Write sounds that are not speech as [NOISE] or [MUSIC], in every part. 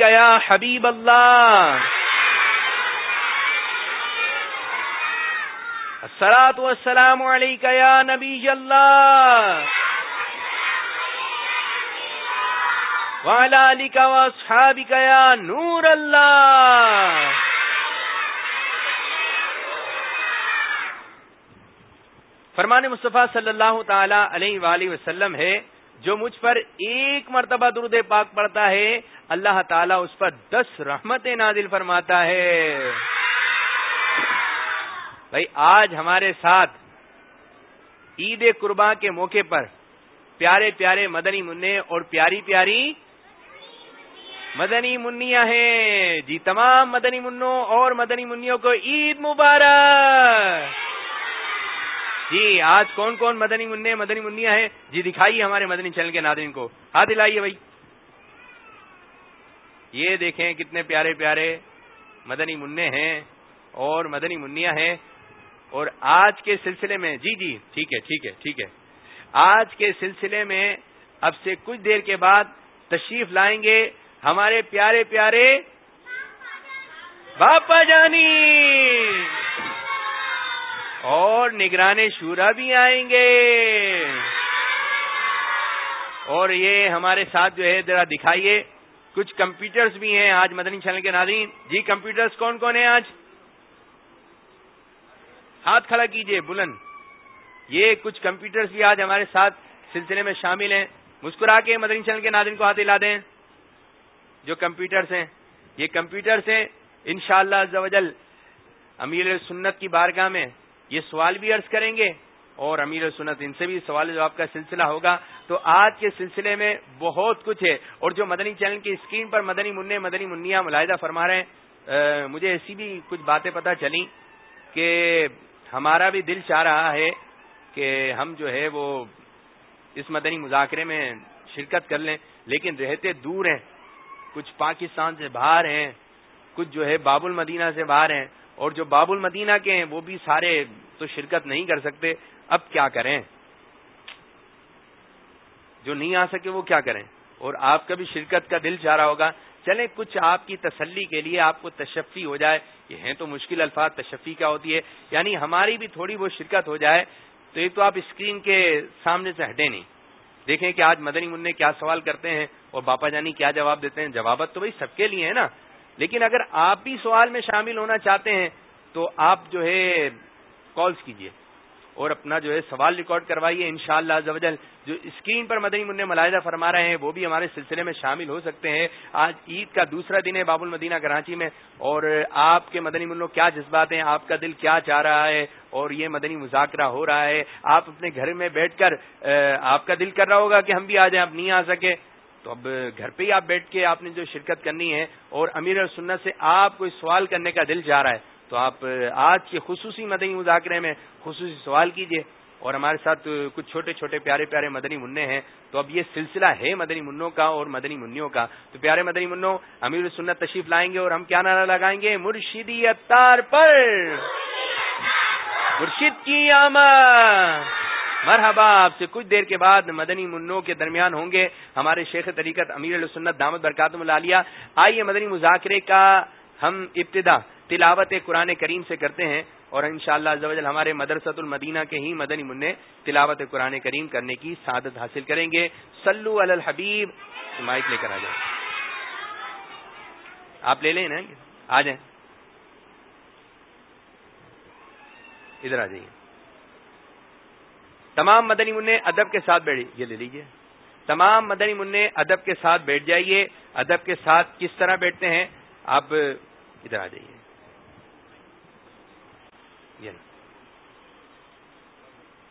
یا حبیب اللہ. السلام والسلام علیکہ یا نبی اللہ. والا کا واصحابک یا نور اللہ. فرمان مصطفیٰ صلی اللہ تعالی علیہ وآلہ وسلم ہے جو مجھ پر ایک مرتبہ درود پاک پڑتا ہے، اللہ تعالیٰ اس پر دس رحمت نازل فرماتا ہے۔ بھائی، آج ہمارے ساتھ عید قربان کے موقع پر پیارے پیارے مدنی منع اور پیاری پیاری مدنی منیا ہیں۔ جی تمام مدنی منوں اور مدنی منوں کو عید مبارک۔ جی آج کون کون مدنی منع، مدنی منیا ہے جی دکھائیے ہمارے مدنی چینل کے ناظرین کو۔ ہاتھ دلائیے بھائی۔ یہ دیکھیں کتنے پیارے پیارے مدنی منع ہیں اور مدنی منیا ہیں۔ اور آج کے سلسلے میں جی جی ٹھیک ہے ٹھیک ہے ٹھیک ہے۔ آج کے سلسلے میں اب سے کچھ دیر کے بعد تشریف لائیں گے ہمارے پیارے پیارے۔ باپا جانی۔ اور نگران شورا بھی آئیں گے۔ اور یہ ہمارے ساتھ جو ہے، ذرا دکھائیے۔ کچھ کمپیوٹرز بھی ہیں۔ آج مدنی چینل کے ناظرین۔ جی کمپیوٹرز کون کون ہیں آج؟ ہاتھ کھڑا کیجیے، بلند۔ یہ کچھ کمپیوٹرز بھی آج ہمارے ساتھ سلسلے میں شامل ہیں۔ مسکرا کے مدنی چینل کے ناظرین کو ہاتھ لا دیں۔ جو کمپیوٹرز ہیں، یہ کمپیوٹرز ہیں۔ انشاءاللہ شاء اللہ امیر سنت کی بارگاہ میں یہ سوال بھی عرض کریں گے اور امیر سنت ان سے بھی سوال جواب کا سلسلہ ہوگا تو آج کے سلسلے میں بہت کچھ ہے اور جو مدنی چینل کی اسکرین پر مدنی منع، مدنی منیا ملاحدہ فرما رہے ہیں مجھے ایسی بھی کچھ باتیں پتہ چلی کہ ہمارا بھی دل چاہ رہا ہے کہ ہم جو ہے وہ اس مدنی مذاکرے میں شرکت کر لیں، لیکن رہتے دور ہیں، کچھ پاکستان سے باہر ہیں، کچھ جو ہے باب المدینہ سے باہر ہیں اور جو باب المدینہ کے ہیں وہ بھی سارے تو شرکت نہیں کر سکتے۔ اب کیا کریں؟ جو نہیں آ سکے وہ کیا کریں؟ اور آپ کا بھی شرکت کا دل چاہ رہا ہوگا۔ چلیں کچھ آپ کی تسلی کے لیے آپ کو تشفی ہو جائے۔ یہ ہیں تو مشکل الفاظ، تشفی کیا ہوتی ہے؟ یعنی ہماری بھی تھوڑی بہت شرکت ہو جائے تو ایک تو آپ اسکرین کے سامنے سے ہٹے نہیں۔ دیکھیں کہ آج مدنی منع کیا سوال کرتے ہیں اور باپا جانی کیا جواب دیتے ہیں؟ جوابت تو بھائی سب کے لیے ہے نا۔ لیکن اگر آپ بھی سوال میں شامل ہونا چاہتے ہیں تو آپ جو ہے کالز کیجیے اور اپنا جو ہے سوال ریکارڈ کروائیے ان شاء اللہ جو اسکرین پر مدنی منع ملاحدہ فرما رہے ہیں وہ بھی ہمارے سلسلے میں شامل ہو سکتے ہیں۔ آج عید کا دوسرا دن ہے باب المدینہ کراچی میں اور آپ کے مدنی منوں کیا جذبات ہیں؟ آپ کا دل کیا چاہ رہا ہے؟ اور یہ مدنی مذاکرہ ہو رہا ہے۔ آپ اپنے گھر میں بیٹھ کر آپ کا دل کر رہا ہوگا کہ ہم بھی آ جائیں، آپ نہیں آ سکے۔ تو اب گھر پہ ہی آپ بیٹھ کے آپ نے جو شرکت کرنی ہے اور امیر اور سنت سے آپ کوئی سوال کرنے کا دل چاہ رہا ہے، تو آپ آج کے خصوصی مدنی مذاکرے میں خصوصی سوال کیجیے اور ہمارے ساتھ کچھ چھوٹے چھوٹے پیارے پیارے مدنی منع ہیں، تو اب یہ سلسلہ ہے مدنی منوں کا اور مدنی منوں کا۔ تو پیارے مدنی منوں، امیر سنت تشریف لائیں گے اور ہم کیا نعرہ لگائیں گے؟ مرشدی اتار پر۔ مرشد کی آمد۔ مرحبا، آپ سے کچھ دیر کے بعد مدنی منوں کے درمیان ہوں گے ہمارے شیخ طریقت امیر السنت دامد برکاتم العالیہ۔ آئیے مدنی مذاکرے کا ہم ابتدا تلاوت قرآن کریم سے کرتے ہیں اور انشاءاللہ شاء اللہ ہمارے مدرسۃ المدینہ کے ہی مدنی منع تلاوت قرآن کریم کرنے کی سعادت حاصل کریں گے۔ سلو الحبیب۔ مائک لے کر آ جائیں۔ آپ لے لیں نا؟ آ جائیں۔ ادھر آ جائیے۔ تمام مدنی منع ادب کے ساتھ بیٹھے یہ لے لیجیے تمام مدنی منع ادب کے ساتھ بیٹھ جائیے۔ ادب کے ساتھ کس طرح بیٹھتے ہیں؟ آپ ادھر آ جائیے۔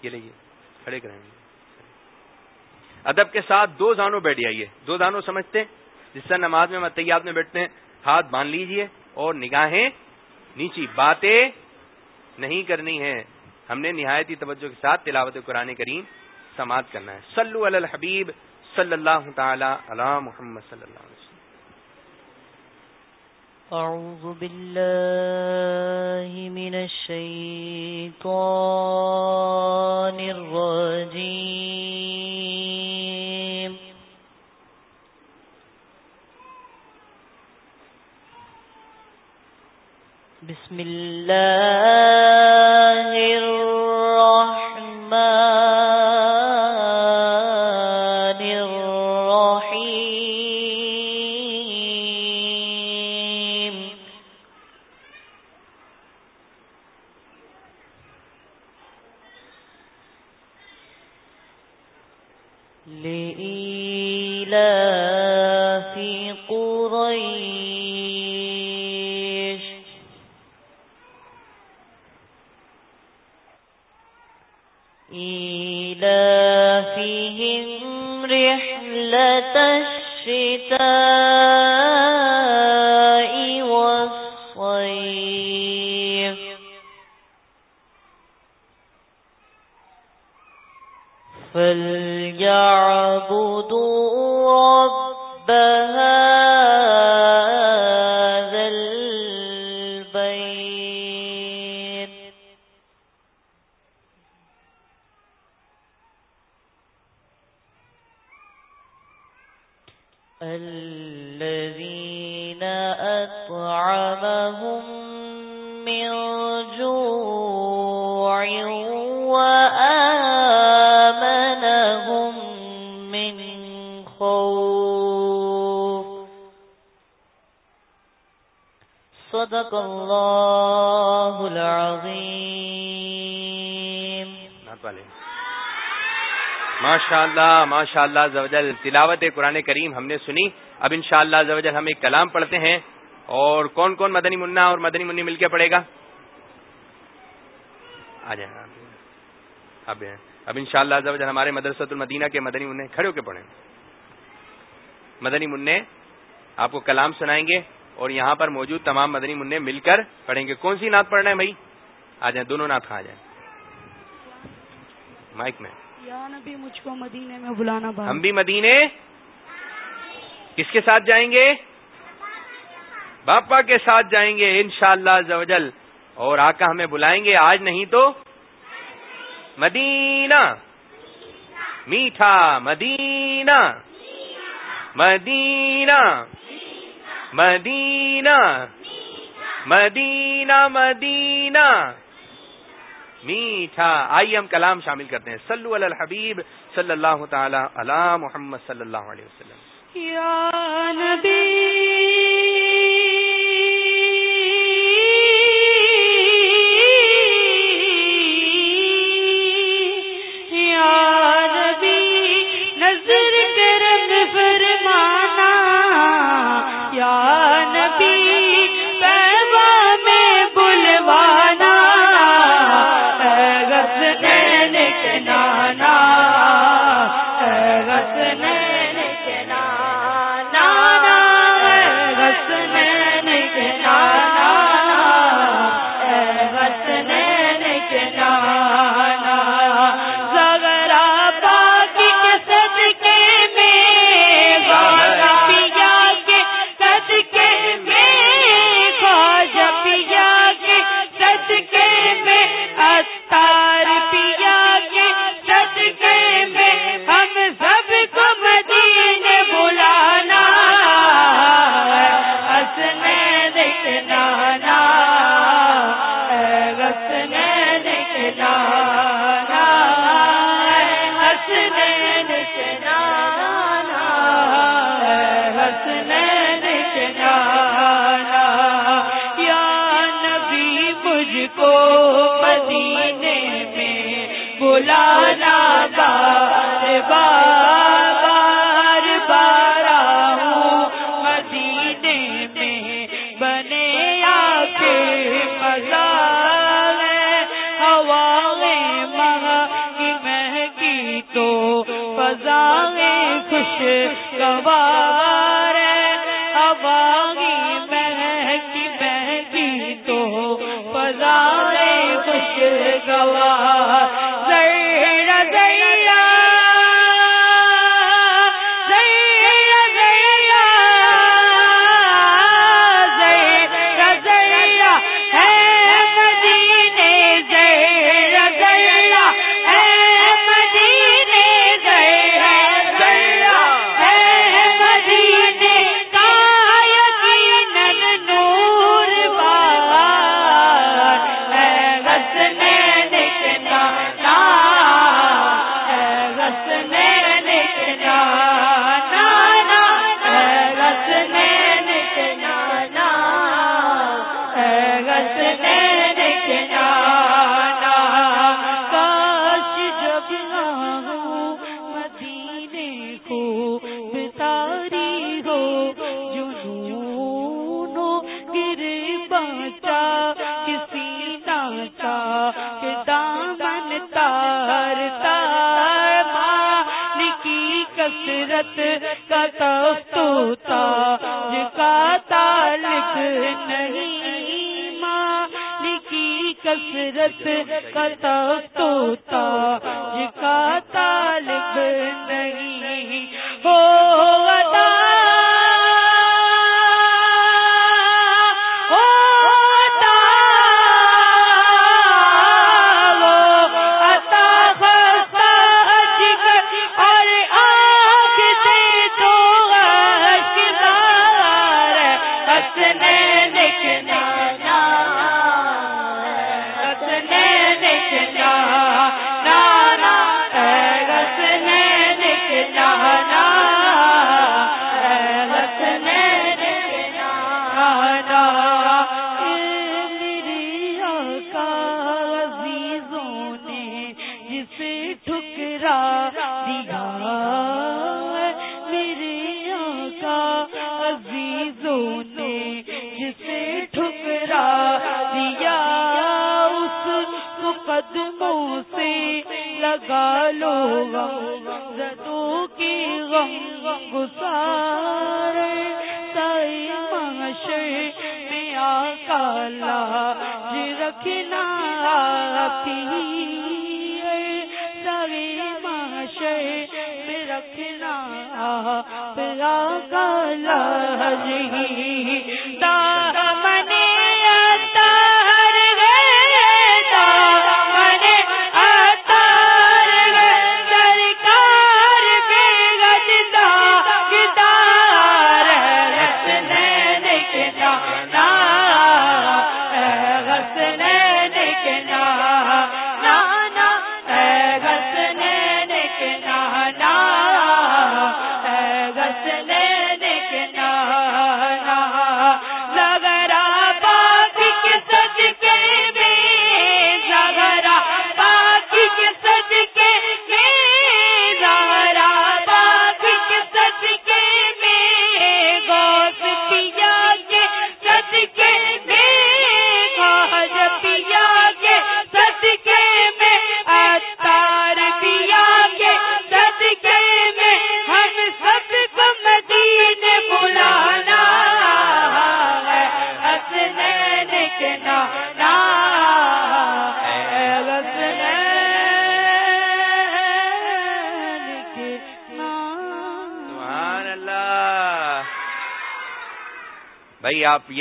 یہ لیجیے کھڑے کریں۔ گے ادب کے ساتھ دو زانوں بیٹھ جائیے۔ دو زانوں سمجھتے جس سے نماز میں متیات میں بیٹھتے ہیں، ہاتھ باندھ لیجیے اور نگاہیں نیچی۔ باتیں نہیں کرنی ہے ہم نے نہایتی توجہ کے ساتھ تلاوت قرآن کریم سماعت کرنا ہے۔ سلو الحبیب صلی اللہ تعالی علام محمد صلی اللہ علیہ وسلم۔ أعوذ بالله من الشيطان الرجيم بسم الله ماشاء اللہ زوجل تلاوت قرآن کریم ہم نے سنی۔ اب ان شاء اللہ زوجل ہم ایک کلام پڑھتے ہیں۔ اور کون کون مدنی منا اور مدنی منی مل کے پڑھے گا؟ آ جائیں اب اب ان شاء اللہ زوجل ہمارے مدرسۃ المدینہ کے مدنی منع کھڑے ہو کے پڑھیں۔ مدنی منع آپ کو کلام سنائیں گے اور یہاں پر موجود تمام مدنی منع مل کر پڑھیں گے۔ کون سی نعت پڑھنا ہے بھائی؟ آ جائیں، دونوں نعت کھا جائیں۔ مائک میں۔ یا نبی، مجھ کو مدینے میں بلانا بھائی ہم بھی مدینے؟ کس کے ساتھ جائیں گے؟ باپا کے ساتھ جائیں گے، انشاءاللہ شاء اللہ اور آقا ہمیں بلائیں گے، آج نہیں تو مدینہ۔ میٹھا مدینہ۔ مدینہ۔ مدینہ۔ مدینہ مدینہ۔ میٹھا آئیے ہم کلام شامل کرتے ہیں۔ سلو الحبیب صلی اللہ تعالی علی محمد صلی اللہ علیہ وسلم۔ یا نبی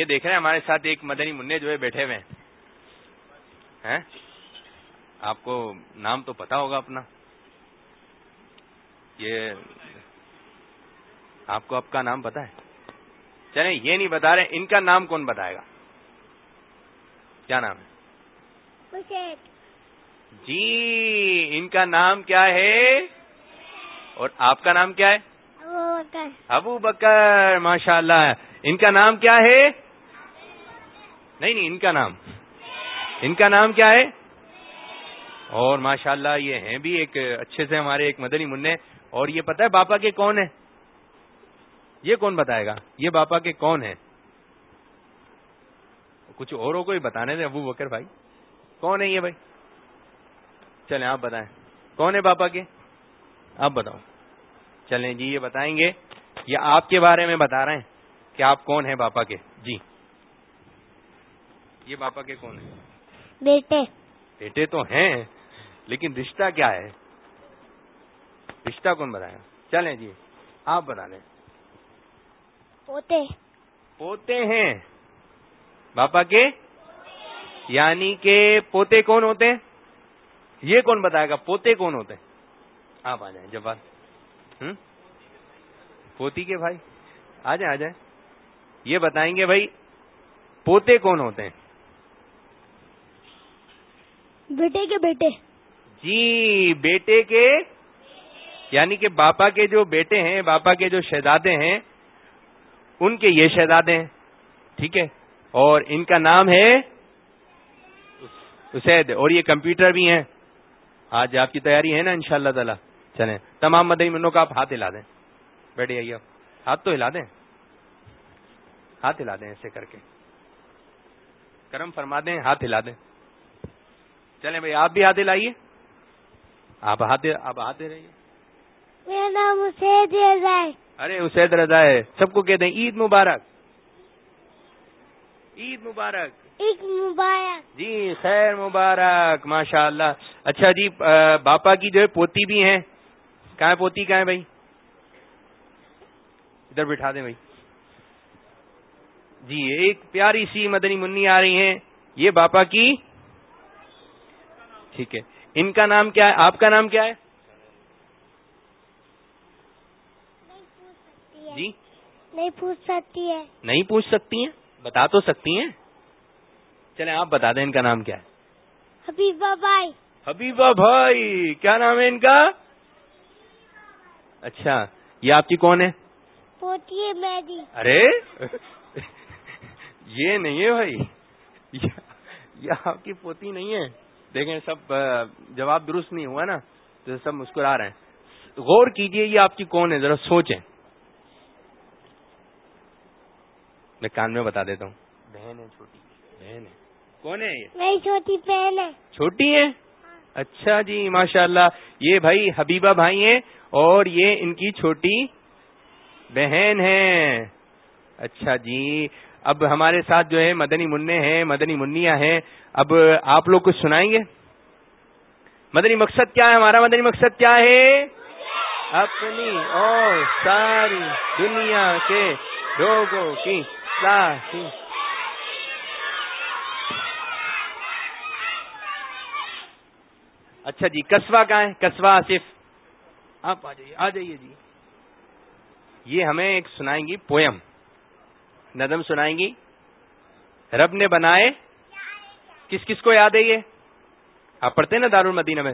یہ دیکھ رہے ہیں ہمارے ساتھ ایک مدنی منع جو ہے بیٹھے ہوئے ہیں۔ آپ کو نام تو پتا ہوگا اپنا۔ یہ آپ کو آپ کا نام پتا ہے۔ چلیں یہ نہیں بتا رہے ان کا نام کون بتائے گا؟ کیا نام ہے؟ جی ان کا نام کیا ہے؟ اور آپ کا نام کیا ہے؟ ابو بکر۔ ماشاء اللہ ان کا نام کیا ہے؟ نہیں نہیں، ان کا نام۔ ان کا نام کیا ہے؟ اور ماشاء اللہ یہ ہیں بھی ایک اچھے سے ہمارے ایک مدنی منع۔ اور یہ پتہ ہے باپا کے کون ہے یہ کون بتائے گا؟ یہ باپا کے کون ہے کچھ اوروں کو ہی بتانے دیں، ابو بکر بھائی۔ کون ہے یہ بھائی؟ چلیں، آپ بتائیں۔ کون ہے باپا کے؟ آپ بتاؤ۔ چلیں جی یہ بتائیں گے۔ یہ آپ کے بارے میں بتا رہے ہیں کہ آپ کون ہیں باپا کے۔ جی۔ یہ باپا کے کون ہیں؟ بیٹے۔ بیٹے تو ہیں لیکن رشتہ کیا ہے؟ رشتہ کون گا چلیں جی آپ بتا دیں پوتے۔ پوتے ہیں۔ باپا کے؟ یعنی کہ پوتے کون ہوتے ہیں؟ یہ کون بتائے گا؟ پوتے کون ہوتے ہیں؟ آپ آ جائیں جب بات پوتی کے بھائی۔ آ جائیں آ جائیں۔ یہ بتائیں گے بھائی پوتے کون ہوتے ہیں؟ بیٹے کے بیٹے۔ جی بیٹے کے یعنی کہ باپا کے جو بیٹے ہیں، باپا کے جو شہزادے ہیں، ان کے یہ شہزادے ہیں، ٹھیک ہے؟ اور ان کا نام ہے اسید اور یہ کمپیوٹر بھی ہیں۔ آج آپ کی تیاری ہے نا ان شاء اللہ تعالی۔ چلیں، تمام مدئی منوں کا آپ ہاتھ ہلا دیں۔ بیٹھے آئیے آپ۔ ہاتھ تو ہلا دیں۔ ہاتھ ہلا دیں ایسے کر کے۔ کرم فرما دیں، ہاتھ ہلا دیں۔ چلیں بھائی آپ بھی ہاتھ ہلائیے آپ ہاتھ آپ ہاتھ رہیے میرا نام اسید رضا ہے۔ ارے اسید رضا ہے۔ سب کو کہتے ہیں عید مبارک۔ عید مبارک۔ ایک مبارک۔ جی خیر مبارک ماشاء اللہ اچھا جی باپا کی جو ہے پوتی بھی ہیں۔ کہاں پوتی؟ کہاں ہے بھائی؟ ادھر بٹھا دیں بھائی۔ جی ایک پیاری سی مدنی منی آ رہی ہیں۔ یہ باپا کی ٹھیک ہے۔ ان کا نام کیا ہے؟ آپ کا نام کیا ہے؟ جی؟ نہیں پوچھ سکتی ہے۔ نہیں پوچھ سکتی ہیں؟ بتا تو سکتی ہیں۔ چلیں آپ بتا دیں ان کا نام کیا ہے۔ حبیبہ بھائی۔ حبیبہ بھائی کیا نام ہے ان کا؟ اچھا یہ آپ کی کون ہے؟ پوتی ہے میری۔ ارے یہ نہیں ہے بھائی۔ یہ- یہ آپ کی پوتی نہیں ہے۔ دیکھیں سب جواب درست نہیں ہوا نا تو سب مسکرا رہے ہیں۔ غور کیجیے یہ آپ کی کون ہے ذرا سوچیں۔ میں کان میں بتا دیتا ہوں۔ بہن ہے چھوٹی۔ بہن ہے۔ کون ہے یہ؟ میری چھوٹی بہن ہے۔ چھوٹی ہے اچھا جی ماشاء اللہ یہ بھائی حبیبہ بھائی ہیں اور یہ ان کی چھوٹی بہن ہے اچھا جی۔ اب ہمارے ساتھ جو ہے مدنی منع ہیں، مدنی منیا ہیں، اب آپ لوگ کچھ سنائیں گے؟ مدنی مقصد کیا ہے؟ ہمارا مدنی مقصد کیا ہے؟ اپنی اور ساری دنیا کے لوگوں کی اچھا جی کسبہ کہاں ہے؟ کسبہ آصف آپ آ جائیے آ جائیے جی۔ یہ ہمیں ایک سنائیں گی، پویم۔ نظم سنائیں گی؟ رب نے بنائے؟ کس کس کو یاد ہے یہ؟ آپ پڑھتے ہیں نا دارالمدینہ میں؟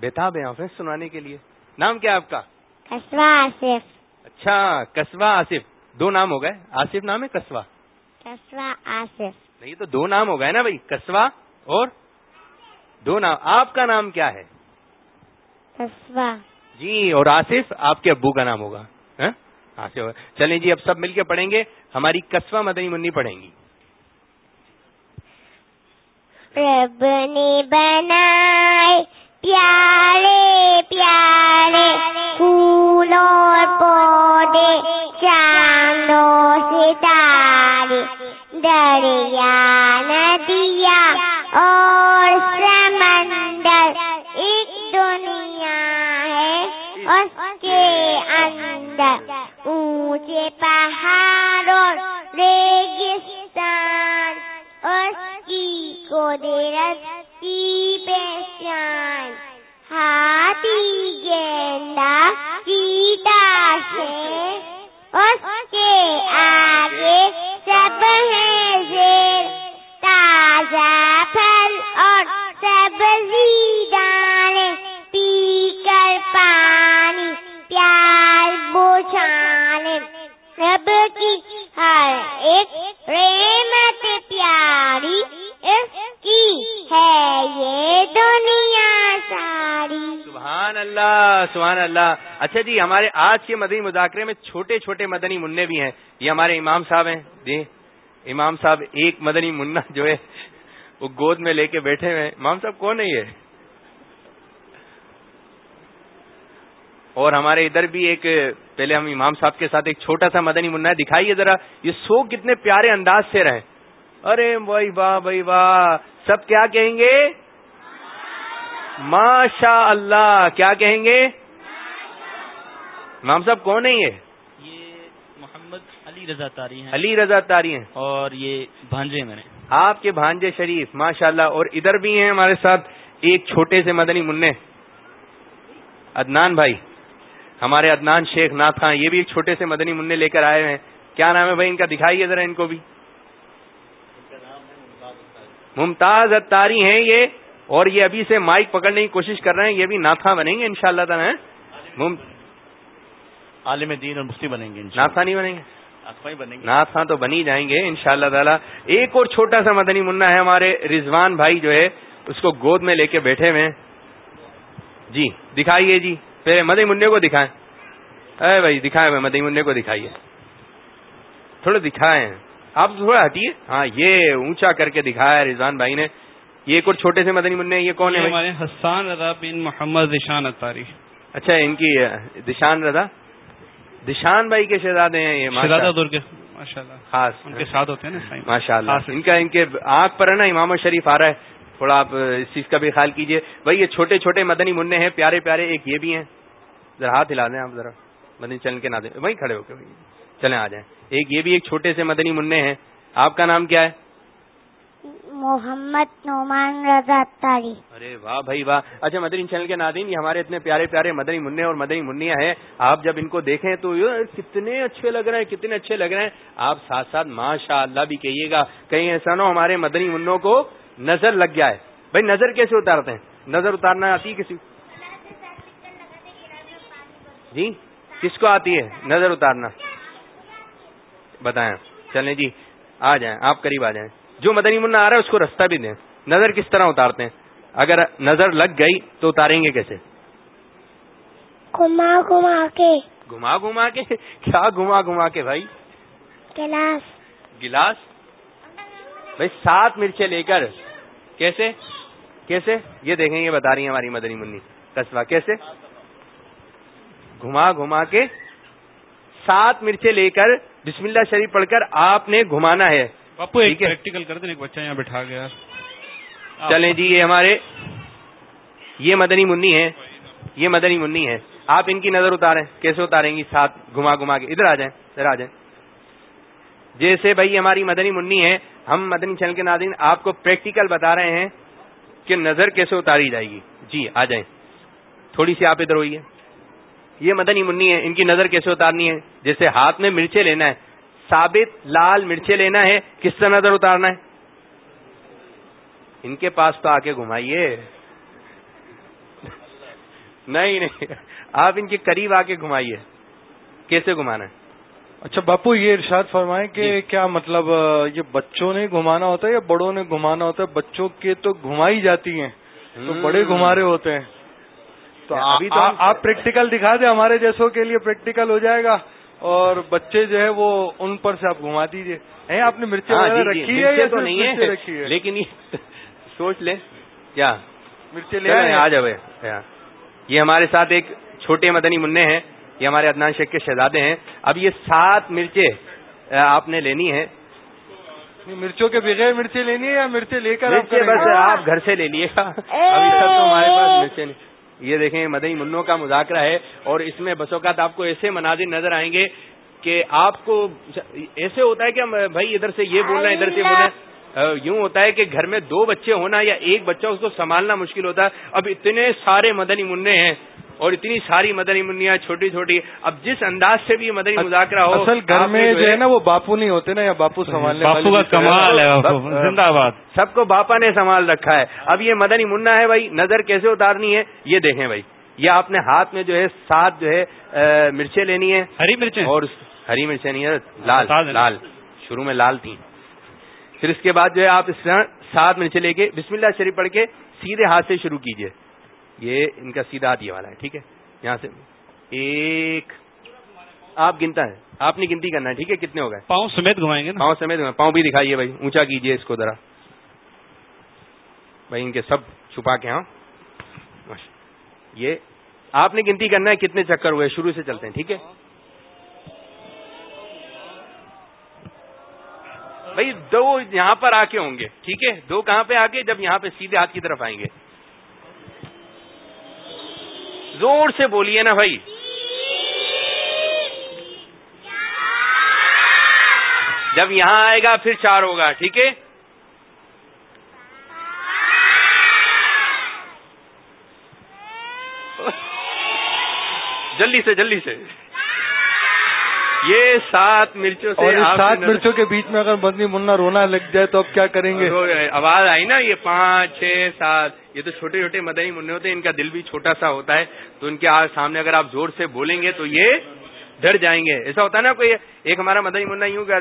بےتاب ہیں آپ ہیں سنانے کے لیے۔ نام کیا ہے آپ کا؟ کسبہ آصف۔ اچھا کسبہ آصف۔ دو نام ہو گئے۔ آصف نام ہے کسبہ کسبہ آصف۔ نہیں تو دو نام ہو گئے نا بھائی۔ کسبہ اور دو نام۔ آپ کا نام کیا ہے؟ کسبہ جی اور آصف آپ کے ابو کا نام ہوگا۔ ہاں؟ آصف۔ چلیں جی اب سب مل کے پڑھیں گے۔ ہماری کسبہ مدنی منی پڑھیں گی۔ رب نے بنائے پیارے پیارے پھول اور پودے، چاندوں ستارے دریا ندیا اور سمندر۔ ایک دنیا ہے اس کے اندر۔ اونچے پہاڑ اور ریگستان، اس کی قدرت کی پہچان۔ ہاتھی گیندا چیتا سے اس کے آگے سب ہے زیر۔ تازہ پھل اور سبزی دانے پی کر پانی بوچھانے رب کی ہر ایک رحمت پیاری اس کی ہے یہ دنیا ساری۔ سبحان اللہ سبحان اللہ۔ اچھا جی ہمارے آج کے مدنی مذاکرے میں چھوٹے چھوٹے مدنی منع بھی ہیں۔ یہ ہمارے امام صاحب ہیں۔ جی امام صاحب ایک مدنی منا جو ہے، وہ گود میں لے کے بیٹھے ہوئے امام صاحب، کون ہے یہ؟ اور ہمارے ادھر بھی ایک پہلے ہم امام صاحب کے ساتھ ایک چھوٹا سا مدنی منا ہے دکھائیے ذرا یہ سو کتنے پیارے انداز سے رہے۔ ارے بھائی واہ بھائی واہ سب کیا کہیں گے؟ ماشاء اللہ کیا کہیں گے؟ امام صاحب کون ہیں یہ؟ یہ محمد علی رضا تاری ہیں۔ علی رضا تاری ہیں۔ اور یہ بھانجے میرے آپ کے بھانجے شریف ماشاء اللہ اور ادھر بھی ہیں ہمارے ساتھ ایک چھوٹے سے مدنی منع عدنان بھائی۔ ہمارے عدنان شیخ ناتھ خان یہ بھی ایک چھوٹے سے مدنی منع لے کر آئے ہیں۔ کیا نام ہے بھائی؟ ان کا دکھائیے ذرا ان کو بھی۔ ممتاز اتاری ہیں یہ اور یہ ابھی سے مائک پکڑنے کی کوشش کر رہے ہیں۔ یہ بھی ناتھا بنیں گے ان شاء اللہ تعالیٰ. عالم دین اور مفتی بنیں گے ناتھا نہیں بنیں گے۔ ناتھا تو بنی جائیں گے ان شاء اللہ تعالیٰ۔ ایک اور چھوٹا سا مدنی منا ہے ہمارے رضوان بھائی جو ہے اس کو گود میں لے کے بیٹھے ہوئے ہیں۔ جی دکھائیے جی۔ پہلے مدنی منع کو دکھائیں۔ اے بھائی دکھائے مدنی منع کو دکھائیے تھوڑا دکھائیں۔ آپ تھوڑا ہٹیے۔ ہاں یہ اونچا کر کے دکھایا رضوان بھائی نے۔ یہ ایک اور چھوٹے سے مدنی منع یہ کون ہے بھائی؟ ہمارے حسان رضا بن محمد ذیشان اتاری اچھا ان کی دشان رضا۔ دشان بھائی کے شہزادے ہیں یہ ماشاء- شہزادہ دور کے ماشاء اللہ خاص۔ ان کے ساتھ ہوتے ہیں نا ماشاء اللہ ان کا ان کے آنکھ پر ہے نا امام شریف آ رہا ہے۔ تھوڑا آپ اس چیز کا بھی خیال کیجیے۔ بھائی یہ چھوٹے چھوٹے مدنی منع ہیں پیارے پیارے ایک یہ بھی ہیں۔ ذرا ہاتھ ہلا دیں آپ ذرا۔ مدنی چل کے نہ دیں وہیں کھڑے ہو کے۔ بھائی چلیں آ جائیں۔ ایک یہ بھی ایک چھوٹے سے مدنی منع ہیں۔ آپ کا نام کیا ہے؟ محمد نعمان رضا تاری ارے واہ بھائی واہ۔ اچھا مدنی چینل کے ناظرین یہ ہمارے اتنے پیارے پیارے مدنی منع اور مدنی منیا ہیں۔ آپ جب ان کو دیکھیں تو کتنے اچھے لگ رہے ہیں کتنے اچھے لگ رہے ہیں۔ آپ ساتھ ساتھ ماشاء اللہ بھی کہیے گا۔ کہیں ایسا نہ ہمارے مدنی منوں کو نظر لگ گیا ہے۔ بھائی نظر کیسے اتارتے ہیں؟ نظر اتارنا آتی ہے کسی جی؟ کس کو آتی ہے؟ نظر اتارنا۔ بتائیں۔ چلیں جی آ جائیں۔ آپ قریب آ جائیں۔ جو مدنی منا آ رہا ہے اس کو رستہ بھی دیں۔ نظر کس طرح اتارتے ہیں؟ اگر نظر لگ گئی تو اتاریں گے کیسے؟ گھما گھما کے۔ گھما گھما کے؟ کیا گھما گھما کے بھائی؟ گلاس۔ گلاس؟ بھائی سات مرچیں لے کر کیسے؟ کیسے؟ یہ دیکھیں یہ بتا رہی ہیں ہماری مدنی منی۔ قصبہ کیسے؟ گھما گھما کے سات مرچیں لے کر بسم اللہ شریف پڑھ کر آپ نے گھمانا ہے۔ پپو ایک۔ پریکٹیکل کر دیں ایک بچہ یہاں بٹھا گیا۔ چلیں جی یہ ہمارے یہ مدنی منی ہے یہ مدنی منی ہے آپ ان کی نظر اتاریں کیسے اتاریں گی؟ ساتھ گھما گھما کے۔ ادھر آ جائیں ادھر آ جائیں۔ جیسے بھائی ہماری مدنی منی ہے، ہم مدنی چل کے ناظرین آپ کو پریکٹیکل بتا رہے ہیں کہ نظر کیسے اتاری جائے گی۔ جی آ جائیں۔ تھوڑی سی آپ ادھر ہوئیے۔ یہ مدنی منی ہے، ان کی نظر کیسے اتارنی ہے؟ جیسے ہاتھ میں مرچیں لینا ہے، ثابت لال مرچیں لینا ہے، کس طرح نظر اتارنا ہے؟ ان کے پاس تو آ کے گھمائیے۔ نہیں نہیں، آپ ان کے قریب آ کے گھمائیے۔ کیسے گھمانا ہے؟ اچھا باپو یہ ارشاد فرمائیں کہ جی۔ کیا مطلب یہ بچوں نے گھمانا ہوتا ہے یا بڑوں نے گھمانا ہوتا ہے؟ بچوں کے تو گھمائی جاتی ہیں تو۔ بڑے گھمارے ہوتے ہیں۔ تو ابھی تو آپ پریکٹیکل دکھا دیں ہمارے جیسوں کے لیے پریکٹیکل ہو جائے گا۔ اور بچے جو ہے وہ ان پر سے آپ گھما دیجیے آپ نے مرچیں ہاں، جی، جی، رکھی ہے تو نہیں ہے لیکن یہ [LAUGHS] سوچ لیں۔ کیا مرچیں لے آ جاؤ۔ یہ ہمارے ساتھ ایک چھوٹے مدنی منع ہیں۔ یہ ہمارے عدنان شیخ کے شہزادے ہیں۔ اب یہ سات مرچیں آپ نے لینی ہے مرچوں کے بغیر مرچیں لینی ہے یا مرچیں لے کر کریں بس؟ آپ گھر سے لے لیے۔ گا [LAUGHS] ابھی تک تو ہمارے پاس مرچیں نہیں۔ یہ دیکھیں مدنی منوں کا مذاکرہ ہے اور اس میں بس اوقات آپ کو ایسے مناظر نظر آئیں گے کہ آپ کو ایسے ہوتا ہے کہ بھائی ادھر سے یہ بولنا ہے ادھر سے بولنا۔ یوں ہوتا ہے کہ گھر میں دو بچے ہونا یا ایک بچہ اس کو سنبھالنا مشکل ہوتا ہے۔ اب اتنے سارے مدنی منع ہیں۔ اور اتنی ساری مدنی منیاں چھوٹی چھوٹی۔ اب جس انداز سے بھی یہ مدنی مذاکرہ ہو اصل گھر میں جو ہے نا وہ باپو نہیں ہوتے نا یا باپو سنبھالنے باپو کا کمال ہے زندہ باد سب کو باپا نے سنبھال رکھا ہے۔ اب یہ مدنی منا ہے بھائی نظر کیسے اتارنی ہے؟ یہ دیکھیں بھائی۔ یہ آپ نے ہاتھ میں جو ہے سات جو ہے مرچیں لینی ہے ہری مرچیں؟ اور ہری مرچیں نہیں ہے لال۔ لال۔ شروع میں لال تھی پھر اس کے بعد جو ہے آپ اس طرح سات مرچیں لے کے بسم اللہ شریف پڑھ کے سیدھے ہاتھ سے شروع کیجیے۔ یہ ان کا سیدھا ہاتھ یہ والا ہے ٹھیک ہے؟ یہاں سے ایک آپ گنتا ہے آپ نے گنتی کرنا ہے ٹھیک ہے؟ کتنے ہو گئے؟ پاؤں سمیت گھمائیں گے پاؤں سمیت پاؤں بھی دکھائیے بھائی اونچا کیجیے اس کو ذرا۔ بھائی ان کے سب چھپا کے ہاں؟ یہ آپ نے گنتی کرنا ہے کتنے چکر ہوئے؟ شروع سے چلتے ہیں ٹھیک ہے؟ بھائی دو یہاں پر آ کے ہوں گے ٹھیک ہے؟ دو کہاں پہ آ کے جب یہاں پہ سیدھے ہاتھ کی طرف آئیں گے۔ زور سے بولیے نا بھائی۔ جب یہاں آئے گا پھر چار ہوگا، ٹھیک ہے؟ جلدی سے جلدی سے۔ یہ سات مرچوں سے اور سات مرچوں کے بیچ میں اگر بدنی منا رونا لگ جائے تو اب کیا کریں گے؟ آواز آئی نا یہ پانچ چھ سات۔ یہ تو چھوٹے چھوٹے مدنی منع ہوتے ہیں ان کا دل بھی چھوٹا سا ہوتا ہے۔ تو ان کے سامنے اگر آپ زور سے بولیں گے تو یہ ڈر جائیں گے۔ ایسا ہوتا ہے نا کوئی ایک ہمارا مدنی منا یوں کر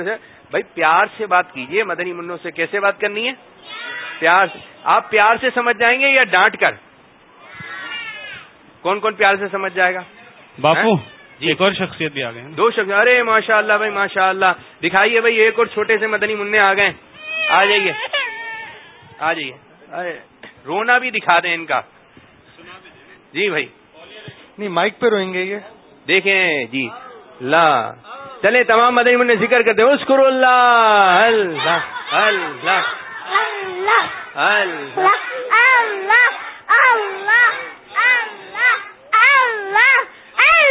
بھائی پیار سے بات کیجیے مدنی منوں سے کیسے بات کرنی ہے؟ پیار سے آپ پیار سے سمجھ جائیں گے یا ڈانٹ کر؟ کون کون پیار سے سمجھ جائے گا؟ باپو؟ جی۔ ایک اور شخصیت بھی آ گئے ہیں دو شخص ارے ماشاء اللہ بھائی ماشاء اللہ دکھائیے بھائی ایک اور چھوٹے سے مدنی منع آ گئے۔ آ جائیے۔ آ جائیے۔ ارے رونا بھی دکھا دیں ان کا۔ جی بھائی۔ نہیں مائک پہ روئیں گے یہ۔ دیکھیں جی۔ لا۔ چلے تمام مدنی منع ذکر کرتے ہیں۔ اسکر اللہ۔ اللہ۔ اللہ اللہ اللہ اللہ اللہ اللہ اللہ اللہ اللہ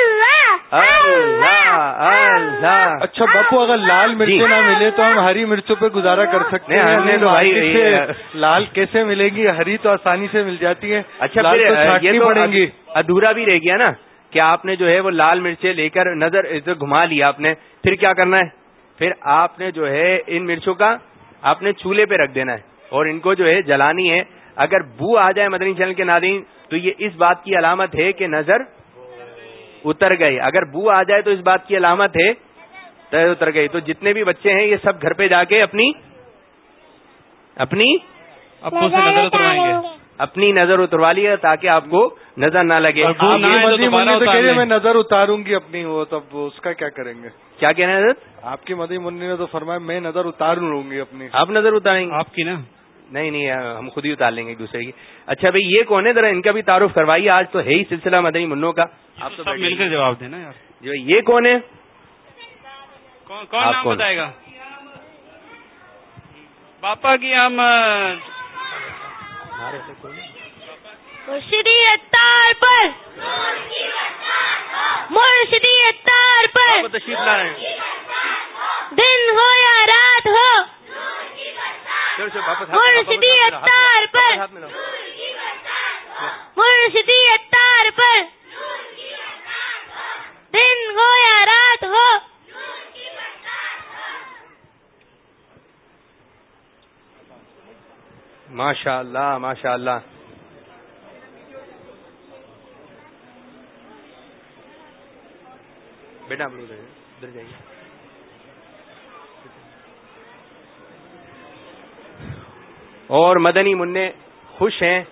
اچھا باپو اگر لال مرچیں جی۔ نہ ملے تو ہم ہری مرچوں پہ گزارا کر سکتے ہیں. سے لال کیسے ملے گی؟ ہری تو آسانی سے مل جاتی ہے. اچھا یہ پڑیں گی۔ ادھورا بھی رہ گیا نا کہ آپ نے جو ہے وہ لال مرچیں لے کر نظر ادھر گھما لیا آپ نے پھر کیا کرنا ہے؟ پھر آپ نے جو ہے ان مرچوں کا آپ نے چولہے پہ رکھ دینا ہے اور ان کو جو ہے جلانی ہے۔ اگر بو آ جائے مدنی چینل کے ناظرین تو یہ اس بات کی علامت ہے کہ نظر اتر گئی۔ اگر بو آ جائے تو اس بات کی علامت ہے نظر اتر گئی۔ تو جتنے بھی بچے ہیں یہ سب گھر پہ جا کے اپنی اپنی ابو سے نظر اتروائیں گے۔ اپنی نظر اتروا لیے تاکہ آپ کو نظر نہ لگے۔ میں نظر اتاروں گی اپنی وہ تب اس کا کیا کریں گے؟ کیا کہنا ہے حضرت؟ آپ کی مدنی منی نے تو فرمایا میں نظر اتار لوں گی اپنی۔ آپ نظر اتاریں گے۔ آپ کی نا؟ نہیں نہیں ہم خود ہی اتار لیں گے ایک دوسرے کی۔ اچھا بھائی یہ کون ہے؟ ذرا ان کا بھی تعارف کروائیے آج تو ہے ہی سلسلہ مدنی منوں کا۔ آپ تو مل کر جواب دینا جو یہ کون ہے؟ کون؟ بتائے گا؟ پاپا کی ہم مرشدی اتار پر۔ مرشدی اتار پر۔ آپ تشریف لا رہے ہیں دن ہو یا رات ہو چلو چلو واپس ہاتھ میں لاؤ، مرشدی واپس اتار پر ہاتھ میں لاؤ۔ مرشدی اتار پر دن ہو یا رات ہو ماشاء اللہ ماشاء اللہ بیٹا لوگ ادھر جائیے اور مدنی منع خوش ہیں۔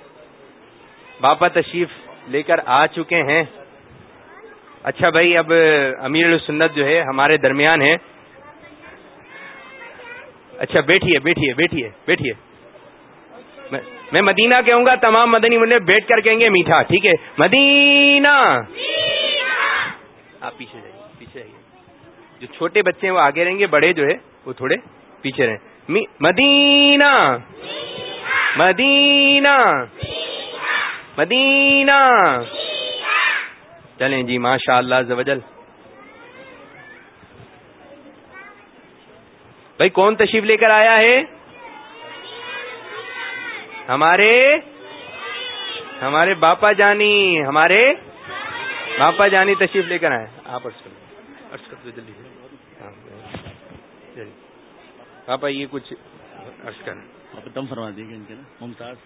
باپا تشریف لے کر آ چکے ہیں۔ اچھا بھائی، اب امیر السنت جو ہے ہمارے درمیان ہے اچھا بیٹھیے بیٹھیے بیٹھیے بیٹھیے۔ میں مدینہ کہوں گا، تمام مدنی منع بیٹھ کر کہیں گے میٹھا، ٹھیک ہے؟ مدینہ! آپ پیچھے جائیے پیچھے جائیے۔ جو چھوٹے بچے ہیں وہ آگے رہیں گے، بڑے جو ہے وہ تھوڑے پیچھے رہیں۔ مدینہ! مدینہ۔ مدینہ۔ چلیں جی ماشاء اللہ زوجل بھائی کون تشریف لے کر آیا ہے؟ ہمارے ہمارے باپا جانی ہمارے باپا جانی تشریف لے کر آئے۔ آپ جلدی ہاں،۔ پاپا یہ کچھ آپ دم فرما دیے گا ان کے نا۔ ممتاز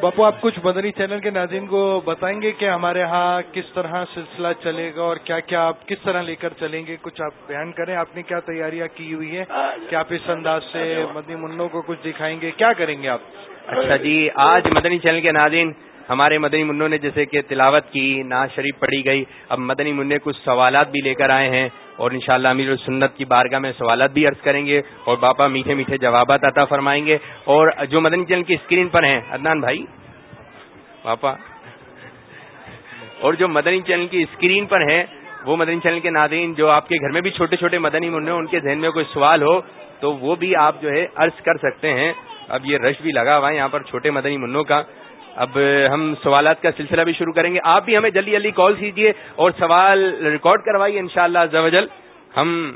باپو آپ کچھ مدنی چینل کے ناظرین کو بتائیں گے کہ ہمارے ہاں کس طرح سلسلہ چلے گا اور کیا کیا آپ کس طرح لے کر چلیں گے؟ کچھ آپ بیان کریں آپ نے کیا تیاریاں کی ہوئی ہے کیا آپ اس انداز سے مدنی منوں کو کچھ دکھائیں گے؟ کیا کریں گے آپ؟ اچھا جی آج مدنی چینل کے ناظرین ہمارے مدنی منوں نے جیسے کہ تلاوت کی ناز شریف پڑھی گئی، اب مدنی منع کچھ سوالات بھی لے کر آئے ہیں اور انشاءاللہ امیر السنت کی بارگاہ میں سوالات بھی عرض کریں گے اور باپا میٹھے میٹھے جوابات عطا فرمائیں گے اور جو مدنی چینل کی اسکرین پر ہیں، عدنان بھائی پاپا اور جو مدنی چینل کی اسکرین پر ہیں، وہ مدنی چینل کے ناظرین، جو آپ کے گھر میں بھی چھوٹے چھوٹے مدنی منع ان کے ذہن میں کوئی سوال ہو تو وہ بھی آپ جو ہے عرض کر سکتے ہیں۔ اب یہ رش بھی لگا ہوا ہے یہاں پر چھوٹے مدنی منوں کا۔ اب ہم سوالات کا سلسلہ بھی شروع کریں گے۔ آپ بھی ہمیں جلدی جلدی کال کیجیے اور سوال ریکارڈ کروائیے ان شاء اللہ ہم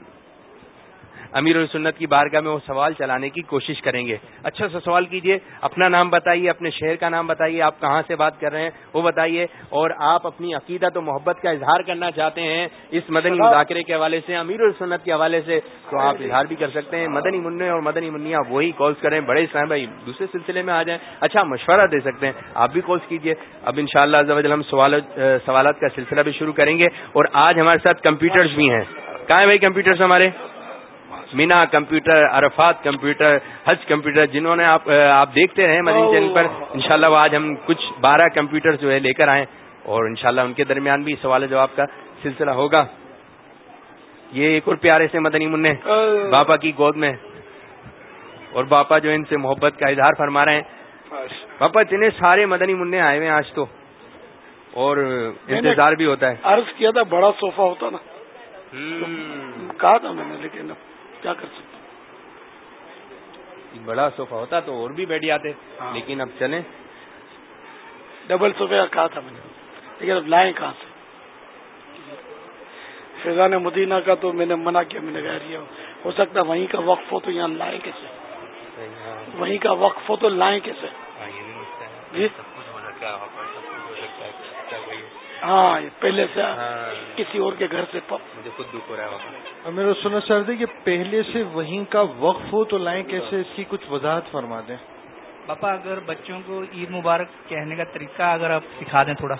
امیر السنت کی بارگاہ میں وہ سوال چلانے کی کوشش کریں گے۔ اچھا سا سوال کیجیے اپنا نام بتائیے اپنے شہر کا نام بتائیے آپ کہاں سے بات کر رہے ہیں وہ بتائیے۔ اور آپ اپنی عقیدت و محبت کا اظہار کرنا چاہتے ہیں اس مدنی مذاکرے کے حوالے سے امیر السنت کے حوالے سے تو آپ اظہار بھی کر سکتے ہیں۔ مدنی منع اور مدنی منیا وہی کالس کریں۔ بڑے اسلام بھائی دوسرے سلسلے میں آ جائیں۔ اچھا مشورہ دے سکتے ہیں۔ آپ بھی کالس کیجیے اب ان شاء اللہ ہم سوالات کا سلسلہ بھی شروع کریں گے۔ اور آج ہمارے ساتھ کمپیوٹرز بھی ہیں۔ کہاں ہیں بھائی کمپیوٹرز ہمارے؟ مینا کمپیوٹر عرفات کمپیوٹر حج کمپیوٹر جنہوں نے آپ آپ دیکھتے رہے مدنی چینل پر انشاءاللہ وہ آج ہم کچھ بارہ کمپیوٹر جو ہے لے کر آئے اور انشاءاللہ ان کے درمیان بھی سوال جواب کا سلسلہ ہوگا۔ یہ ایک اور پیارے سے مدنی منع باپا کی گود میں۔ اور باپا جو ان سے محبت کا اظہار فرما رہے ہیں۔ باپا اتنے سارے مدنی منع آئے ہوئے ہیں آج تو۔ اور انتظار بھی ہوتا ہے۔ عرض کیا تھا بڑا صوفہ ہوتا نا۔ کہا تھا میں نے لیکن کیا کر سکتا بڑا صوفہ ہوتا تو اور بھی بیٹھ جاتے ہاں۔ لیکن اب چلیں۔ ڈبل صوفے کا کہا تھا میں نے لیکن اب لائیں کہاں سے؟ فیضان مدینہ کا تو میں نے منع کیا میں نے کہا یہ ہو سکتا ہے وہیں کا وقف ہو تو یہاں لائیں کیسے؟ وہیں کا وقف ہو تو لائیں کیسے؟ جی؟ ہاں پہلے سے کسی اور کے گھر سے مجھے خود دکھ ہو رہا ہے سنا سر دے کہ پہلے سے وہیں کا وقف ہو تو لائیں کیسے اس کی کچھ وضاحت فرما دیں؟ پاپا اگر بچوں کو عید مبارک کہنے کا طریقہ اگر آپ سکھا دیں تھوڑا۔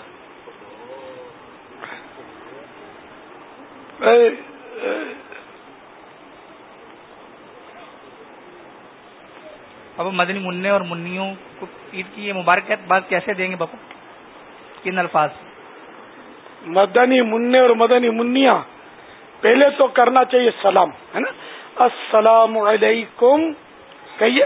پاپا مدنی منع اور منیوں کو عید کی یہ مبارک بات کیسے دیں گے پاپا؟ کن الفاظ؟ مدنی منع اور مدنی منیا پہلے تو کرنا چاہیے سلام ہے نا؟ السلام علیکم کہیے۔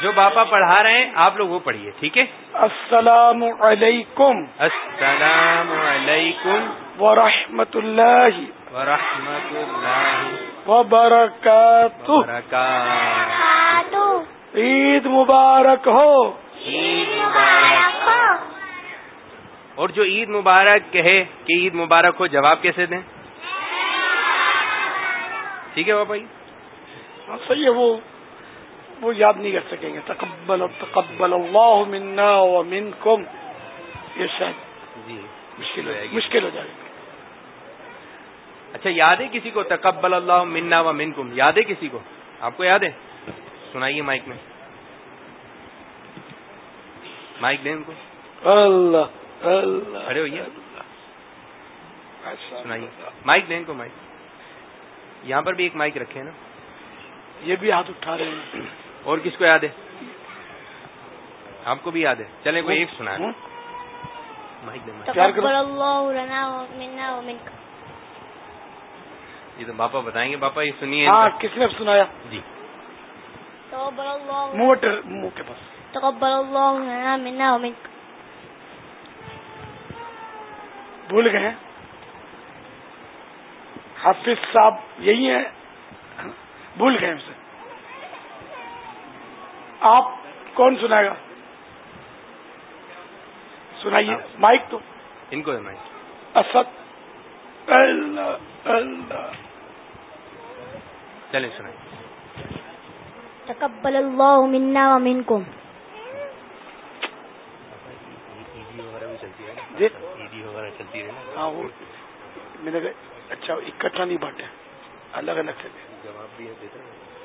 جو باپا پڑھا رہے ہیں آپ لوگ وہ پڑھیے ٹھیک ہے؟ السلام علیکم۔ السلام علیکم۔ ورحمۃ اللہ ورحمۃ اللہ وبرکاتہ۔ وبرکاتہ۔ عید مبارک ہو۔ عید مبارک اور جو عید مبارک کہے کہ عید مبارک ہو جواب کیسے دیں؟ ٹھیک ہے باپا جی؟ ہاں، صحیح ہے وہ وہ یاد نہیں کر سکیں گے۔ تقبل تقبل اللہ منا ومنکم یہ شاید جی۔ مشکل ہو ہو جائے گی۔ مشکل ہو جائے گی۔ اچھا یاد ہے کسی کو؟ تقبل اللہ منا و منکم۔ یاد ہے کسی کو؟ آپ کو یاد ہے؟ سنائیے مائک میں۔ مائک دیں ان کو۔ اللہ اللہ۔ کھڑے ہوئیے۔ ایسا سنائیے۔ مائک دیں ان کو مائک۔ یہاں پر بھی ایک مائک رکھے ہیں نا۔ یہ بھی ہاتھ اٹھا رہے ہیں۔ اور کس کو یاد ہے؟ آپ کو بھی یاد ہے۔ چلیں کوئی ایک سنا یہ تو باپا بتائیں گے۔ باپا یہ سنیے۔ ہاں کس نے سنایا؟ جی۔ تقبل اللہ منہ کے پاس۔ تقبل اللہ لنا منا ومنکم بھول گئے ہیں؟ حافظ صاحب یہی ہیں؟ بھول گئے اسے آپ کون سنائے گا؟ سنائیے۔ مائک تو۔ ان کو ہے مائک۔ اسد۔ اللہ اللہ۔ چلیں سنائیں تقبل اللہ منا جی رہے نا ہاں وہ میں نے کہا اچھا اکٹھا نہیں بانٹے الگ الگ جواب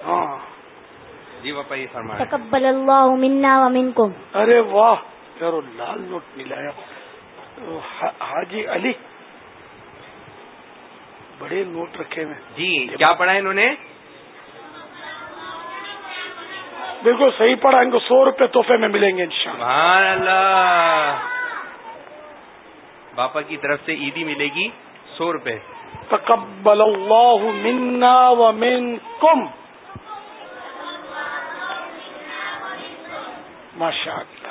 ہاں۔ جی باپا یہ فرما تقبل اللہ منا ومنکم ارے واہ یار لال نوٹ ملایا حاجی علی بڑے نوٹ رکھے ہوئے۔ جی کیا پڑھا انہوں نے؟ بالکل صحیح پڑا ان کو سو روپے تحفے میں ملیں گے انشاءاللہ۔ باپا کی طرف سے عیدی ملے گی سو روپے۔ تقبل اللہ منا و منکم۔ ماشاء اللہ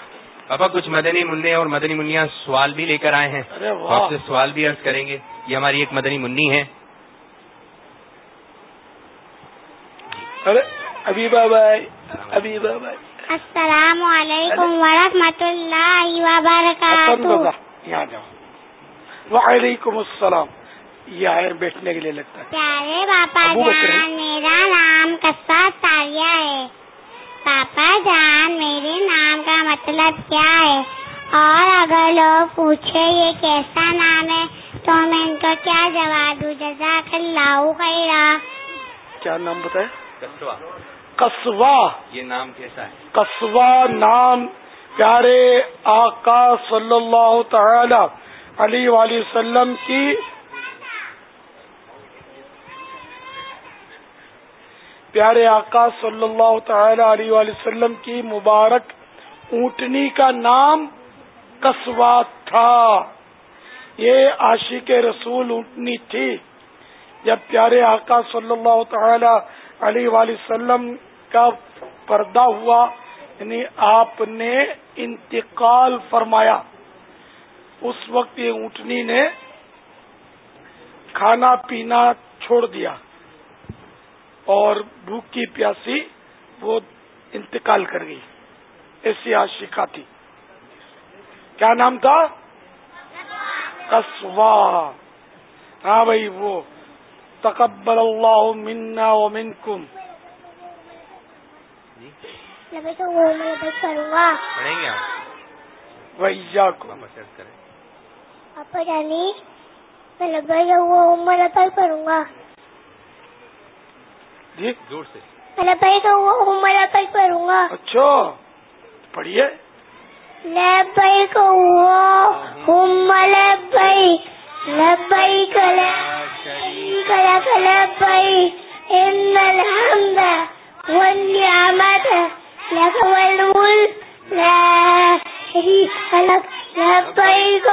پاپا کچھ مدنی منع اور مدنی منیا سوال بھی لے کر آئے ہیں۔ آپ سے سوال بھی عرض کریں گے۔ یہ ہماری ایک مدنی منی ہے۔ ارے ابیبا بھائی ابیبا بھائی السلام علیکم ورحمۃ اللہ وبرکاتہ۔ یہاں جاؤ۔ وعلیکم السلام۔ یہ آئے بیٹھنے کے لیے لگتا ہے۔ پیارے پاپا ہے؟ جان میرا نام کسا ہے۔ پاپا جان میرے نام کا مطلب کیا ہے؟ اور اگر لوگ پوچھے یہ کیسا نام ہے تو میں ان کو کیا جواب دوں؟ جزاک اللہ خیرہ کیا نام بتایا قصوا. یہ نام کیسا ہے؟ قصوا نام پیارے آقا صلی اللہ تعالی علیہ وآلہ وسلم کی پیارے آقا صلی اللہ تعالی علیہ وآلہ وسلم کی مبارک اونٹنی کا نام قصوا تھا۔ یہ عاشق رسول اونٹنی تھی۔ جب پیارے آقا صلی اللہ تعالی علیہ وآلہ وسلم کا پردہ ہوا یعنی آپ نے انتقال فرمایا۔ اس وقت یہ اونٹنی نے کھانا پینا چھوڑ دیا اور بھوکی پیاسی وہ انتقال کر گئی۔ ایسی آشکا تھی۔ کیا نام تھا؟ کسوا ہاں بھائی، وہ تقبل اللہ منا و منکم کروں گا آپ کو جانی میں لبائی وہ عمر کروں جی زور سے میں لبائی کا وہ عمر پر کروں گا اچھا پڑھیے لبائی کا وہ عمر لبائی لبائی کلا کلا کلا ان الحمد والنعمت لك والملك لا شريك لك لبيك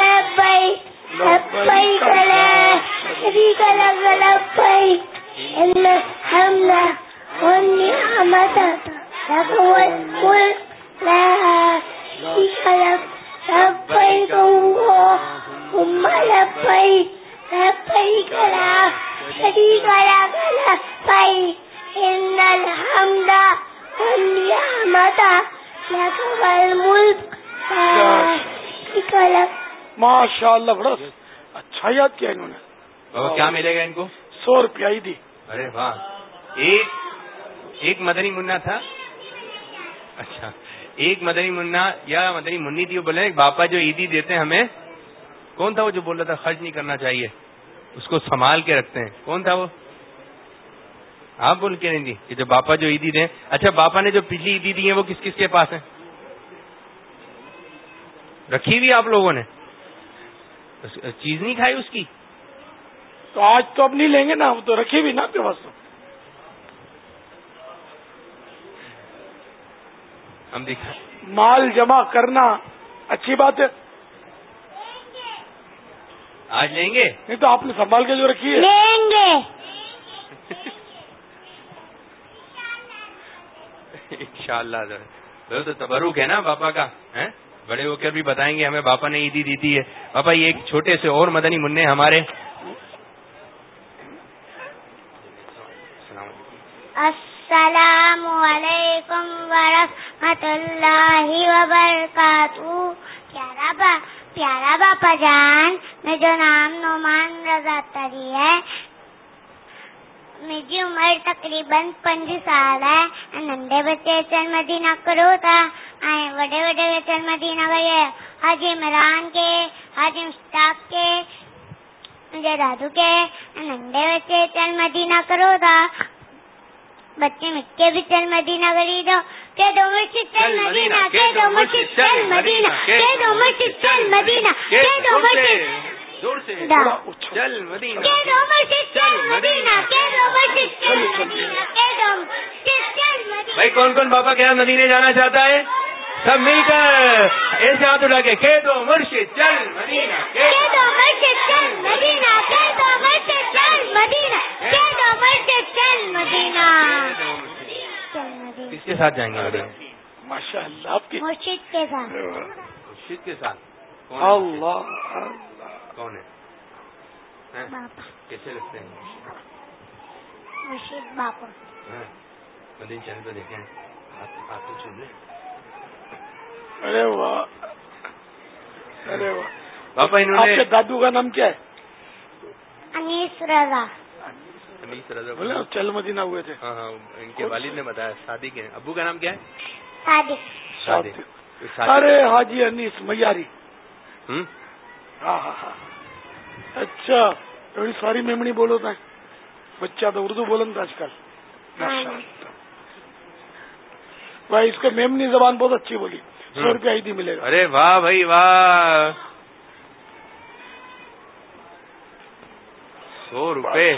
لبيك لبيك لا شريك لك لبيك إن الحمد والنعمة لك والملك لا شريك لك لا لك الحمد لك والملك لك ماشاء اللہ بڑا اچھا یاد کیا انہوں نے۔ کیا ملے گا ان کو؟ سو روپیہ ہی دی۔ ارے واہ ایک ایک مدنی منا تھا؟ اچھا۔ ایک مدنی منا یا مدنی منی تھی، وہ بولے باپا جو عیدی دیتے ہیں ہمیں، کون تھا وہ جو بول رہا تھا خرچ نہیں کرنا چاہیے؟ اس کو سنبھال کے رکھتے ہیں۔ کون تھا وہ؟ آپ بول کے نہیں دی، کہ جو باپا جو عیدی دیں۔ اچھا باپا نے جو پچھلی عیدی دی ہیں، وہ کس کس کے پاس ہیں؟ رکھی ہوئی آپ لوگوں نے۔ چیز نہیں کھائی اس کی؟ تو آج تو اب نہیں لیں گے نا، وہ تو رکھی بھی نا آپ کے پاس تو ہم دکھا مال جمع کرنا اچھی بات ہے۔ آج لیں گے؟ نہیں تو آپ نے سنبھال کے جو رکھی ہے۔ لیں گے۔ ان شاء اللہ تو تبرک ہے نا باپا کا ہیں؟ بڑے ہو کر بھی بتائیں گے ہمیں باپا نے عیدی دی تھی۔ ہے باپا یہ ایک چھوٹے سے اور مدنی منع ہمارے۔ السلام علیکم۔ ورحمۃ اللہ وبرکاتہ۔ پیارا با، پیارا باپا جان میں جو نام نعمان رضا تری ہے، میری عمر تقریباً پنج سال ہے۔ ننڈے بچے چل مدینہ کرو تھا بڑے بڑے چل مدینہ گئے۔ حاجی عمران کے حاجی مشتاق کے، مجھے دادو کے۔ ننڈے بچے چل مدینہ کرو تھا بچے مٹکے بھی چل مدینہ گری دو کہ دو مرشد چل مدینہ کہ دو مرشد چل مدینہ کہ دو مرشد چل مدینہ کہ دو مرشد زور سے دا چل مدینہ کہ دو مرشد چل مدینہ کہ دو مرشد چل مدینہ کہ دو مرشد چل مدینہ بھائی کون کون باپا کے یہاں مدینے جانا چاہتا ہے سب مل کر ایسے ہاتھ اٹھا کے کہ دو مرشد چل مدینہ کہ کہ دو مرشد چل مدینہ کہ دو مرشد چل مدینہ کہ دو مرشد چل مدینہ چل مدینہ۔ کس کے ساتھ جائیں گے ماشاء اللہ آپ کی مرشد کے ساتھ۔ مرشد کے ساتھ۔ کون ہے؟ اللہ۔ کون ہے؟ کیسے لگتے ہیں؟ مرشد باپا؟ مدین چینل پہ دیکھیں۔ آپ کو چھو لیں ارے واہ۔ ارے واہ۔ انہوں نے دادو کا نام کیا ہے؟ انیس رضا۔ انیس رضا۔ بولے چل مدینہ ہوئے تھے۔ ہاں ہاں ان کے والد نے بتایا شادی کے ابو کا نام کیا ہے؟ صادق۔ صادق۔ صادق۔ ارے حاجی انیس میاری؟ ہاں ہاں ہاں۔ اچھا تھوڑی ساری میمنی بولو تا بچہ تو اردو بولن تھا آج کل۔ اللہ۔ بھائی اس کو میمنی سو روپیہ عیدی ملے گا۔ ارے واہ بھائی واہ۔ سو روپے۔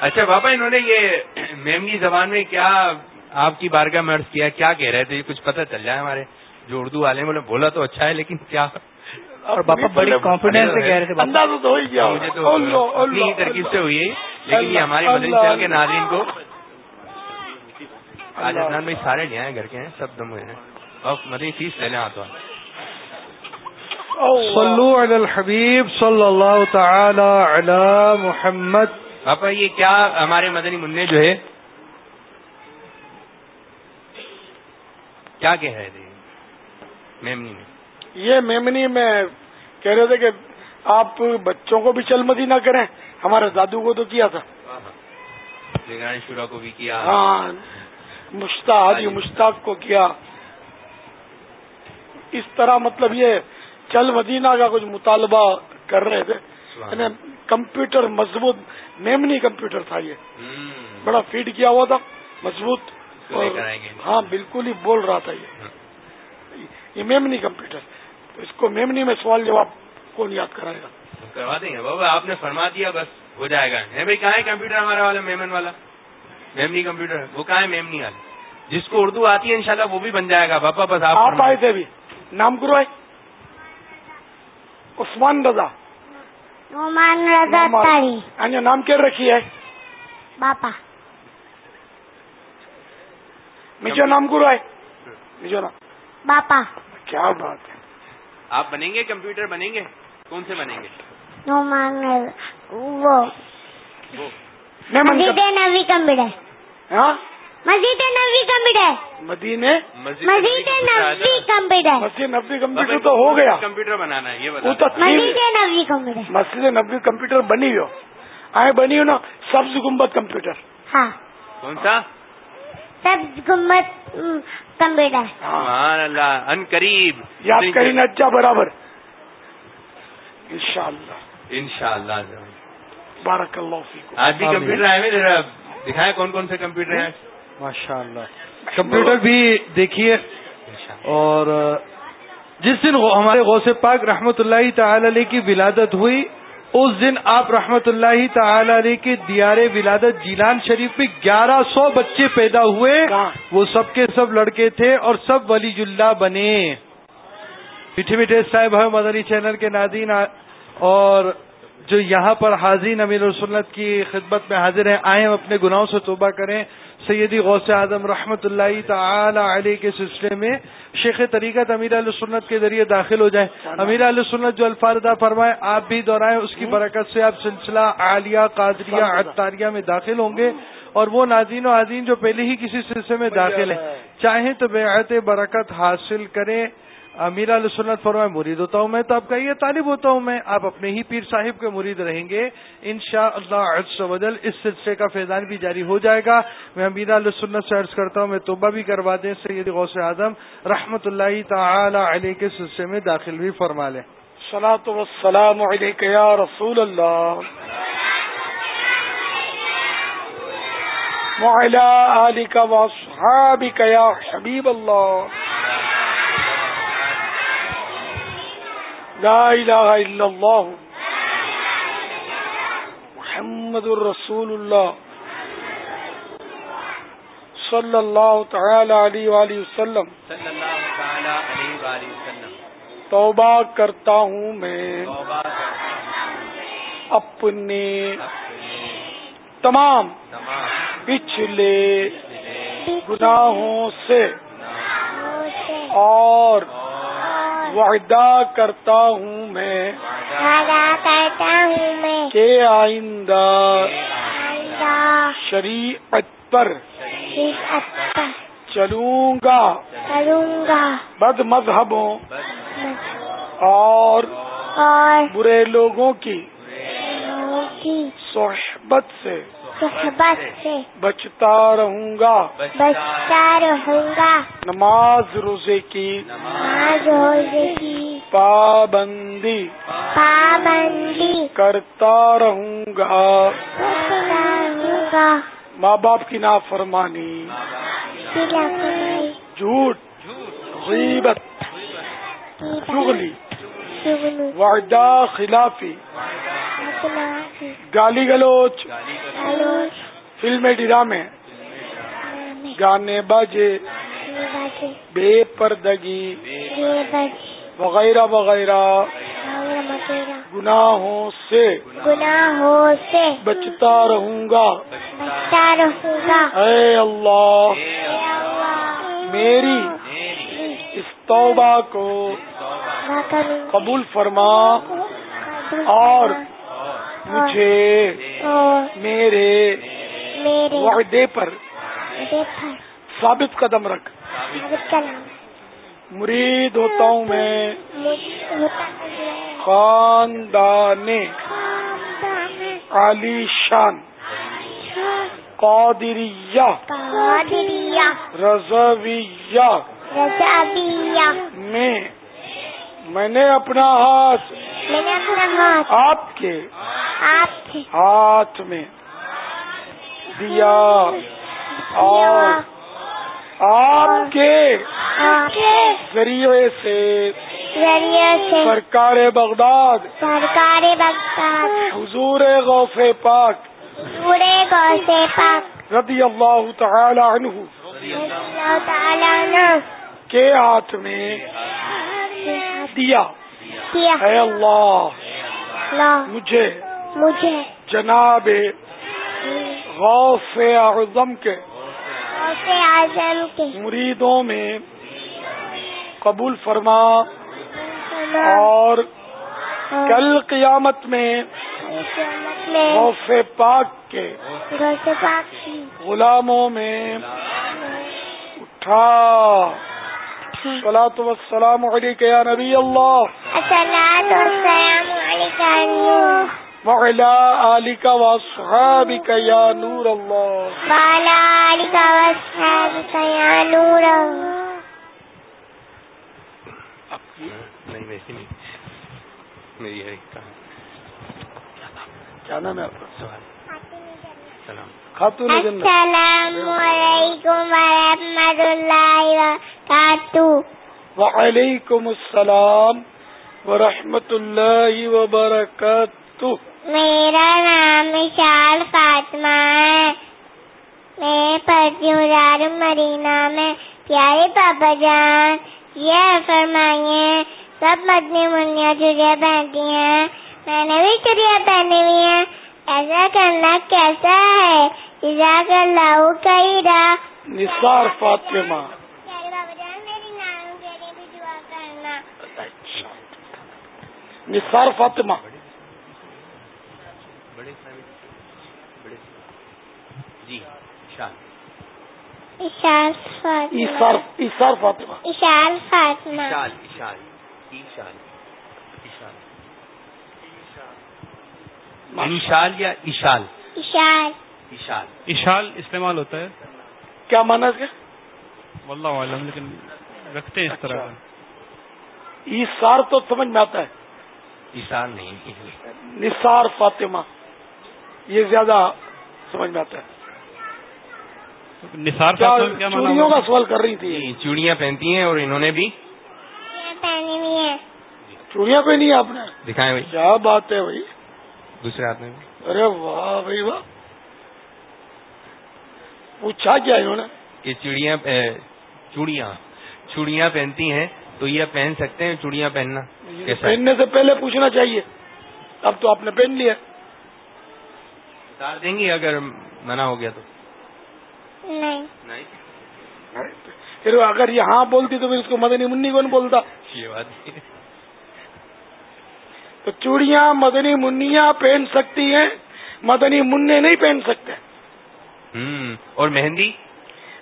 اچھا باپا انہوں نے یہ میمنی زبان میں کیا آپ کی بارگاہ میں عرض کیا؟ کیا کہہ رہے تھے؟ یہ کچھ پتہ چل جائے ہمارے جو اردو والے بولے بولا تو اچھا ہے لیکن کیا؟ اور باپا بڑی کانفیڈینس سے کہہ رہے تھے اندازہ تو ہو ہی گیا۔ مجھے تو ترکیب سے ہوئی ہے لیکن یہ مدنی اللہ، چینل کے ناظرین کو عدنان بھائی سارے لے آئے گھر کے ہیں سب دم ہوئے ہیں۔ اور مدنی فیس لے لیں ہاتھوں صلو علی الحبیب صلی اللہ تعالی علی محمد۔ پاپا یہ کیا ہمارے مدنی منع جو ہے؟ کیا کہہ رہے تھے؟ میمنی میں۔ یہ میمنی میں کہہ رہے تھے کہ آپ بچوں کو بھی چل مدی نہ کریں۔ ہمارے دادو کو تو کیا تھا؟ شورا کو بھی کیا۔ ہاں۔ مشتاق حاجی مشتاق کو کیا؟ اس طرح مطلب یہ چل مدینہ کا کچھ مطالبہ کر رہے تھے۔ یعنی کمپیوٹر مضبوط میمنی کمپیوٹر تھا یہ۔ بڑا فیڈ کیا ہوا تھا مضبوط۔ ہاں بالکل ہی بول رہا تھا یہ۔ یہ میمنی کمپیوٹر۔ تو اس کو میمنی میں سوال جواب کون یاد کرائے گا؟ کروا دیں گے۔ بابا آپ نے فرما دیا بس ہو جائے گا۔ بھائی کہاں ہے کمپیوٹر ہمارا والا میمن والا؟ میمنی کمپیوٹر وہ کہاں ہے میمنی والا؟ جس کو اردو آتی ہے انشاءاللہ وہ بھی بن جائے گا باپا بس آپ۔ آئے تھے بھی۔ نام کرو ہے؟ عثمان رضا۔ نعمان رضا تاری۔ ہاں نام کیا رکھی ہے؟ باپا۔ مجھے نام کرو ہے؟ مجھے نام۔ باپا۔ کیا بات ہے۔ آپ بنیں گے کمپیوٹر بنیں گے؟ کون سے بنیں گے؟ وہ۔ کر نبی کمپیوٹر۔ ہاں مزید نبی کمپیوٹر مدینے مسجد مزید نبی کمپیوٹر مسجد نبی کمپیوٹر تو ہو گیا کمپیوٹر بنانا ہے یہ مزید نبی کمپیوٹر مسجد نبی کمپیوٹر بنی ہو آئے بنی ہو نا سبز گنبد کمپیوٹر ہاں کون سا سب گمت کمپیوٹر سبحان اللہ ان قریب یاد کریں اچھا برابر انشاءاللہ انشاءاللہ بارک اللہ فیکم آج بھی۔ کمپیوٹر آئے دکھائیں کون کون سے کمپیوٹر ہیں؟ ماشاء اللہ کمپیوٹر بھی دیکھیے۔ اور جس دن ہمارے غوث پاک رحمت اللہ تعالی علیہ کی ولادت ہوئی اس دن آپ رحمت اللہ تعالی علیہ کے دیار ولادت جیلان شریف میں گیارہ سو بچے پیدا ہوئے؟ وہ سب کے سب لڑکے تھے اور سب ولی اللہ بنے۔ میٹھے میٹھے صاحب ہے مدنی چینل کے ناظرین آ- اور جو یہاں پر حاضرین امیر السنت کی خدمت میں حاضر ہیں آئے ہم اپنے گناہوں سے توبہ کریں۔ سیدی غوث اعظم رحمت اللہ تعالی علیہ کے سلسلے میں شیخ طریقت امیر سنت کے ذریعے داخل ہو جائیں۔ امیر سنت جو الفاظ ادا فرمائے آپ بھی دہرائیں اس کی برکت سے آپ سلسلہ عالیہ قادریہ عطاریہ میں داخل ہوں گے۔ اور وہ ناظرین و عظیم جو پہلے ہی کسی سلسلے میں داخل ہیں چاہیں تو بیعت برکت حاصل کریں۔ امیر علیہ سنت فرمائے، مرید ہوتا ہوں میں، تو آپ کا یہ طالب ہوتا ہوں میں۔ آپ اپنے ہی پیر صاحب کے مرید رہیں گے۔ ان شاء اللہ وجل اس سلسلے کا فیضان بھی جاری ہو جائے گا۔ میں امیر علیہ سنت سے عرض کرتا ہوں، میں توبہ بھی کروا دیں، سید غوث اعظم رحمت اللہ تعالی علیہ کے سلسلے میں داخل بھی فرما لیں۔ سلاۃ وسلام یا رسول اللہ۔ وعلى آلك وأصحابك يا حبيب الله لا إله إلا الله. محمد رسول الله. صلى الله تعالى عليه وآله وسلم. صلی اللہ تعالی علیہ وآلہ وسلم. توبہ کرتا ہوں میں. اپنے تمام تمام پچھلے گناہوں سے اور وعدہ کرتا ہوں میں وعدہ کرتا ہوں میں کہ آئندہ شریعت پر چلوں گا کروں گا بد مذہبوں اور برے لوگوں کی صحبت سے صحبت سے بچتا رہوں گا۔ بچتا رہوں گا۔ نماز روزے کی۔ نماز روزے کی۔ پابندی پابندی کرتا رہوں گا۔ ماں باپ کی نافرمانی۔ جھوٹ غیبت چغلی وعدہ خلافی۔ گالی گلوچ. فلم ڈرامے. گانے باجے باجے بے پردگی. وغیرہ وغیرہ. گناہوں سے. گناہوں سے. بچتا رہوں گا. بچتا رہوں گا. اے اللہ. میری اس توبہ کو قبول فرما. اور مجھے میرے وعدے پر ثابت قدم رکھ۔ مرید ہوتا ہوں میں۔ خاندان۔ علی شان۔ قادریہ۔ رضویہ۔ میں میں نے اپنا ہاتھ آپ کے آپ کے ہاتھ میں دیا۔ اور آپ کے ذریعے سے ذریعے سے سرکار بغداد سرکار بختار حضور غوث پاک گو سے پاک رضی اللہ تعالی عنہ اللہ تعالیٰ نے کے ہاتھ میں دیا۔ کیا؟ اے اللہ مجھے مجھے۔ جناب غوث اعظم کے غوث اعظم کے۔ مریدوں میں قبول فرما اور کل قیامت میں غوث پاک کے غلاموں میں اٹھا۔ صلاۃ والسلام علیک یا نبی اللہ السلام والسلام علیکم وعلا آلک واصحابک یا نور نہیں ویسی نہیں. میری ہے کیا نام ہے آپ کا؟ سوال. سلام. خاتون السلام علیکم ورحمۃ اللہ وبرکاتہ. وعلیکم السلام ورحمۃ اللہ وبرکاتہ. میرا نام اشال فاطمہ ہے. میں پڑھتی ہوں دار مدینہ میں پیارے پاپا جان. یہ فرمائیے سب مدنی منیا چڑیا پہنتی ہیں. میں نے بھی چڑیا پہنی ہوئی ہیں. ایسا کرنا کیسا ہے؟ نثار فاطمہ پیارے بابا جان میری نانو کے لیے بھی دعا کرنا نثار فاطمہ بڑے بڑے جی شاہ اشال فاطمہ ایسار فاطمہ اشال فاطمہ اشال اشال اشال اشال انشال یا اشال اشال اشال۔ اشال استعمال ہوتا ہے۔ کیا مانا اس کا؟ واللہ عالم لیکن رکھتے ہیں اس طرح کا۔ ایسار تو سمجھ میں آتا ہے۔ اشال نہیں۔ نثار فاطمہ۔ یہ زیادہ سمجھ میں آتا ہے۔ نثار چوڑیوں کا؟ سوال کر رہی تھی۔ جی، چوڑیاں پہنتی ہیں اور انہوں نے بھی۔ پہنی ہوئی چوڑیاں کوئی نہیں ہے آپ نے؟ دکھائے بھائی۔ کیا بات ہے بھائی؟ دوسرے ہاتھ میں ارے واہ بھائی واہ۔ پوچھا کیا انہوں نے۔ یہ چڑیاں چوڑیاں چوڑیاں پہنتی ہیں تو یہ پہن سکتے ہیں چوڑیاں پہننا؟ پہننے سے پہلے پوچھنا چاہیے۔ اب تو آپ نے پہن لیا۔ اتار دیں گی اگر منع ہو گیا تو۔ نہیں۔ نہیں؟ پھر اگر یہاں بولتی تو پھر اس کو مدنی منی کون بولتا؟ یہ بات۔ تو چوڑیاں مدنی منیاں پہن سکتی ہیں مدنی منع نہیں پہن سکتے۔ ہوں اور مہندی؟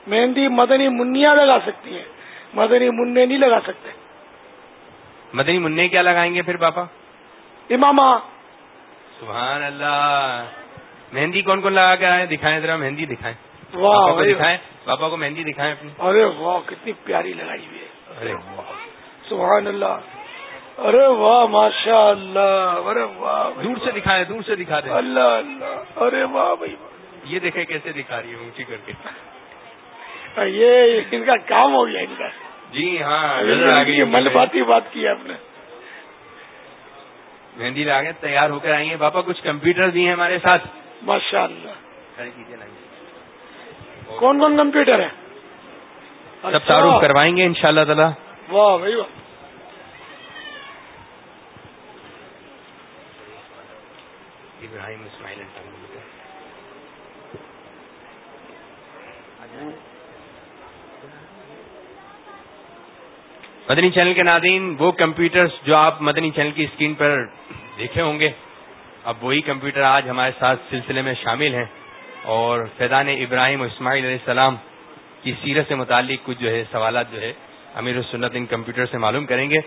مہندی مدنی منیاں لگا سکتی ہیں۔ مدنی منع نہیں لگا سکتے۔ مدنی منع کیا لگائیں گے پھر پاپا امامہ۔ سبحان اللہ۔ مہندی کون کون لگا کے آئے؟ دکھائیں ذرا مہندی دکھائیں۔ واہ کو دکھائیں پاپا کو مہندی دکھائیں اپنی۔ ارے واہ کتنی پیاری لگائی ہوئی ہے۔ ارے۔ واہ سبحان اللہ۔ ارے واہ ماشاء اللہ ارے واہ دور سے دکھائیں دور سے دکھا دیں اللہ اللہ۔ ارے واہ بھائی واہ۔ یہ دیکھیں کیسے دکھا رہی ہے اونچی کر کے۔ یہ ان کا کام ہو گیا ان کا۔ جی ہاں نظر آ گئی من باتی بات کی آپ نے۔ مہندی لا کے تیار ہو کر آئیں گے پاپا کچھ کمپیوٹر بھی ہیں ہمارے ساتھ؟ ماشاء اللہ۔ کون کون کمپیوٹر ہے سب اچھا، تعارف کروائیں گے ان شاء اللہ تعالیٰ۔ واہ بھائی واہ۔ ابراہیم اسماعیل مدنی چینل کے ناظرین، وہ کمپیوٹرز جو آپ مدنی چینل کی اسکرین پر دیکھے ہوں گے، اب وہی کمپیوٹر آج ہمارے ساتھ سلسلے میں شامل ہیں اور فیضان ابراہیم اسماعیل علیہ السلام کی سیرت سے متعلق کچھ جو ہے سوالات جو ہے امیر السنت ان کمپیوٹر سے معلوم کریں گے۔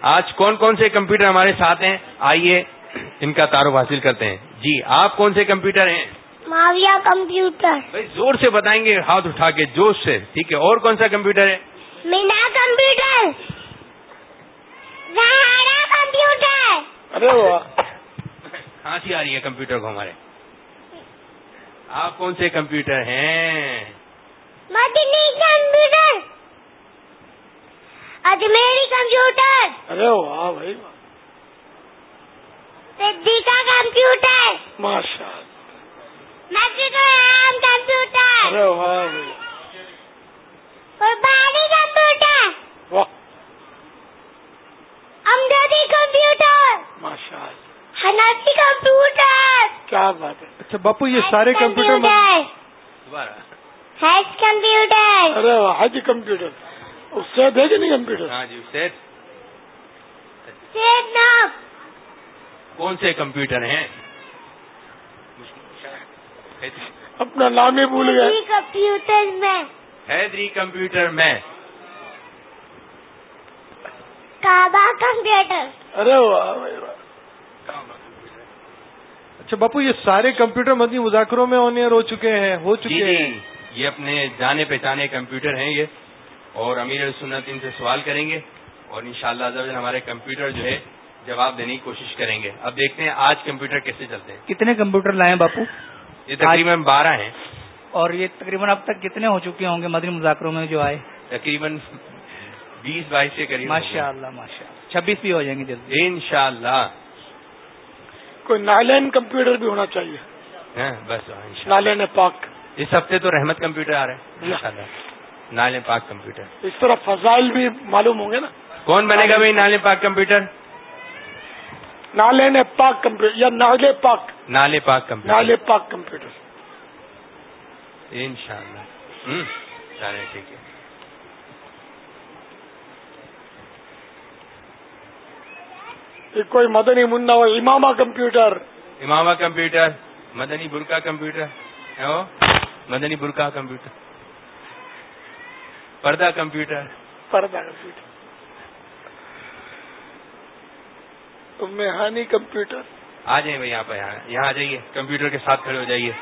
آج کون کون سے کمپیوٹر ہمارے ساتھ ہیں؟ آئیے ان کا تعارف حاصل کرتے ہیں۔ جی آپ کون سے کمپیوٹر ہیں؟ ماویہ کمپیوٹر۔ بھائی زور سے بتائیں گے ہاتھ اٹھا کے جوش سے۔ ٹھیک ہے اور کون سا کمپیوٹر ہے؟ مینا کمپیوٹر۔ کمپیوٹر۔ ارے کھانسی آ رہی ہے کمپیوٹر کو ہمارے؟ آپ کون سے کمپیوٹر ہیں؟ مدنی کمپیوٹر۔ اجمیری کمپیوٹر۔ ارے واہ بھائی۔ صدیقہ کمپیوٹر۔ ماشاء ارے واہ ماشاء اللہ کمپیوٹر کیا بات ہے اچھا باپو یہ سارے کمپیوٹر کمپیوٹر ارے حج کمپیوٹر اس سے دے گی نہیں کمپیوٹر ہاں جی کون سے کمپیوٹر ہیں اپنا نام ہی بھول گئے۔ کمپیوٹر میں۔ حیدری کمپیوٹر میں۔ کعبہ کمپیوٹر۔ ارے واہ بھائی واہ۔ اچھا باپو یہ سارے کمپیوٹر مدنی مذاکروں میں ایئر ہو چکے ہیں ہو جی چکے جی ہیں۔ یہ اپنے جانے پہچانے کمپیوٹر ہیں یہ۔ اور امیر سنت ان سے سوال کریں گے۔ اور انشاءاللہ شاء اللہ ہمارے کمپیوٹر جو ہے جواب دینے کی کوشش کریں گے۔ اب دیکھتے ہیں آج کمپیوٹر کیسے چلتے ہیں۔ کتنے کمپیوٹر لائے ہیں باپو؟ یہ تقریباً بارہ ہیں۔ اور یہ تقریباً اب تک کتنے ہو چکے ہوں گے مدنی مذاکروں میں جو آئے؟ تقریباً بیس بائیس کے قریب ماشاء اللہ ماشاء اللہ چھبیس بھی ہو جائیں گے جلدی۔ ان شاء اللہ کوئی نالین کمپیوٹر بھی ہونا چاہیے۔ بس ان شاء نالین پاک۔ اس ہفتے تو رحمت کمپیوٹر آ رہے ہیں۔ ان شاء اللہ نالے پاک کمپیوٹر۔ اس طرح فضائل بھی معلوم ہوں گے نا؟ کون بنے گا بھائی نالے پاک کمپیوٹر؟ نالین پاک کمپیوٹر یا نالے پاک. نالے پاک کمپیوٹر. نالے پاک کمپیوٹر. ان شاء اللہ ٹھیک ہے. کوئی مدنی منا ہو امامہ کمپیوٹر. امامہ کمپیوٹر مدنی برقع کمپیوٹر. مدنی برقع کمپیوٹر. پردہ کمپیوٹر. پردہ کمپیوٹر. مہانی کمپیوٹر۔ آ جائیں بھائی یہاں پہ یہاں آ جائیے۔ کمپیوٹر کے ساتھ کھڑے ہو جائیے۔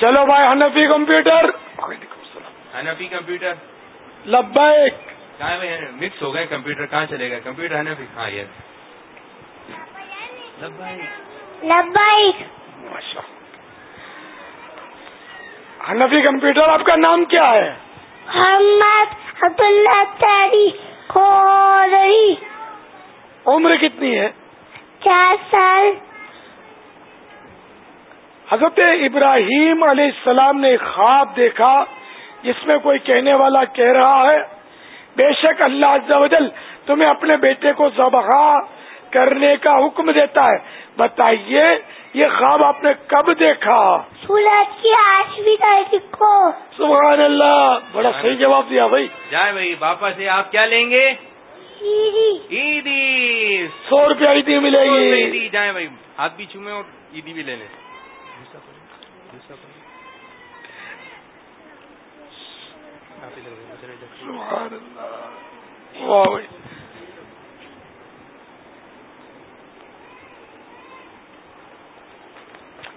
چلو بھائی حنفی کمپیوٹر۔ وعلیکم السلام۔ حنفی کمپیوٹر۔ لبیک۔ کہاں مکس ہو گئے کمپیوٹر کہاں چلے گا کمپیوٹر ہے نا ہاں یہ۔ لبائک ماشاء حنفی کمپیوٹر آپ کا نام کیا ہے؟ محمد عبداللہ تاری عمر کتنی ہے؟ چار سال۔ حضرت ابراہیم علیہ السلام نے خواب دیکھا جس میں کوئی کہنے والا کہہ رہا ہے بے شک اللہ عز و جل تمہیں اپنے بیٹے کو ذبح کرنے کا حکم دیتا ہے۔ بتائیے یہ خواب آپ نے کب دیکھا؟ سورج کی آٹھویں تاریخ کو۔ سبحان اللہ بڑا صحیح جواب دیا بھائی۔ جائیں بھائی باپا سے آپ کیا لیں گے؟ عیدی عیدی سو روپیہ عیدی ملے گی۔ عیدی۔ جائیں بھائی ہاتھ بھی چومے اور عیدی بھی لے لیں۔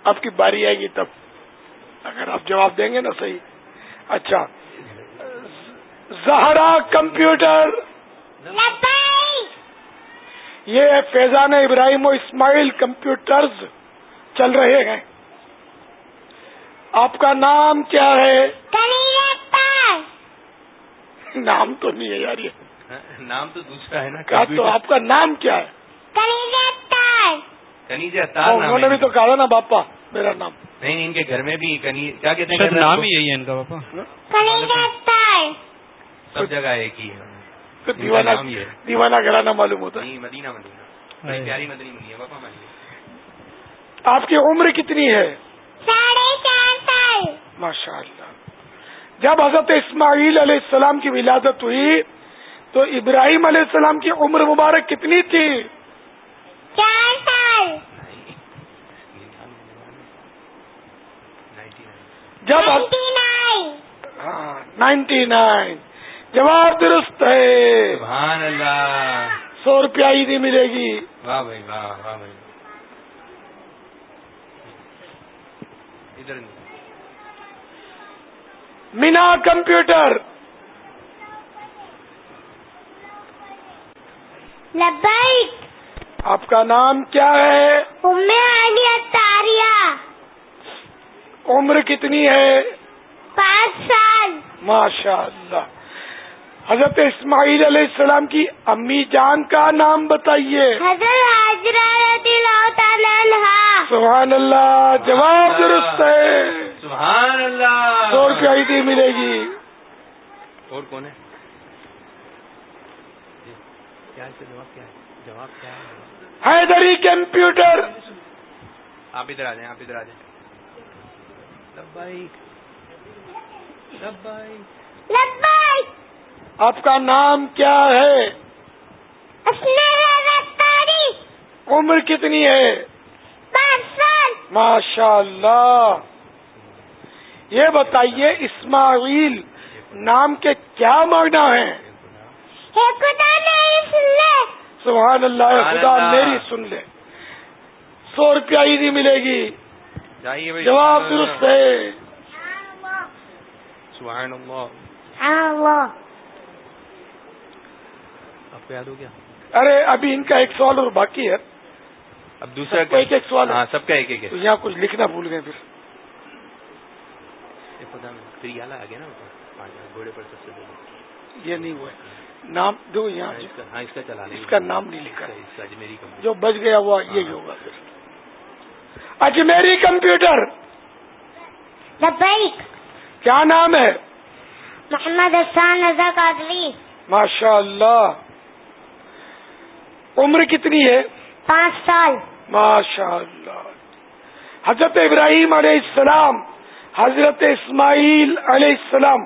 آپ کی باری آئے گی تب۔ اگر آپ جواب دیں گے نا صحیح۔ اچھا۔ زہرا کمپیوٹر۔ یہ فیضان ابراہیم و اسماعیل کمپیوٹرز چل رہے ہیں۔ آپ کا نام کیا ہے؟ نام تو نہیں ہے یار یہ۔ نام تو دوسرا ہے نا کہا تو آپ کا نام کیا ہے؟ انہوں نے بھی تو کہا نا باپا میرا نام۔ نہیں ان کے گھر میں بھی کیا کہتے ہیں؟ نام ہی یہی ہے ان کا پاپا کنیرتر سب جگہ ایک ہی ہے۔ دیوانہ دیوانہ گھرانہ معلوم ہوتا۔ ہے نہیں مدینہ مدینہ۔ بڑی پیاری مدنی منی ہے باپا آپ کی عمر کتنی ہے؟ ماشاء اللہ۔ جب حضرت اسماعیل علیہ السلام کی ولادت ہوئی تو ابراہیم علیہ السلام کی عمر مبارک کتنی تھی؟ چار سال۔ جب ہاں نائنٹی نائن۔ جواب درست ہے۔ سبحان اللہ۔ سو روپیہ عیدی ملے گی۔ واہ بھائی واہ واہ بھائی۔ ادھر مینا کمپیوٹر۔ لبیک۔ آپ کا نام کیا ہے؟ عالیہ تاریہ عمر کتنی ہے؟ پانچ سال۔ ماشاء اللہ حضرت اسماعیل علیہ السلام کی امی جان کا نام بتائیے۔ حضرت سبحان اللہ جواب درست ہے۔ سبحان اللہ۔ سو روپیہ عیدی ملے گی۔ اور کون ہے؟ جی، جواب کیا ہے؟ جواب کیا ہے؟ حیدری کمپیوٹر۔ آپ ادھر آ جائیں آپ ادھر آ جائیں۔ لبائک لبائک لبیک۔ آپ کا نام کیا ہے؟ عمر کتنی ہے؟ ماشاء اللہ یہ بتائیے اسماعیل نام کے کیا ہیں؟ ہے نہیں سبحان اللہ خدا۔ میری سن لے۔ سو روپیہ عیدی ملے گی۔ جواب درست ہے۔ سبحان اللہ۔ آپ کو یاد ہو گیا؟ ارے ابھی ان کا ایک سوال اور باقی ہے۔ اب دوسرا ایک ایک سوال ہاں سب کا ایک ایک یہاں کچھ لکھنا بھول گئے پھر۔ آ گیا نا۔ اوپر پانچ گھوڑے پر سب سے پہلے۔ یہ نہیں ہوا ہے۔ نام دو یہاں ہاں، اس کا ہاں اس کا چلا اس کا نام نہیں لکھا۔ ہے اجمیری کمپنی جو بچ گیا وہ یہی ہوگا پھر۔ اجمیری کمپیوٹر۔ لبیک کیا نام ہے؟ محمد حسان رضا قادری۔ ماشاء اللہ عمر کتنی ہے؟ پانچ سال۔ ماشاء اللہ حضرت ابراہیم علیہ السلام حضرت اسماعیل علیہ السلام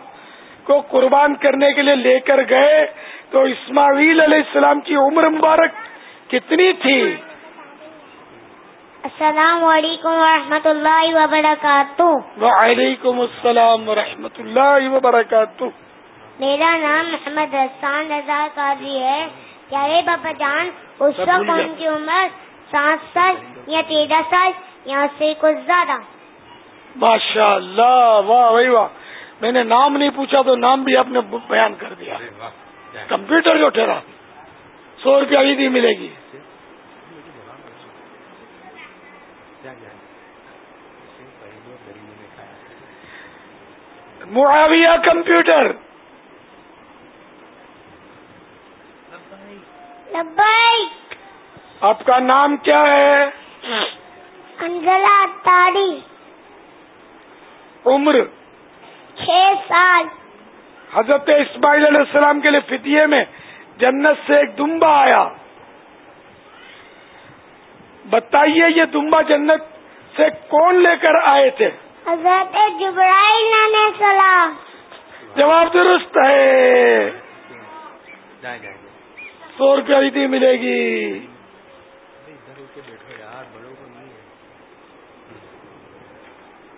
کو قربان کرنے کے لیے لے کر گئے تو اسماعیل علیہ السلام کی عمر مبارک کتنی تھی؟ السلام علیکم ورحمۃ اللہ وبرکاتہ۔ وعلیکم السلام ورحمۃ اللہ وبرکاتہ۔ میرا نام محمد حسان رضا قاضی ہے۔ پیارے بابا جان اس وقت ان کی عمر سات سال یا تیرہ سال یا اس سے کچھ زیادہ۔ ماشاء اللہ واہ بھائی واہ۔ میں نے نام نہیں پوچھا تو نام بھی آپ نے بیان کر دیا۔ کمپیوٹر جو ٹھہرا سو روپیہ عیدی ملے گی۔ معاویہ کمپیوٹر۔ لبیک آپ کا نام کیا ہے؟ انزلہ تاری. عمر. چھ سال. حضرت اسماعیل علیہ السلام کے لیے فدیے میں جنت سے ایک دمبا آیا. بتائیے یہ دمبا جنت سے کون لے کر آئے تھے؟ حضرت جبرائیل علیہ السلام. جواب درست ہے. سو روپیہ عیدی ملے گی۔ نہیں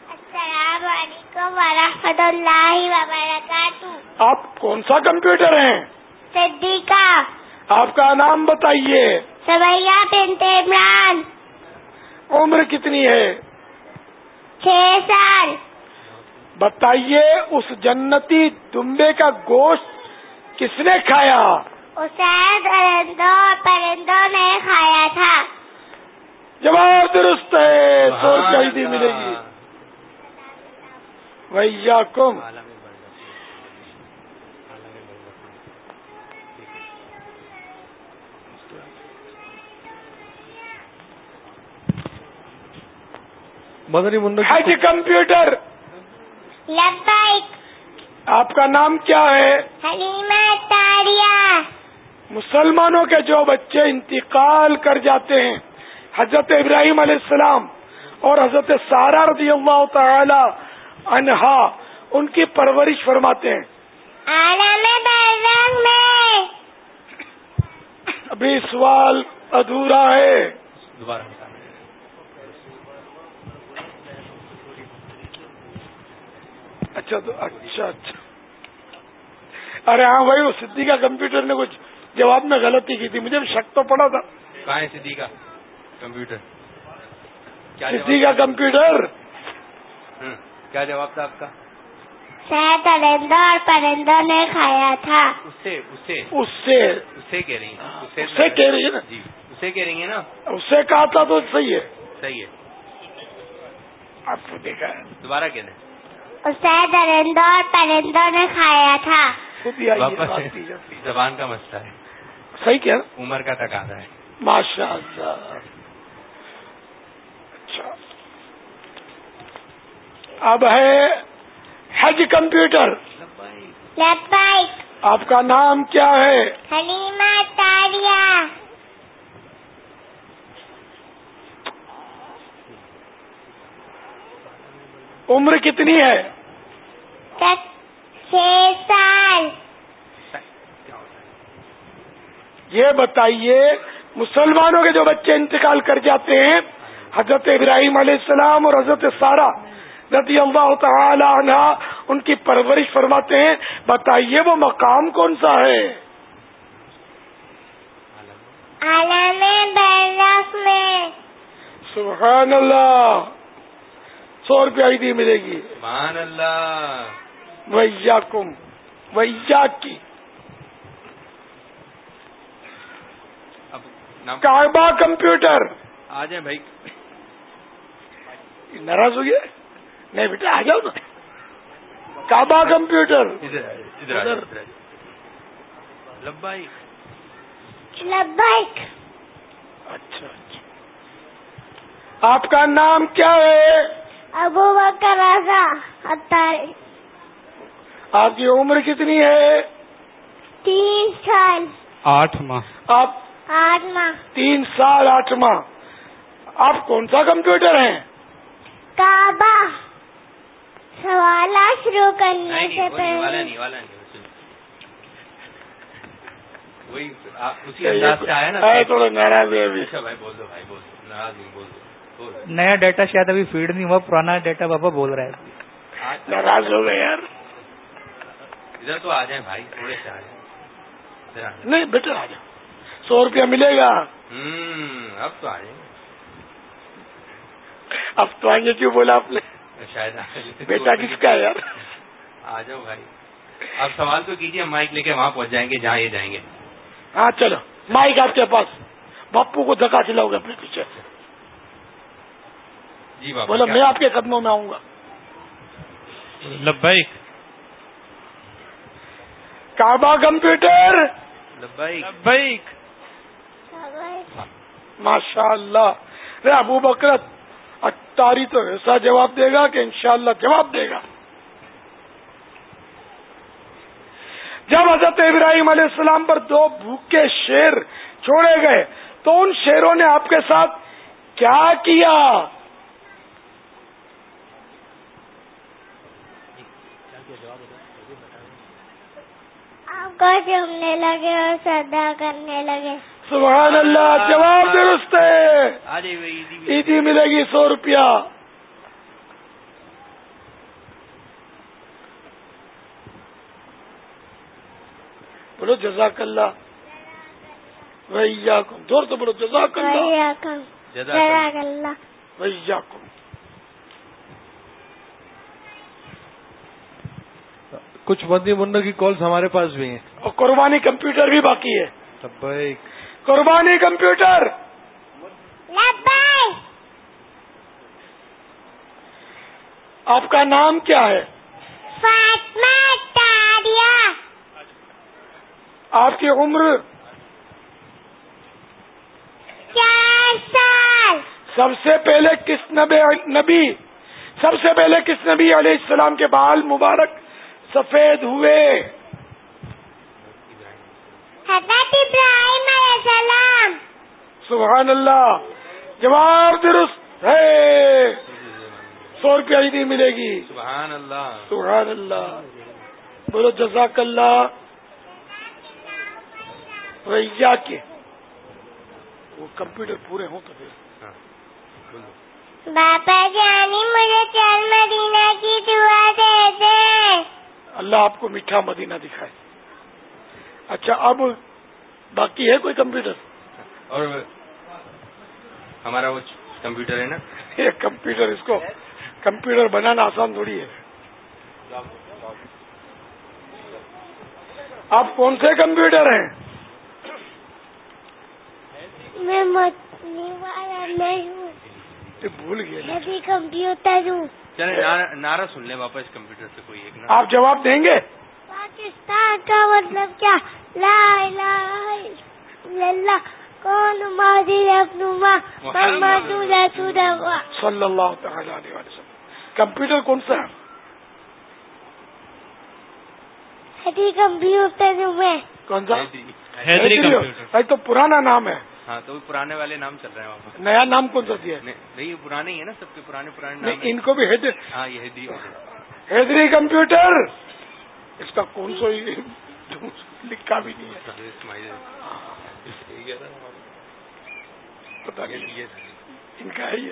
السلام علیکم ورحمۃ اللہ وبرکاتہ۔ آپ کون سا کمپیوٹر ہیں؟ صدیقہ۔ آپ کا نام بتائیے۔ سویا بنت عمران۔ عمر کتنی ہے؟ چھ سال۔ بتائیے اس جنتی دمبے کا گوشت کس نے کھایا؟ اور پرندوں نے کھایا تھا۔ جواب درست ہے سو روپیہ عیدی ملے گی۔ بھیا کم مدنی منڈا حج کمپیوٹر۔ آپ کا نام کیا ہے؟ حلیمہ تاریہ۔ مسلمانوں کے جو بچے انتقال کر جاتے ہیں حضرت ابراہیم علیہ السلام اور حضرت سارا رضی اللہ تعالی عنہا ان کی پرورش فرماتے ہیں۔ میں۔ ابھی سوال ادھورا ہے۔ دوبارہ اچھا تو اچھا اچھا۔ ارے ہاں بھائی وہ سدھی کا کمپیوٹر نے کچھ جواب میں غلطی کی تھی مجھے شک تو پڑا تھا۔ کہاں ہے کا کمپیوٹر۔ کمپیوٹر۔ کیا جواب تھا آپ کا؟ شاید درندہ اور پرندوں نے کھایا تھا۔ اس سے اس سے اس کہہ رہی ہیں۔ اس سے اس سے کہہ رہی ہے نا؟ جی اس سے کہہ رہی ہیں نا؟ اس سے کہا تھا تو صحیح ہے۔ صحیح ہے۔ آپ کو دیکھا دوبارہ کہنا اسے درندوں اور پرندوں نے کھایا تھا۔ زبان کا مسئلہ ہے۔ صحیح کیا؟ عمر کا تقاضا ہے۔ ماشاء اللہ اچھا۔ اب ہے حج کمپیوٹر۔ آپ کا نام کیا ہے؟ حلیمہ تاریہ۔ عمر کتنی ہے؟ چھ سال۔ یہ بتائیے مسلمانوں کے جو بچے انتقال کر جاتے ہیں حضرت ابراہیم علیہ السلام اور حضرت سارا رضی اللہ تعالی عنہ ان کی پرورش فرماتے ہیں بتائیے وہ مقام کون سا ہے؟ میں۔ سبحان اللہ سو روپیہ عیدی ملے گی۔ سبحان اللہ۔ ویا کم ویا کی اب نام کعبہ کمپیوٹر۔ آ جائیں بھائی۔ ناراض ہو گیا؟ نہیں بیٹا آ جاؤ نا۔ کعبہ کمپیوٹر۔ لبائک اچھا اچھا۔ آپ کا نام کیا ہے؟ ابو بکر رضا اتاری آپ کی عمر کتنی ہے؟ تین سال۔ آٹھ ماہ۔ آپ آٹھ ماہ تین سال آٹھ ماہ آپ کون سا کمپیوٹر ہیں؟ کعبہ۔ سوالات شروع کرنے سے پہلے۔ وہی اسی انداز سے آیا نا؟ ہے تھوڑا ناراض ہے ابھی۔ اچھا بھائی بول دو بھائی بول دو۔ ناراض نہیں بول دو بول دو۔ نیا ڈیٹا شاید ابھی فیڈ نہیں ہوا پرانا ڈیٹا بابا بول رہا ہے۔ ناراض ہو گئے یار۔ ادھر تو آ جائیں بھائی تھوڑے سے آ جائیں۔ جائیں۔ نہیں بیٹا آ جاؤ۔ سو روپیہ ملے گا۔ اب تو آ جائیں اب تو آئیں گے کیوں بولا آپ نے؟ شاید۔ بیٹا کس کا ہے یار؟ آ جاؤ بھائی۔ آپ سوال تو کیجیے ہم مائک لے کے وہاں پہنچ جائیں گے جہاں یہ جائیں گے۔ ہاں چلو۔ مائک آپ کے پاس۔ باپو کو دھکا چلاؤ گے اپنے پیچھے۔ جی بابا کیا- میں آپ کے قدموں میں آؤں گا۔ لبیک۔ Kaaba computer. لبیک۔ لبیک۔ ماشاء اللہ رے ابو بکرت اتاری تو ایسا جواب دے گا کہ انشاءاللہ جواب دے گا۔ جب حضرت ابراہیم علیہ السلام پر دو بھوکے شیر چھوڑے گئے، تو ان شیروں نے آپ کے ساتھ کیا کیا؟ آپ کو چومنے لگے اور سدا کرنے لگے۔ سبحان اللہ جواب درست ہے۔ عیدی ملے گی سو روپیہ۔ بولو جزاک اللہ۔ بھیا کم زور سے بولو جزاک اللہ۔ ویاکم جزاک اللہ۔ کچھ مدنی منڈوں کی کالز ہمارے پاس بھی ہیں۔ اور قربانی کمپیوٹر بھی باقی ہے۔ قربانی کمپیوٹر۔ آپ کا نام کیا ہے؟ فاطمہ آپ کی عمر؟ چار سال۔ سب سے پہلے کس نبی نبی؟ سب سے پہلے کس نبی علیہ السلام کے بال مبارک سفید ہوئے؟ حضرت ابراہیم السلام. سبحان اللہ. جواب درست ہے. سو روپیہ عیدی ملے گی. سبحان اللہ. سبحان اللہ. بولو جزاک اللہ. ریا کے. وہ کمپیوٹر پورے ہوں تو پھر. ہاں. باپا جانی مجھے چل مدینہ کی دعا دے دے. اللہ آپ کو میٹھا مدینہ دکھائے. اچھا اب باقی ہے کوئی کمپیوٹر؟ اور ہمارا وہ کمپیوٹر ہے نا؟ [LAUGHS] یہ کمپیوٹر اس کو کمپیوٹر بنانا آسان تھوڑی ہے۔ آپ کون سے کمپیوٹر ہیں؟ میں مچھلی والا نہیں ہوں۔ یہ بھول بھی کمپیوٹر ہوں۔ چلے نعرہ- سن لیں واپس کمپیوٹر سے کوئی ایک آپ جواب دیں گے؟ پاکستان کا مطلب کیا؟ لا الہ الا اللہ۔ کون محمد رسول اللہ۔ صلی اللہ تعالی علیہ وسلم۔ کمپیوٹر کون سا ہے؟ کمپیوٹر میں کون سا؟ کمپیوٹر۔ تو پرانا نام ہے۔ ہاں تو پرانے والے نام چل رہے ہیں وہاں نیا نام کون سا دیا ہے؟ نہیں یہ پرانے ہی ہے نا سب کے پرانے پرانے نام۔ ان کو بھی ہاں یہ حیدری کمپیوٹر۔ اس کا کون سا لکھا بھی نہیں ہے۔ پتا نہیں۔ ان کا ہے یہ۔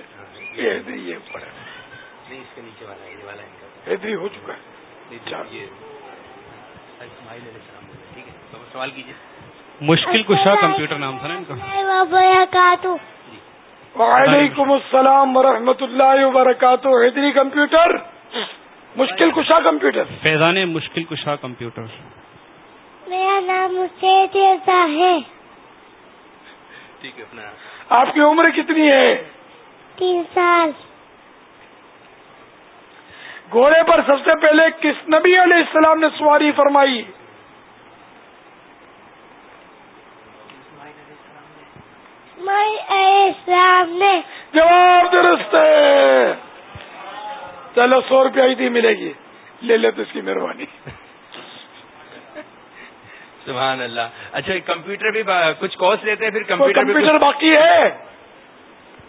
یہ حیدری یہ اوپر ہے نہیں اس کے نیچے والا ہے یہ والا ان کا۔ حیدری ہو چکا ہے۔ ٹھیک سوال کیجیے۔ مشکل کشا کمپیوٹر نام تھا نا ان کا۔ وبرکاتہ۔ وعلیکم السلام ورحمۃ اللہ وبرکاتہ۔ حیدری کمپیوٹر۔ مشکل کشا کمپیوٹر۔ فیضان مشکل کشا کمپیوٹر۔ میرا نام ہے۔ ٹھیک ہے اپنا۔ آپ کی عمر کتنی ہے؟ تین سال۔ گھوڑے پر سب سے پہلے کس نبی علیہ السلام نے سواری فرمائی؟ جواب درست ہے۔ چلو سو روپیہ عیدی ملے گی۔ لے لے تو اس کی مہربانی۔ سبحان اللہ۔ اچھا کمپیوٹر بھی با- کچھ کورس لیتے ہیں پھر کمپیوٹر کمپیوٹر کچھ- باقی ہے۔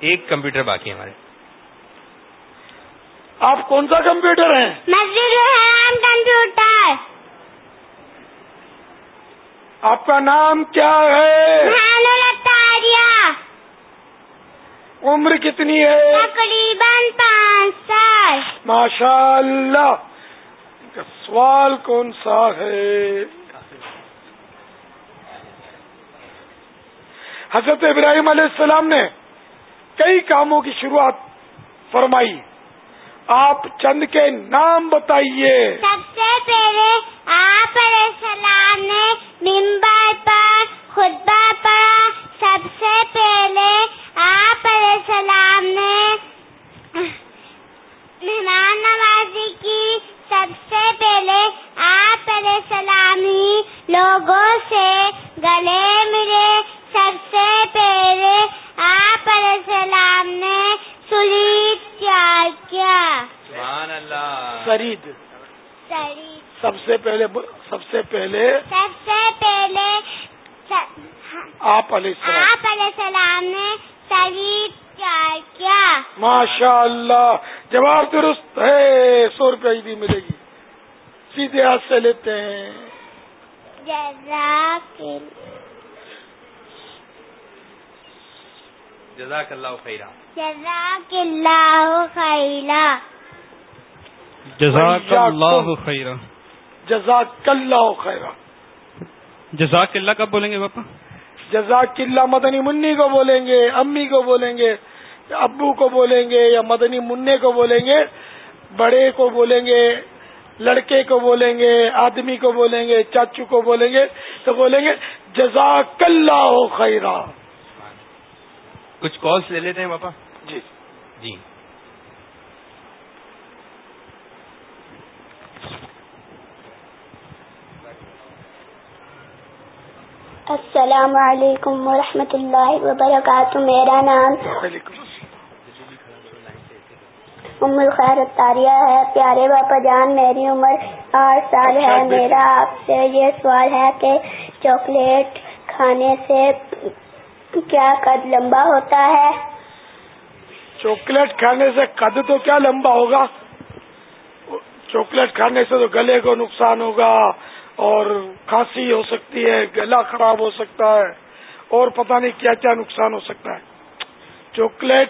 ایک کمپیوٹر باقی ہے ہمارے۔ آپ کون سا کمپیوٹر ہیں؟ کمپیوٹر۔ آپ کا نام کیا ہے؟ عمر کتنی ہے؟ تقریباً پانچ سال۔ ماشاء اللہ سوال کون سا ہے؟ حضرت ابراہیم علیہ السلام نے کئی کاموں کی شروعات فرمائی۔ آپ چند کے نام بتائیے۔ سب سے پہلے آپ علیہ السلام نے ممبر پر خطبہ پڑھا سب سے پہلے آپ علیہ السلام نے مہمان نوازی کی۔ سب سے پہلے آپ علیہ السلام ہی لوگوں سے گلے ملے۔ سب سے پہلے آپ علیہ السلام نے سلیٹ تیار کیا۔ سبحان اللہ۔ سرید سری سب سے پہلے سب سے پہلے سب سے پہلے آپ علیہ السلام. آپ علیہ السلام نے تیار کیا ماشاء اللہ جواب درست ہے سو روپئے عیدی ملے گی۔ سیدھے ہاتھ سے لیتے ہیں۔ جزاک جزاک اللہ خیرہ۔ جزاک اللہ خیرہ۔ جزاک اللہ خیرہ۔ جزاک اللہ خیرہ۔ جزاک اللہ کب بولیں گے پاپا؟ جزاک اللہ مدنی منی کو بولیں گے امی کو بولیں گے ابو کو بولیں گے یا مدنی منع کو بولیں گے بڑے کو بولیں گے لڑکے کو بولیں گے آدمی کو بولیں گے چاچو کو بولیں گے تو بولیں گے جزاک اللہ خیرہ کچھ کالس لے لیتے ہیں پاپا؟ جی۔ جی۔ السلام علیکم ورحمۃ اللہ وبرکاتہ میرا نام ام الخیر اتاریہ ہے۔ پیارے باپا جان میری عمر آٹھ سال ہے۔ میرا آپ سے یہ سوال ہے کہ چاکلیٹ کھانے سے کیا قد لمبا ہوتا ہے؟ چاکلیٹ کھانے سے قد تو کیا لمبا ہوگا؟ چاکلیٹ کھانے سے تو گلے کو نقصان ہوگا۔ اور کھانسی ہو سکتی ہے، گلا خراب ہو سکتا ہے، اور پتہ نہیں کیا کیا نقصان ہو سکتا ہے۔ چاکلیٹ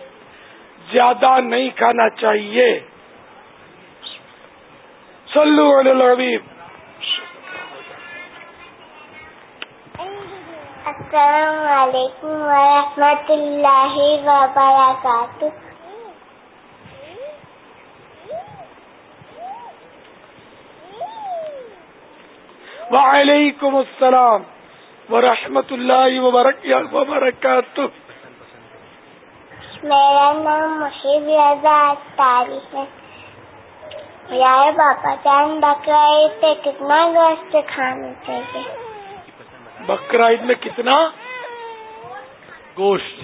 زیادہ نہیں کھانا چاہیے۔ سلو الحبیب۔ السلام علیکم ورحمۃ اللہ وبرکاتہ۔ وعلیکم السلام ورحمۃ اللہ وبرکاتہ۔ میرا نام مشیب رضا اختاری ہے۔ یار باپا جان بقرعید پہ کتنا گوشت کھانا چاہیے بقرا عید میں کتنا گوشت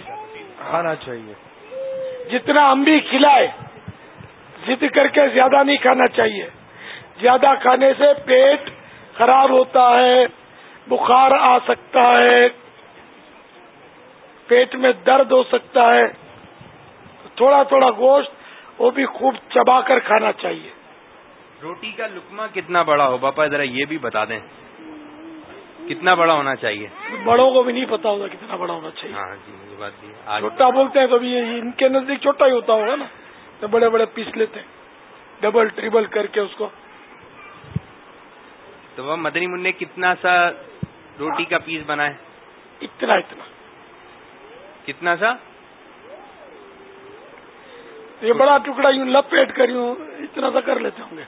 کھانا چاہیے۔ جتنا ہم بھی کھلائے ضد کر کے زیادہ نہیں کھانا چاہیے۔ زیادہ کھانے سے پیٹ خراب ہوتا ہے بخار آ سکتا ہے پیٹ میں درد ہو سکتا ہے تھوڑا تھوڑا گوشت وہ بھی خوب چبا کر کھانا چاہیے۔ روٹی کا لکما کتنا بڑا ہو؟ باپا ذرا یہ بھی بتا دیں۔ کتنا بڑا ہونا چاہیے؟ بڑوں کو بھی نہیں پتا ہوگا کتنا بڑا ہونا چاہیے۔ ہاں جی یہ بات بھی چھوٹا بولتے ہیں تو بھی ان کے نزدیک چھوٹا ہی ہوتا ہوگا نا۔ تو بڑے بڑے پیس لیتے ہیں۔ ڈبل ٹریبل کر کے اس کو۔ تو وہ مدنی منع کتنا سا روٹی کا پیس بنائے اتنا اتنا۔ کتنا سا؟ یہ بڑا ٹکڑا یوں لپیٹ کر یوں اتنا سا کر لیتے ہوں گے۔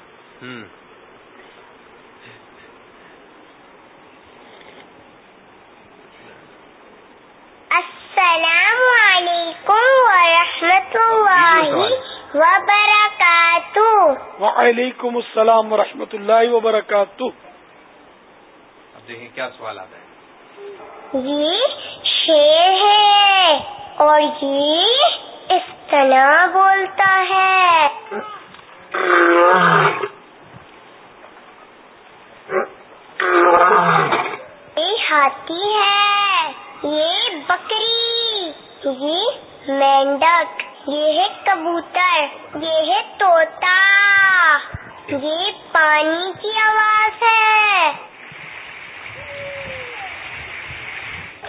السلام علیکم ورحمۃ اللہ وبرکاتہ۔ وعلیکم السلام ورحمۃ اللہ وبرکاتہ۔ دیکھیں کیا سوال آتا ہے یہ شیر ہے اور یہ اس طرح بولتا ہے۔ یہ ہاتھی ہے، یہ بکری، یہ مینڈک، یہ ہے کبوتر، یہ ہے توتا یہ پانی کی آواز ہے۔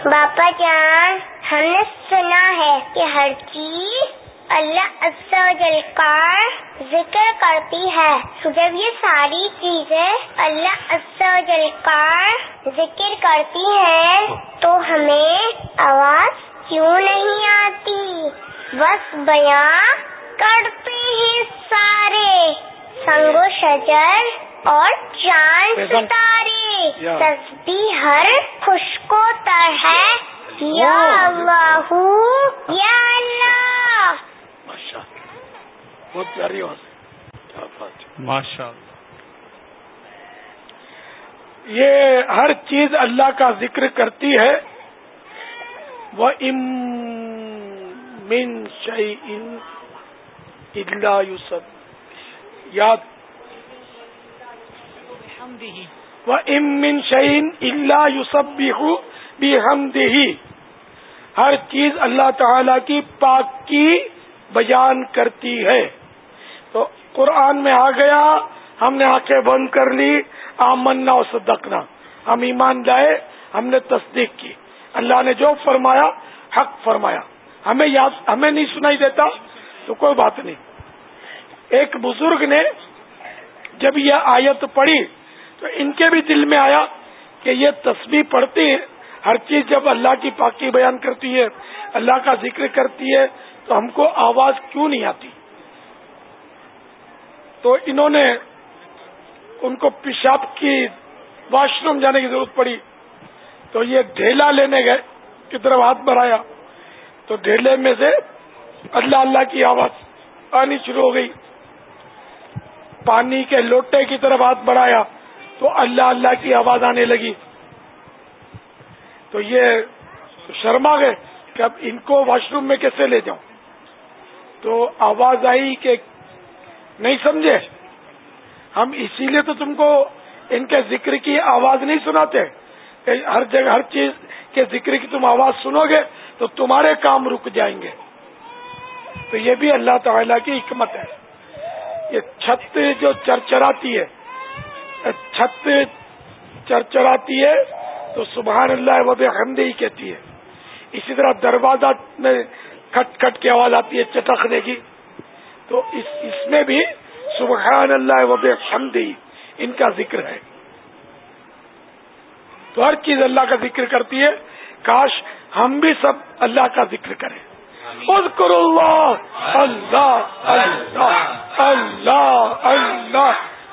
باپا جان ہم نے سنا ہے کہ ہر چیز اللہ عز و جل کا ذکر کرتی ہے جب یہ ساری چیزیں اللہ عز و جل کا ذکر کرتی ہیں تو ہمیں آواز کیوں نہیں آتی بس بیان کرتے ہیں سارے سنگ و شجر اور چاند۔ ستارے۔ تسبیح ہر خوشکو تر ہے۔ یا اللہ یا اللہ۔ ماشاء اللہ بہت پیاری آواز ماشاء اللہ۔ یہ ہر چیز اللہ کا ذکر کرتی ہے۔ وہ ام من شعی اللہ یوسف یاد۔ وہ ام من شعین اللہ یوسف بھی ہم ہر چیز اللہ تعالی کی پاک کی بیان کرتی ہے۔ تو قرآن میں آ گیا، ہم نے آنکھیں بند کر لی، آمنا و صدقنا۔ ہم ایمان لائے، ہم نے تصدیق کی۔ اللہ نے جو فرمایا، حق فرمایا۔ ہمیں یاد، ہمیں نہیں سنائی دیتا، تو کوئی بات نہیں۔ ایک بزرگ نے جب یہ آیت پڑھی تو ان کے بھی دل میں آیا کہ یہ تسبیح پڑھتی ہے ہر چیز جب اللہ کی پاکی بیان کرتی ہے، اللہ کا ذکر کرتی ہے، تو ہم کو آواز کیوں نہیں آتی؟ تو انہوں نے ان کو پیشاب کی واش روم جانے کی ضرورت پڑی۔ تو یہ ڈھیلا لینے گئے کی طرف ہاتھ بڑھایا؟ تو ڈھیلے میں سے اللہ اللہ کی آواز آنی شروع ہو گئی۔ پانی کے لوٹے کی طرف ہاتھ بڑھایا۔ تو اللہ اللہ کی آواز آنے لگی۔ تو یہ شرما گئے کہ اب ان کو واش روم میں کیسے لے جاؤں؟ تو آواز آئی کہ نہیں سمجھے؟ ہم اسی لیے تو تم کو ان کے ذکر کی آواز نہیں سناتے۔ کہ ہر جگہ ہر چیز کے ذکر کی تم آواز سنو گے تو تمہارے کام رک جائیں گے۔ تو یہ بھی اللہ تعالی کی حکمت ہے۔ یہ چھت جو چرچراتی ہے چھت چرچراتی ہے تو سبحان اللہ وب حمدی کہتی ہے۔ اسی طرح دروازہ میں کٹ کٹ کی آواز آتی ہے چٹکنے کی۔ تو اس اس میں بھی سبحان اللہ وب حمدی ان کا ذکر ہے۔ تو ہر چیز اللہ کا ذکر کرتی ہے۔ کاش ہم بھی سب اللہ کا ذکر کریں۔ اذکر اللہ اللہ اللہ اللہ اللہ۔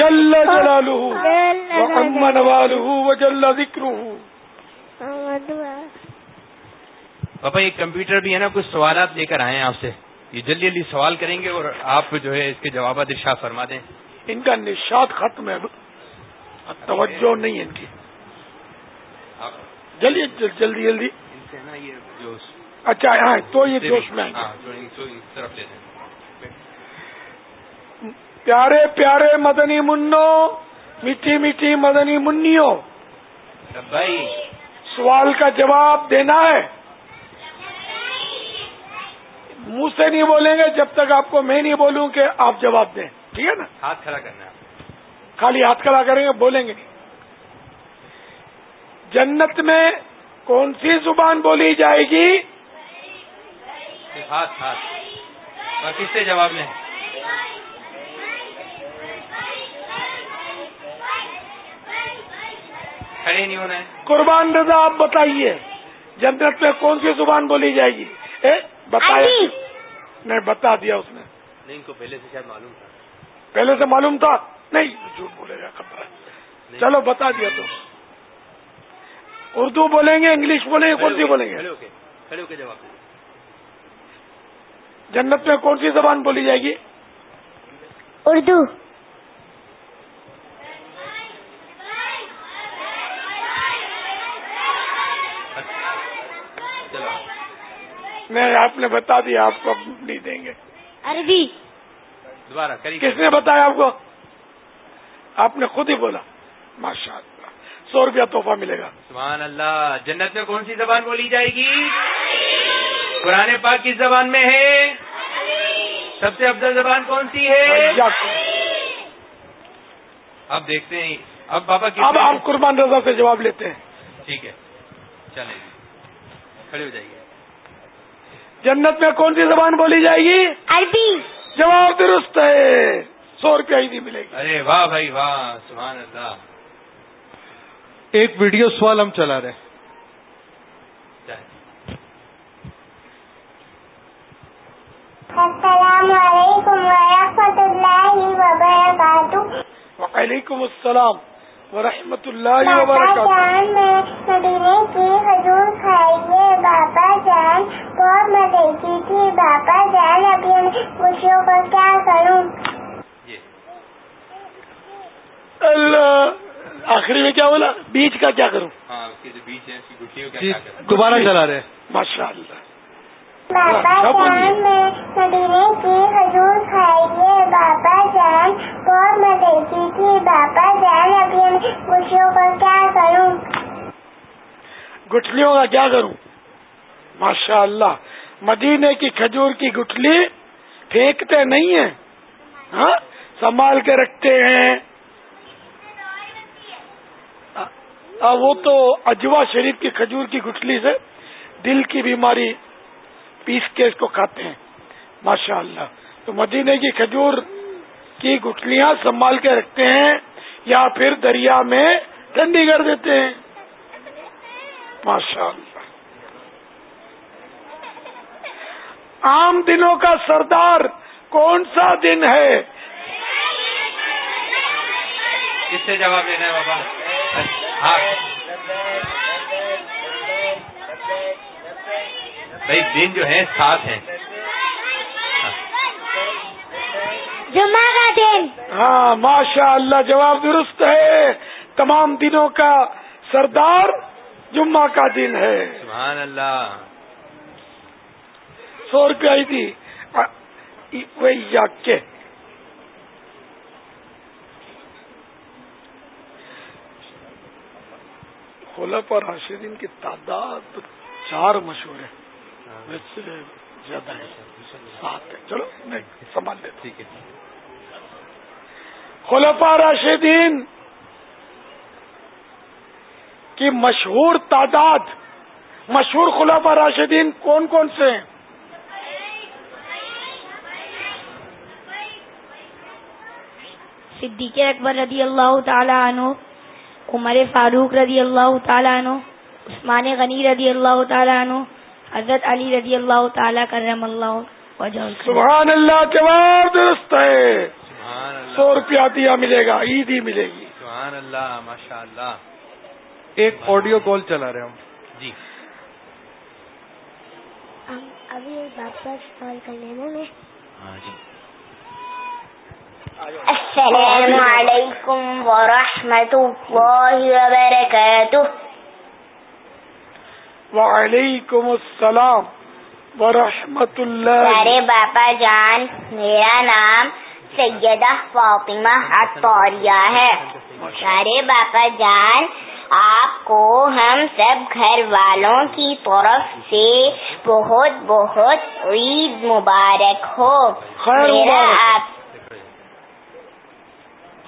جل جلالہ وعم نوالہ وجل ذکرہ۔ پاپا یہ کمپیوٹر بھی ہے نا کچھ سوالات لے کر آئے ہیں آپ سے۔ یہ جلدی جلدی سوال کریں گے اور آپ جو ہے اس کے جوابات ارشاد فرما دیں۔ ان کا نشاد ختم ہے۔ توجہ نہیں ہے ان کی۔ جلدی جلدی جلدی۔ ان سے نا یہ جو اچھا ہاں تو یہ جوش میں طرف لے پیارے پیارے مدنی منو میٹھی میٹھی مدنی منیوں بھائی۔ سوال کا جواب دینا ہے۔ منہ سے نہیں بولیں گے جب تک آپ کو میں نہیں بولوں کہ آپ جواب دیں۔ ٹھیک ہے نا؟ ہاتھ کھڑا کرنا خالی ہاتھ کھڑا کریں گے بولیں گے۔ نہیں جنت میں کون سی زبان بولی جائے گی؟ ہاتھ ہاتھ۔ اور کس سے جواب لیں؟ کھڑے نہیں ہونا ہے۔ قربان رضا آپ بتائیے جنت میں کون سی زبان بولی جائے گی؟ بتایا نہیں بتا دیا اس نے۔ نہیں ان کو پہلے سے شاید معلوم تھا۔ پہلے سے معلوم تھا؟ نہیں جھوٹ بولے گا خبر چلو بتا دیا تو۔ اردو بولیں گے انگلش بولیں گے کون سی بولیں گے؟ کھڑے ہو کے کھڑے ہو کے جواب دیں۔ جنت میں کون سی زبان بولی جائے گی؟ اردو۔ نہیں آپ نے بتا دیا آپ کو اب نہیں دیں گے۔ عربی۔ دوبارہ کری کس نے بتایا آپ کو؟ آپ نے خود ہی بولا۔ ماشاء اللہ سو روپیہ تحفہ ملے گا۔ سبحان اللہ جنت میں کون سی زبان بولی جائے گی؟ قرآن پاک کس زبان میں ہے؟ سب سے افضل زبان کون سی ہے؟ اب دیکھتے ہیں۔ اب بابا اب آپ قربان رضا سے جواب لیتے ہیں۔ ٹھیک ہے چلیں۔ کھڑے ہو جائیے۔ جنت میں کون سی زبان بولی جائے گی؟ عربی۔ جواب درست ہے۔ سو روپیہ ہی نہیں ملے گی۔ ارے واہ بھائی واہ سبحان اللہ۔ ایک ویڈیو سوال ہم چلا رہے ہیں۔ السلام علیکم ورحمۃ اللہ وبرکاتہ۔ وعلیکم السلام۔ ورحمۃ اللہ وبرکاتہ. جان میں مدینے کی حضور کھائیے بابا جان بہت مزے کی تھی بابا جان ابھی ہم خوشیوں کو کیا کروں اللہ آخری میں کیا بولا؟ بیچ کا کیا کروں؟ ہاں بیچ ہے اس کی گٹھیوں کا جی دوبارہ چلا رہے ہیں۔ ماشاء اللہ بابا جان میں مدینے کی حضور کھائیے بابا جان بہت مزے کی تھی بابا جان ابھی ہم خوشیوں کو کیا کروں گٹھلیوں کا کیا کروں؟ ماشاء اللہ مدینے کی کھجور کی گٹھلی پھینکتے نہیں ہیں۔ ہاں؟ سنبھال کے رکھتے ہیں۔ وہ تو اجوا شریف کی کھجور کی گٹھلی سے دل کی بیماری پیس کے اس کو کھاتے ہیں۔ ماشاء اللہ تو مدینے کی کھجور کی گٹھلیاں سنبھال کے رکھتے ہیں یا پھر دریا میں ٹھنڈی کر دیتے ہیں۔ ماشاء اللہ عام دنوں کا سردار کون سا دن ہے؟ کس سے جواب دینا ہے بابا؟ ہاں۔ بھائی دن جو ہے سات ہیں۔ جمعہ کا دن۔ ہاں ماشاء اللہ جواب درست ہے۔ تمام دنوں کا سردار جمعہ کا دن ہے۔ سبحان اللہ۔ سو روپیہ ہی تھی یا کے۔ خلف اور راشدین کی تعداد چار مشہور ہے ویسے زیادہ ہے سات ہے۔ چلو نہیں سنبھال لیتے ٹھیک ہے خلفا راشدین کی مشہور تعداد مشہور خلفا راشدین کون کون سے ہیں؟ صدیق اکبر رضی اللہ تعالی عنہ عمر فاروق رضی اللہ تعالی عنہ عثمان غنی رضی اللہ تعالی عنہ حضرت علی رضی اللہ تعالی کرم اللہ سبحان اللہ جواب درست ہے. سبحان اللہ. سو روپیہ دیا ملے گا عید ہی ملے گی. سبحان اللہ ماشاء اللہ. ایک آڈیو کال چلا رہے ہم۔ جی۔ ابھی واپس کال کر لینا میں ہاں جی۔ السلام علیکم ورحمۃ اللہ وبرکاتہ۔ وعلیکم السلام ورحمۃ اللہ پیارے باپا جان میرا نام سیدہ فاطمہ اطوریہ ہے پیارے باپا جان آپ کو ہم سب گھر والوں کی طرف سے بہت بہت عید مبارک ہو میرا۔ آپ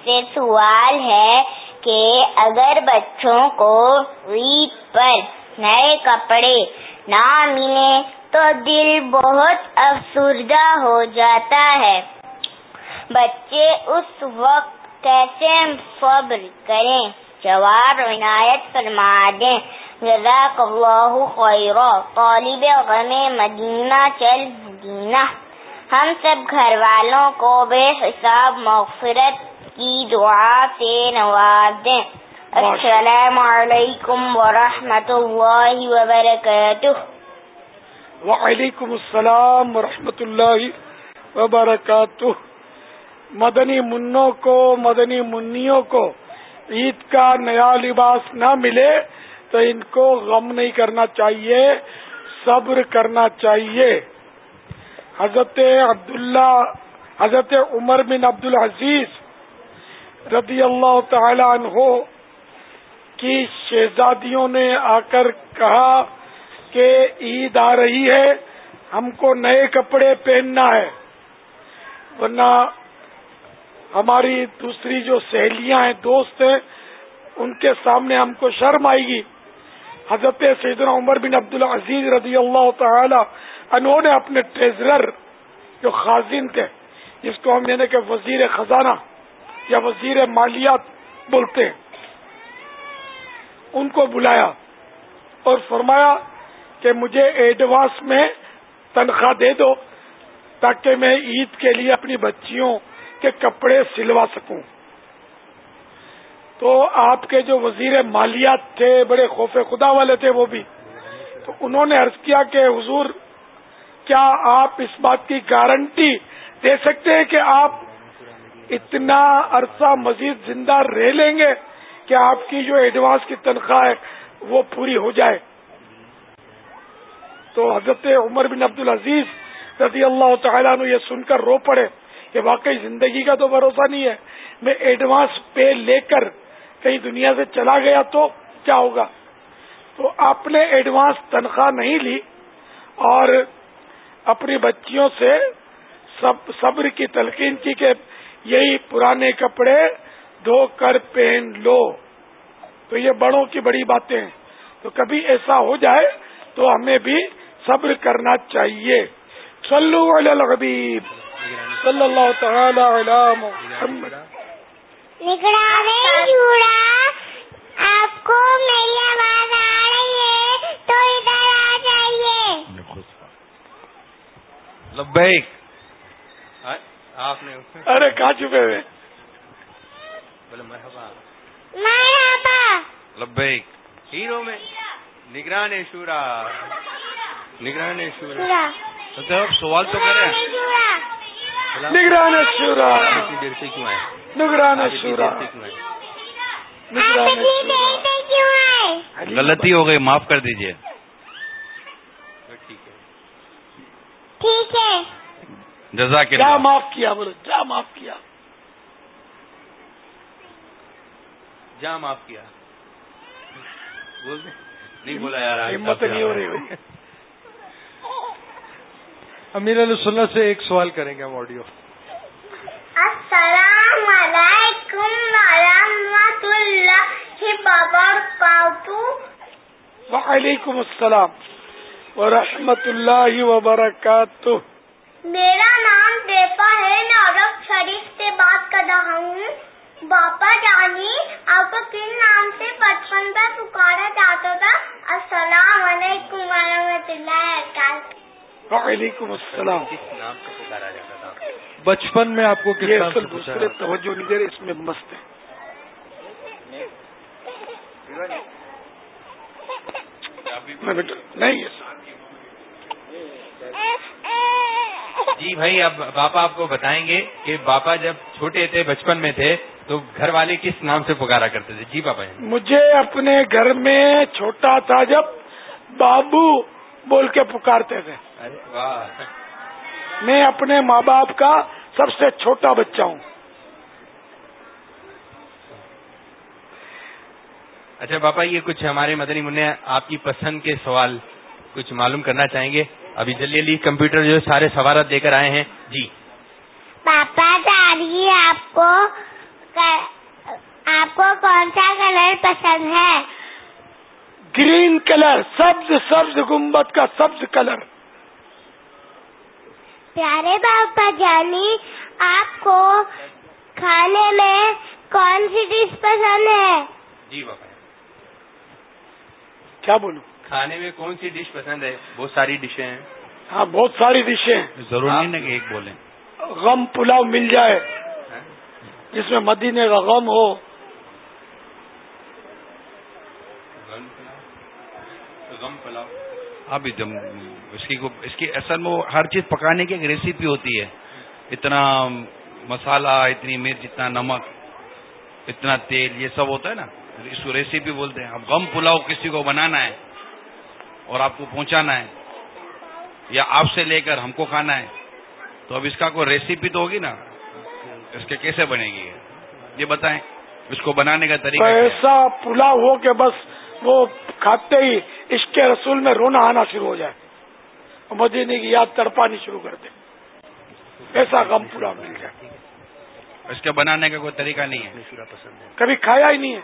سے سوال ہے کہ اگر بچوں کو عید پر نئے کپڑے نہ ملے تو دل بہت افسردہ ہو جاتا ہے۔ بچے اس وقت کیسے صبر کریں؟ جواب عنایت فرما دیں۔ جزاک اللہ خیرہ طالب غم مدینہ، چل مدینہ۔ ہم سب گھر والوں کو بے حساب مغفرت کی دعا سے نواز دیں السلام علیکم ورحمۃ اللہ وبرکاتہ. وعلیکم السلام ورحمۃ اللہ وبرکاتہ. مدنی منوں کو مدنی منیوں کو عید کا نیا لباس نہ ملے تو ان کو غم نہیں کرنا چاہیے صبر کرنا چاہیے۔ حضرت عبداللہ حضرت عمر بن عبد العزیز رضی اللہ تعالی عنہ کی شہزادیوں نے آ کر کہا کہ عید آ رہی ہے، ہم کو نئے کپڑے پہننا ہے۔ ورنہ ہماری دوسری جو سہیلیاں ہیں، دوست ہیں، ان کے سامنے ہم کو شرم آئے گی۔ حضرت سیدنا عمر بن عبد العزیز رضی اللہ تعالی انہوں نے اپنے ٹریزرر جو خازن تھے، جس کو ہم یعنی کہ وزیر خزانہ یا وزیر مالیات بولتے ہیں ان کو بلایا اور فرمایا کہ مجھے ایڈوانس میں تنخواہ دے دو تاکہ میں عید کے لیے اپنی بچیوں کے کپڑے سلوا سکوں۔ تو آپ کے جو وزیر مالیات تھے، بڑے خوف خدا والے تھے وہ بھی۔ تو انہوں نے عرض کیا کہ حضور، کیا آپ اس بات کی گارنٹی دے سکتے ہیں کہ آپ اتنا عرصہ مزید زندہ رہ لیں گے؟ کہ آپ کی جو ایڈوانس کی تنخواہ ہے وہ پوری ہو جائے۔ تو حضرت عمر بن عبد العزیز رضی اللہ تعالیٰ نے یہ سن کر رو پڑے کہ واقعی زندگی کا تو بھروسہ نہیں ہے۔ میں ایڈوانس پے لے کر کہیں دنیا سے چلا گیا تو کیا ہوگا؟ تو آپ نے ایڈوانس تنخواہ نہیں لی اور اپنی بچیوں سے سب صبر کی تلقین کی کہ یہی پرانے کپڑے دھو کر پہن لو۔ تو یہ بڑوں کی بڑی باتیں ہیں۔ تو کبھی ایسا ہو جائے تو ہمیں بھی صبر کرنا چاہیے۔ صلو علی الحبیب صلی اللہ تعالی علی محمد۔ آپ کو میری آواز آ رہی ہے تو ادھر آ جائیے۔ لبیک۔ آپ نے ارے کہاں چھپے ہوئے؟ بولے مرحبا۔ مرحبا۔ لبیک۔ ہیرو میں۔ نگران شورا۔ نگران شورا۔ جوڑا تو آپ سوال تو کریں۔ نگران شورا۔ اتنی دیر سے کیوں آئے؟ نگران شورا۔ غلطی ہو گئی معاف کر دیجیے ٹھیک ہے۔ ٹھیک ہے۔ جزاک کیا اللہ معاف کیا؟ بولو کیا معاف کیا؟ جہاں معاف کیا۔ بول دیں نہیں بولا یار ہمت نہیں ہو رہی امیر علیہ سنت سے ایک سوال کریں گے ہم آڈیو السلام علیکم ورحمۃ اللہ وبرکاتہ۔ وعلیکم السلام ورحمۃ اللہ وبرکاتہ۔ میرا نام دیپا ہے نورک شریف سے بات کر رہا ہوں۔ باپا جانی آپ کو کن نام سے بچپن میں پکارا جاتا تھا؟ السلام علیکم ورحمۃ اللہ وبرکاتہ۔ وعلیکم السلام۔ کس نام سے پکارا جاتا تھا؟ بچپن میں آپ کو کس نام سے دوسرے توجہ نہیں دے رہے اس میں مست نہیں ہے جی بھائی اب باپا آپ کو بتائیں گے کہ باپا جب چھوٹے تھے بچپن میں تھے تو گھر والے کس نام سے پکارا کرتے تھے؟ جی پاپا جی۔ مجھے اپنے گھر میں چھوٹا تھا جب بابو بول کے پکارتے تھے۔ ارے واہ۔ میں اپنے ماں باپ کا سب سے چھوٹا بچہ ہوں۔ اچھا باپا یہ کچھ ہمارے مدنی منع آپ کی پسند کے سوال کچھ معلوم کرنا چاہیں گے؟ ابھی جلدی جلدی کمپیوٹر جو سارے سوالات دے کر آئے ہیں۔ جی۔ پاپا دادی آپ کو آپ کو کون سا کلر پسند ہے؟ گرین کلر سبز سبز گنبد کا سبز کلر۔ پیارے باپا جانی آپ کو کھانے میں کون سی ڈش پسند ہے؟ جی باپا کیا بولوں؟ کھانے میں کون سی ڈش پسند ہے؟ بہت ساری ڈشیں ہیں۔ ہاں بہت ساری ڈشیں ہیں۔ ضرور نہیں کہ ایک بولیں۔ غم پلاؤ مل جائے؟ جس میں مدینے کا غم ہو۔ اب اس کی اس کی اصل میں وہ ہر چیز پکانے کی ایک ریسیپی ہوتی ہے۔ اتنا مسالہ، اتنی مرچ، اتنا نمک، اتنا تیل، یہ سب ہوتا ہے نا۔ اس کو ریسیپی بولتے ہیں۔ اب غم پلاؤ کسی کو بنانا ہے اور آپ کو پہنچانا ہے یا آپ سے لے کر ہم کو کھانا ہے، تو اب اس کا کوئی ریسیپی تو ہوگی نا۔ اس کے کیسے بنے گی؟ یہ؟ بتائیں اس کو بنانے کا طریقہ؟ ایسا پلاؤ ہو کہ بس وہ کھاتے ہی عشق رسول میں رونا آنا شروع ہو جائے۔ مدینے کی یاد تڑپانی شروع کر دے۔ ایسا غم پلاؤ مل جائے۔ اس کے بنانے کا کوئی طریقہ نہیں ہے؟ کبھی کھایا ہی نہیں ہے۔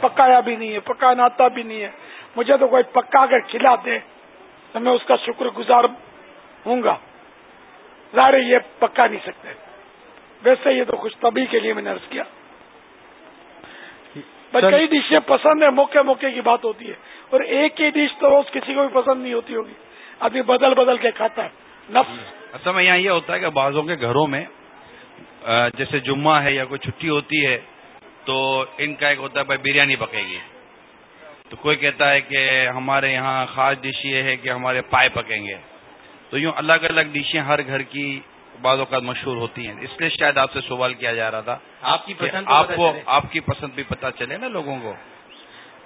پکایا بھی نہیں ہے پکانا آتا بھی نہیں ہے۔ مجھے تو کوئی پکا کر کھلا دے تو میں اس کا شکر گزار ہوں گا۔ ظاہر یہ پکا نہیں سکتے۔ ویسے یہ تو خوش طبی کے لیے میں نے عرض کیا۔ کئی ڈشیں پسند ہے موقع موقع کی بات ہوتی ہے۔ اور ایک ہی ڈش تو روز کسی کو بھی پسند نہیں ہوتی ہوگی۔ آدمی بدل بدل کے کھاتا ہے۔ نفس۔ اصل میں یہاں یہ ہوتا ہے کہ بعضوں کے گھروں میں جیسے جمعہ ہے یا کوئی چھٹی ہوتی ہے تو ان کا ایک ہوتا ہے بھائی بریانی پکے گی۔ تو کوئی کہتا ہے کہ ہمارے یہاں خاص ڈش یہ ہے کہ ہمارے پائے پکیں گے۔ تو یوں الگ الگ ڈشیں ہر گھر کی بعض اوقات مشہور ہوتی ہیں۔ اس لیے شاید آپ سے سوال کیا جا رہا تھا۔ آپ کی پسند آپ کو۔ آپ کی پسند بھی پتہ چلے نا لوگوں کو۔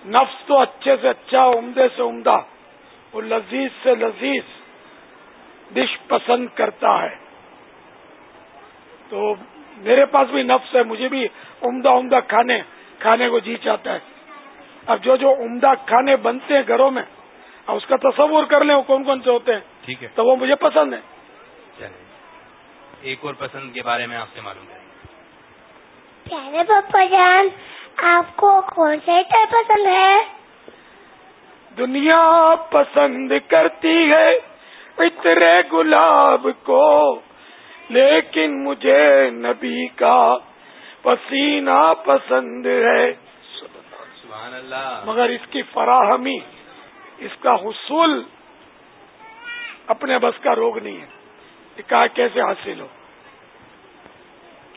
نفس تو اچھے سے اچھا عمدے سے عمدہ۔ اور لذیذ سے لذیذ ڈش پسند کرتا ہے۔ تو میرے پاس بھی نفس ہے مجھے بھی عمدہ عمدہ کھانے کھانے کو جی چاہتا ہے۔ اب جو جو عمدہ کھانے بنتے ہیں گھروں میں اس کا تصور کر لیں وہ کون کون سے ہوتے ہیں۔ ٹھیک ہے۔ تو وہ مجھے پسند ہے ایک اور پسند کے بارے میں آپ سے معلوم کریں پیارے پپا جان آپ کو کون سا پسند ہے؟ دنیا پسند کرتی ہے عطر گلاب کو لیکن مجھے نبی کا پسینہ پسند ہے۔ سبحان اللہ۔ مگر اس کی فراہمی اس کا حصول اپنے بس کا روگ نہیں ہے۔ کہا کیسے حاصل ہو؟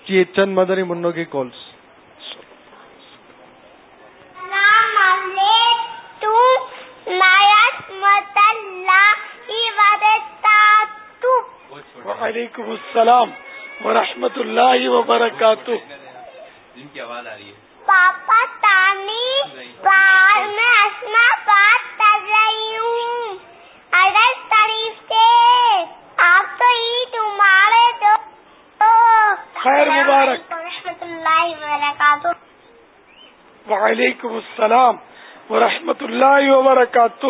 یہ چند مدری منوں کی کالس وعلیکم السلام ورحمۃ اللہ وبرکاتہ. جن کی آواز آ رہی ہے پاپا تانی بار میں اسما بات کر رہی ہوں. اگر تعریف کے آپ تو عید تمہارے دو خیر مبارک. رحمۃ اللہ وبرکاتہ وعلیکم السلام ورحمۃ اللہ وبرکاتہ.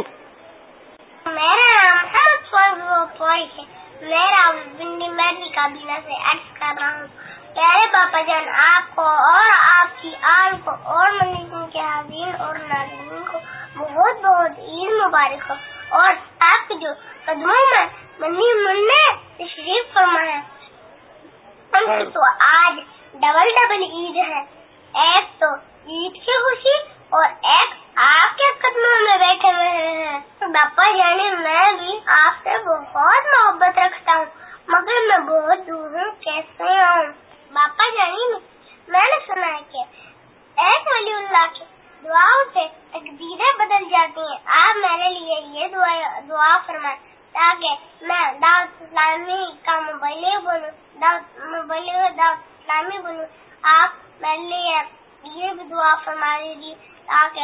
میرا نام ہے. میرا مرنی کابینہ سے عرض کر رہا ہوں. پیارے پاپا جان آپ کو اور آپ کی آن کو اور منی کے حاضرین اور ناظرین کو بہت بہت عید مبارک ہو. اور آپ کے جو قدموں میں منی منہ تشریف فرما ہے۔ ان کی تو آج ڈبل ڈبل عید ہے۔ ایک تو عید کی خوشی اور ایک آپ کے قدموں میں بیٹھے ہوئے ہیں۔ باپا جانے میں بھی آپ سے بہت محبت رکھتا ہوں مگر میں بہت دور ہوں کیسے آؤں باپا جانی میں نے سنا ہے کہ ایک ولی اللہ کی دعاؤں سے تقدیریں بدل جاتی ہیں۔ آپ میرے لیے یہ دعا دعا فرمائیں تاکہ میں دعوت اسلامی کا مبلغ بنوں۔ دعوت مبلغ دعوت اسلامی بنوں۔ آپ میرے لیے یہ بھی دعا فرما دیجیے تاکہ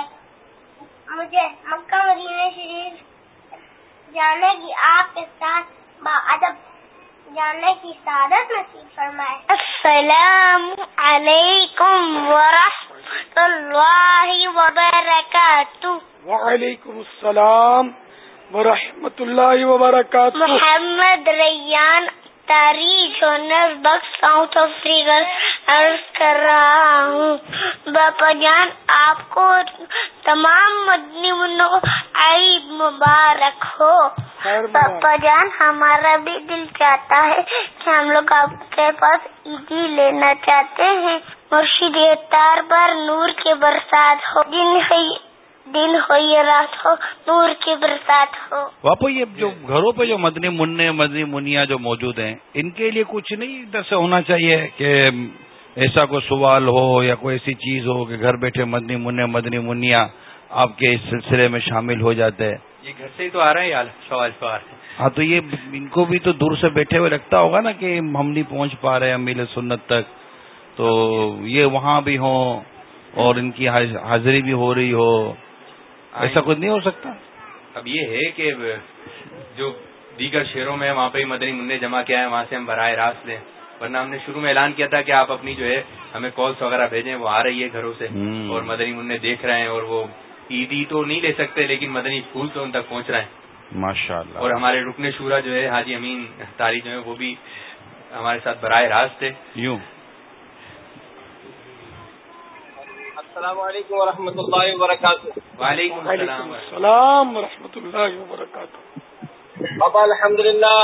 مجھے مکہ مدینہ شریف جانے کی آپ کے ساتھ باادب جانے کی سعادت نصیب فرمائے۔ السلام علیکم ورحمۃ اللہ وبرکاتہ۔ وعلیکم السلام ورحمۃ اللہ وبرکاتہ۔ محمد ریان تاریخ بخش ساؤتھ افریقہ عرض کر رہا ہوں۔ باپا جان آپ کو تمام مدنی عید مبارک ہو۔ پاپا جان ہمارا بھی دل چاہتا ہے کہ ہم لوگ آپ کے پاس عیدی لینا چاہتے ہیں۔ مرشید تار پر نور کی برسات ہو۔ دن ہوئی دن ہو یا رات ہو نور کی برسات ہو۔ باپو یہ جو گھروں پہ جو مدنی منع مدنی منیا جو موجود ہیں ان کے لیے کچھ نہیں ادھر سے ہونا چاہیے کہ ایسا کوئی سوال ہو یا کوئی ایسی چیز ہو کہ گھر بیٹھے مدنی منع مدنی منیا آپ کے اس سلسلے میں شامل ہو جاتے ہیں۔ یہ گھر سے ہی تو آ رہے ہیں یار سوال سوال۔ ہاں تو یہ ان کو بھی تو دور سے بیٹھے ہوئے لگتا ہوگا نا کہ ہم نہیں پہنچ پا رہے امیل سنت تک۔ تو یہ وہاں بھی ہوں اور ان کی حاض- حاضری بھی ہو رہی ہو ایسا کچھ نہیں ہو سکتا؟ اب یہ ہے کہ جو دیگر شہروں میں وہاں پہ مدنی منع جمع کیا ہے وہاں سے ہم براہ راست لیں۔ ورنہ ہم نے شروع میں اعلان کیا تھا کہ آپ اپنی جو ہے ہمیں کالس وغیرہ بھیجیں وہ آ رہی ہے گھروں سے۔ اور مدنی منع دیکھ رہے ہیں اور وہ عیدی تو نہیں لے سکتے لیکن مدنی پھول تو ان تک پہنچ رہے ہیں۔ ماشاء اللہ اور ہمارے رکن شورا جو ہے حاجی امین تاری جو ہے وہ بھی ہمارے ساتھ براہ راست تھے یوں۔ السلام علیکم ورحمۃ اللہ وبرکاتہ۔ وعلیکم السلام ورحمۃ اللہ۔ وبرکاتہ۔ بابا الحمد للہ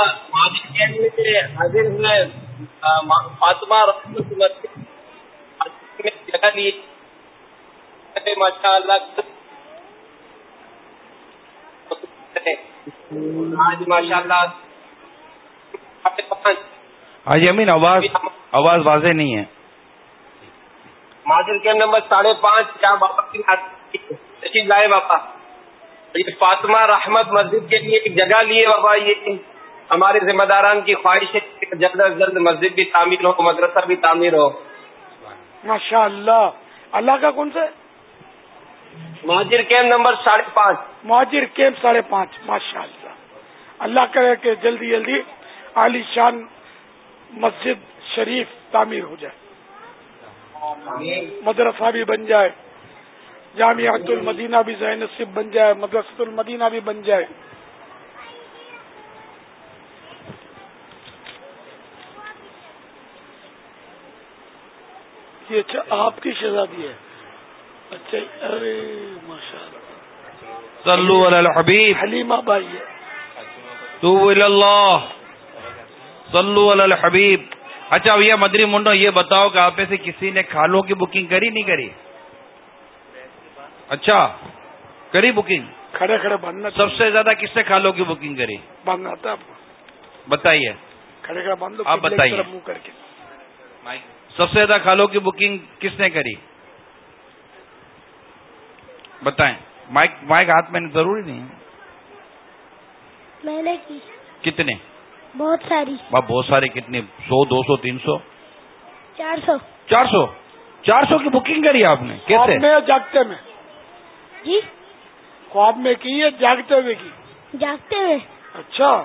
سے حاضر ہوئے فاطمہ رحمت میں جگہ لی ماشاء اللہ آج ماشاء اللہ حاجی امین آواز آواز واضح نہیں ہے۔ مادر کے نمبر ساڑھے پانچ کیا بابا کی تشریف لائے بابا یہ فاطمہ رحمت مسجد کے لیے ایک جگہ لیے بابا یہ ہمارے ذمہ داران کی خواہش ہے کہ جلد از جلد مسجد بھی تعمیر ہو مدرسہ بھی تعمیر ہو۔ ماشاء اللہ اللہ کا کون سا مہاجر کیمپ نمبر ساڑھے پانچ۔ مہاجر کیمپ ساڑھے پانچ۔ ماشاء اللہ اللہ کرے کہ جلدی جلدی عالی شان مسجد شریف تعمیر ہو جائے۔ مدرسہ بھی بن جائے جامعۃ المدینہ بھی ذہن نصیب بن جائے مدرسۃ المدینہ بھی بن جائے۔ یہ اچھا آپ کی شہزادی ہے۔ اچھا ارے ماشاء اللہ صلو علی الحبیب۔ حلیمہ بائی ہے۔ تو اللہ صلو علی الحبیب۔ اچھا بھیا مدری منڈو یہ بتاؤ کہ آپ سے کسی نے کھالوں کی بکنگ کری نہیں کری؟ اچھا کری بکنگ کھڑے کھڑے بننا سب سے زیادہ کس نے کھالوں کی بکنگ کری؟ بند آتا ہے آپ کو۔ بتائیے۔ کھڑے کھڑے لو آپ بتائیے۔ طرف منہ کر کے۔ سب سے زیادہ کھالوں کی بکنگ کس نے کری؟ بتائیں۔ مائک مائک ہاتھ میں ضروری نہیں ہے۔ میں نے کی۔ کتنے؟ بہت ساری۔ بہت سارے کتنے؟ سو دو سو تین سو؟ چار سو۔ چار سو؟ چار سو کی بکنگ کری آپ نے؟ کیسے میں یا جاگتے میں؟ جی؟ خواب میں کی ہے؟ جاگتے ہوئے کی۔ جاگتے ہوئے۔ اچھا۔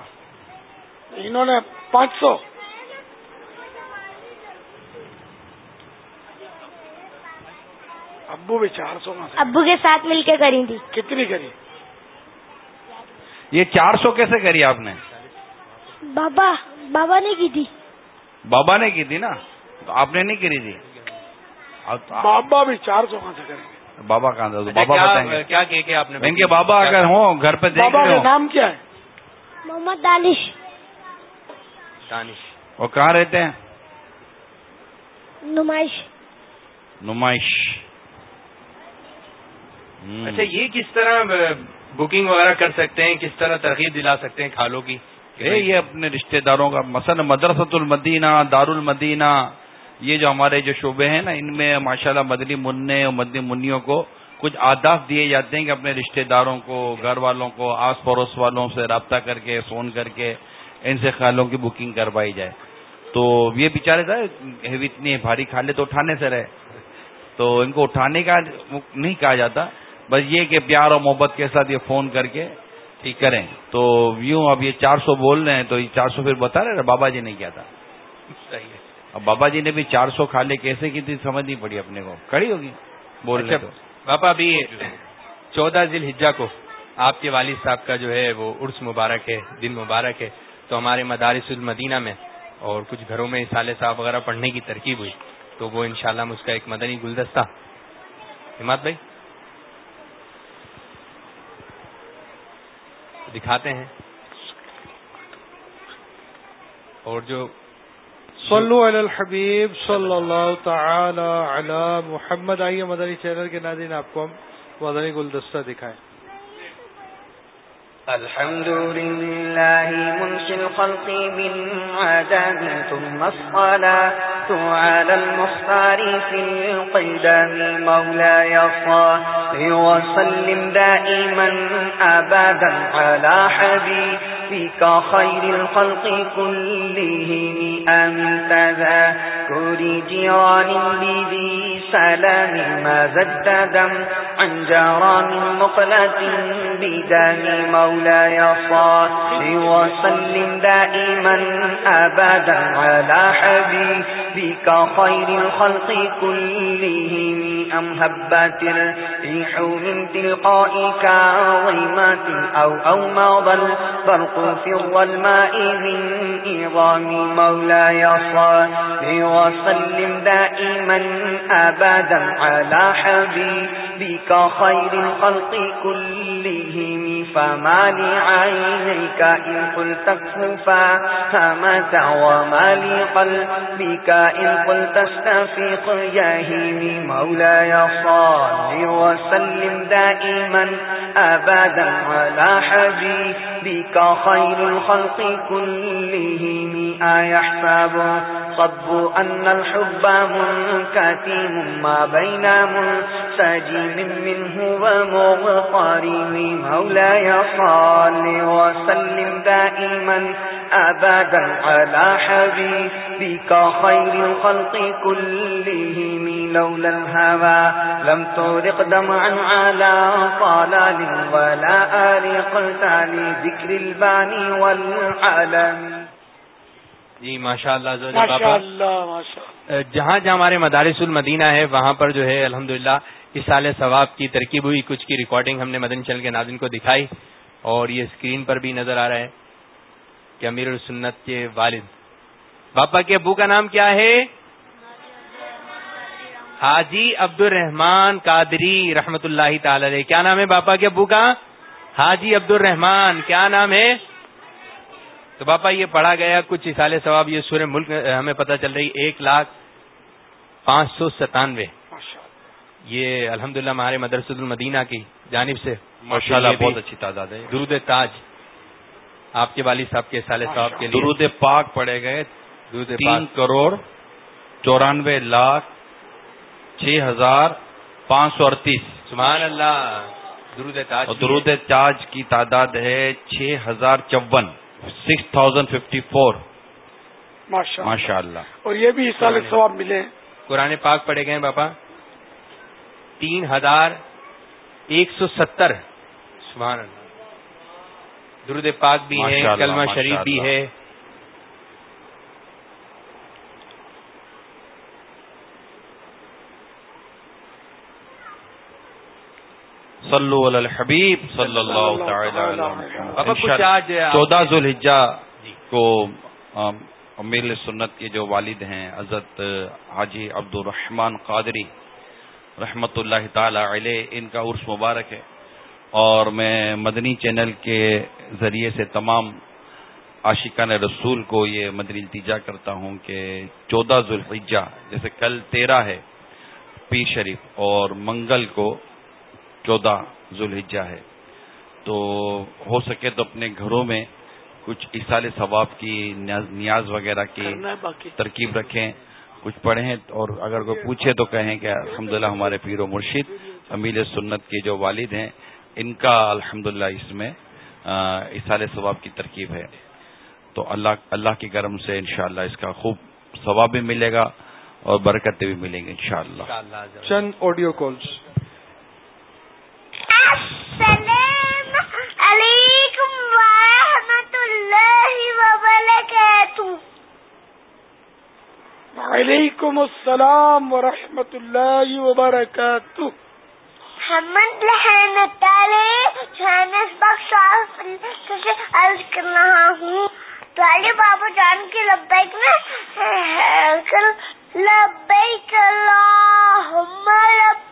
انہوں نے پانچ سو۔ ابو بھی چار سو ابو کے ساتھ مل کے کری تھی۔ کتنی کری؟ یہ چار سو کیسے کری آپ نے؟ بابا بابا نے کی تھی بابا نے کی تھی نا تو آپ نے نہیں کری تھی اب- بابا بھی چار سو کہاں سے کریں گے بابا کہاں تھا بابا بتائیں گے کیا کہہ کے آپ نے ان کے بابا اگر ہوں گھر پہ دیکھ بابا رہے کا ہو نام کیا ہے محمد دانش دانش وہ کہاں رہتے ہیں نمائش نمائش۔ اچھا یہ کس طرح بکنگ وغیرہ کر سکتے ہیں؟ کس طرح ترغیب دلا سکتے ہیں کھالوں کی؟ اے، یہ اپنے رشتہ داروں کا مثلا مدرسۃ المدینہ دار المدینہ یہ جو ہمارے جو شعبے ہیں نا ان میں ماشاءاللہ مدنی منع اور مدنی منیوں کو کچھ آداف دیے جاتے ہیں کہ اپنے رشتہ داروں کو گھر والوں کو آس پڑوس والوں سے رابطہ کر کے فون کر کے ان سے خیالوں کی بکنگ کروائی جائے۔ تو یہ بیچارے تھا اتنی بھاری کھالے تو اٹھانے سے رہے۔ تو ان کو اٹھانے کا نہیں کہا جاتا بس یہ کہ پیار اور محبت کے ساتھ یہ فون کر کے ٹھیک کریں۔ تو یوں اب یہ چار سو بول رہے ہیں تو یہ چار سو پھر بتا رہے بابا جی نے کیا تھا؟ صحیح ہے۔ اب بابا جی نے بھی چار سو کھا لے کیسے کی تھی؟ سمجھ نہیں پڑی اپنے کو۔ کڑی ہوگی بول رہے اچھا تو۔ باپا ابھی چودہ ذیل الحجہ کو آپ کے والد صاحب کا جو ہے وہ عرس مبارک ہے دن مبارک ہے۔ تو ہمارے مدارس المدینہ میں اور کچھ گھروں میں سال صاحب وغیرہ پڑھنے کی ترکیب ہوئی۔ تو وہ انشاءاللہ ہم اس کا ایک مدنی گلدستہ۔ ہمات بھائی؟ دکھاتے ہیں۔ اور جو صلو علی الحبیب صلی اللہ تعالی علی محمد، آئیے مدنی چینل کے ناظرین، آپ کو ہم مدنی گلدستہ دکھائیں۔ الحمد لله منشي الخلق من ثم الصلاة على المختار في القدم، مولاي صل وسلم دائما أبدا على حبيبك خير الخلق كلهم. أنت ذاكر جيران بذي سلام، ما زد دم عن جرام مقلة بدم مولاي صل وسلم دائما أبدا على حبيبك خير الخلق كلهم أم هبت الريح من تلقائك ظلمات أو أو ماضى البرق في الظلماء من إظام مولاي صل وسلم دائما أبدا على حبيبك خير الخلق كلهم فما لعينيك إن قلت اكففا فمتع وما لقلبك إن قلت استفيق يهيم مولاي صال وسلم دائما أبدا على حبيبك خير الخلق كلهم أيحسب صب أن الحب منكتم ما بين منسجم منه ومغطرم مولاي صل وسلم دائما أبدا على حبيبك خير الخلق كلهم لولا الهوى لم تورق دمعا على طلال ولا آرقت لذكر الباني والعالم. جی ماشاء اللہ ماشاء اللہ جہاں جہاں ہمارے مدارس المدینہ ہے وہاں پر جو ہے الحمد للہ اس سال ثواب کی ترکیب ہوئی کچھ کی ریکارڈنگ ہم نے مدن چل کے ناظرین کو دکھائی اور یہ اسکرین پر بھی نظر آ رہا ہے کہ امیر السنت کے والد. باپا کے ابو کا نام کیا ہے؟ حاجی عبد الرحمان قادری رحمت اللہ تعالی علیہ۔ کیا نام ہے باپا کے ابو کا؟ حاجی عبد الرحمان کیا نام ہے؟ تو باپا یہ پڑھا گیا کچھ اسال ثواب یہ سورہ ملک ہمیں پتہ چل رہی ایک لاکھ پانچ سو ستانوے۔ یہ الحمدللہ ہمارے مدرسۃ المدینہ کی جانب سے۔ ماشاء اللہ بہت اچھی تعداد ہے۔ درود تاج۔ آپ کے والد صاحب کے سال صاحب کے درود پاک پڑے گئے۔ درود تین کروڑ چورانوے لاکھ چھ ہزار پانچ سو اڑتیس۔ سبحان اللہ۔ درود تاج اور درود تاج کی تعداد ہے چھ ہزار چون۔ Six thousand fifty four. ماشاء اللہ اور یہ بھی اس سال ثواب ملے۔ ہیں قرآن پاک پڑھے گئے باپا۔ تین ہزار ایک سو ستر۔ سبحان اللہ۔ درود پاک بھی ہے کلمہ شریف بھی۔ ہے۔ صلو علی الحبیب صلی اللہ تعالی علی چودہ ذوالحجہ جی۔ کو ام، امیر سنت کے جو والد ہیں حضرت حاجی عبد الرحمان قادری رحمت اللہ تعالی علیہ ان کا عرس مبارک ہے۔ اور میں مدنی چینل کے ذریعے سے تمام عاشقان رسول کو یہ مدنی التجا کرتا ہوں کہ چودہ ذوالحجہ جیسے کل تیرہ ہے پیر شریف اور منگل کو چودہ ذوالحجہ ہے۔ تو ہو سکے تو اپنے گھروں میں کچھ اصال ثواب کی نیاز وغیرہ کی ترکیب رکھیں کچھ پڑھیں اور اگر کوئی پوچھے تو کہیں کہ الحمدللہ ہمارے پیر و مرشد امیل سنت کے جو والد ہیں ان کا الحمدللہ اس میں اصال ثواب کی ترکیب ہے۔ تو اللہ اللہ کے کرم سے انشاءاللہ اس کا خوب ثواب بھی ملے گا اور برکتیں بھی ملیں گی انشاءاللہ۔ چند آڈیو کالز السلام علیکم ورحمۃ اللہ وبرکاتہ وعلیکم السلام ورحمۃ اللہ وبرکاتہ حمد لہن تعالی جانس بخش سے عرض کر رہا ہوں. تعالی بابا جان کی لبیک میں لبیک اللہم لبیک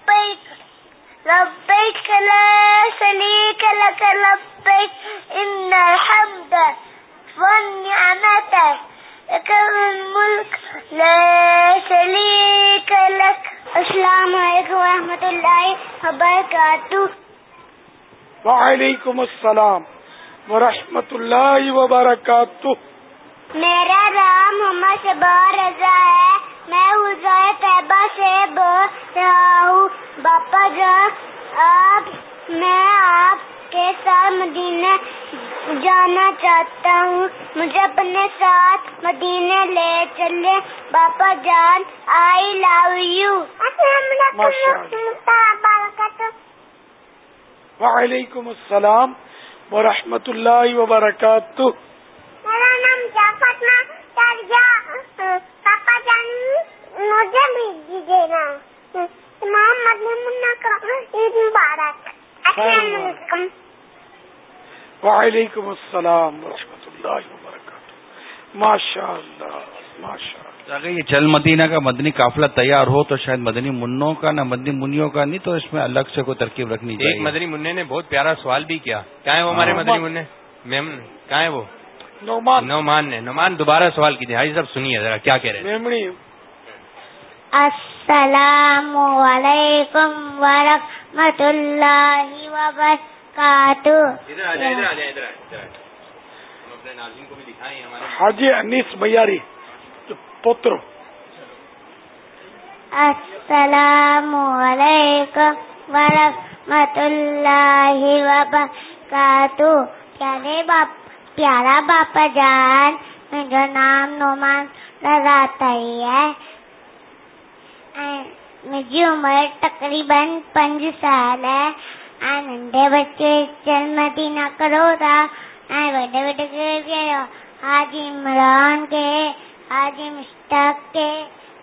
لبیک لا شریک لک لبیک ان الحمد والنعمت لك الملك لا شريك لك السلام علیکم ورحمۃ اللہ وبرکاتہ وعلیکم السلام ورحمۃ اللہ وبرکاتہ میرا نام محمد شبار رضا ہے۔ میں حضور طیبہ سے بول رہا ہوں باپا جان آپ میں آپ کے ساتھ مدینہ جانا چاہتا ہوں۔ مجھے اپنے ساتھ مدینہ لے چلے۔ باپا جان آئی لو یو ماشاء وعلیکم السلام ورحمۃ اللہ وبرکاتہ۔ میرا نام مجھے بھیج دیجیے گا۔ منا عید مبارک۔ السلام علیکم۔ وعلیکم السلام ورحمۃ اللہ وبرکاتہ۔ ماشاء اللہ ماشاء اللہ۔ اگر یہ چل مدینہ کا مدنی قافلہ تیار ہو تو شاید مدنی منوں کا نہ مدنی منیوں کا نہیں تو اس میں الگ سے کوئی ترکیب رکھنی ایک چاہیے۔ مدنی منع نے بہت پیارا سوال بھی کیا۔ کہاں ہے وہ ہمارے ہاں۔ مدنی منع میم کہاں ہے وہ؟ نعمان نعمان نے نعمان دوبارہ سوال کیجیے حاجی صاحب سنیے ذرا کیا کہہ رہے ہیں السلام علیکم ورحمۃ اللہ وبرکاتہ حاجی انیس بیاری پتر السلام علیکم ورحمۃ اللہ وبرکاتہ پیارے باپ پیارا باپا جان میرا نام نعمان رضا تئی ہے۔ میری عمر تقریباً پانچ سال ہے۔ ننڈے بچے چل مدینہ کرو تھا بڑے بڑے کے حاجی عمران کے حاجی مشتاق کے۔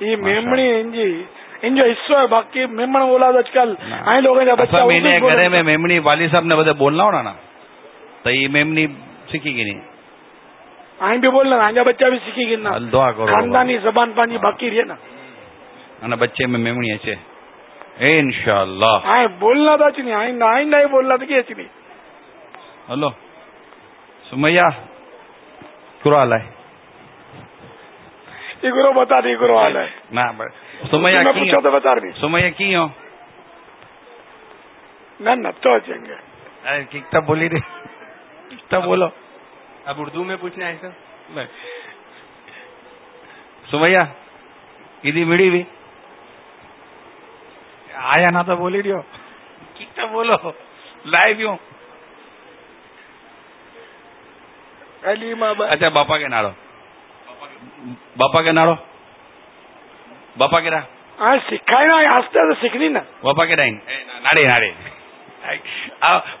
یہ میمڑی جی ان جو حصو ہے باقی میمن اولاد اج کل آئیں لوگ میں میمنی والی صاحب نے بولنا ہونا نا تو یہ میمنی سیکھی گی نہیں آئیں بھی بولنا آئیں بچہ بھی سیکھی گی نا دعا کرو خاندانی زبان پانی باقی رہے نا بچے میں میمنی اچھے ان شاء اللہ بولنا تو اچھی نہیں آئندہ آئندہ بولنا تو اچھی ہلو سمیا کرا لائے گرو بتا دی گرو حال ہے پوچھا تو بتا دی سمیا کی ہوں نہ نہ تو جائیں گے تب بولی دے تب بولو اب اردو میں پوچھنا ہے سر سمیا کدی مڑی بھی آیا نہ تو بولی رہی ہو بولو لائے بھی ہوں اچھا باپا کے نارو باپا کے نارو باپا کے را سکھائی سیکھنی نا باپ کے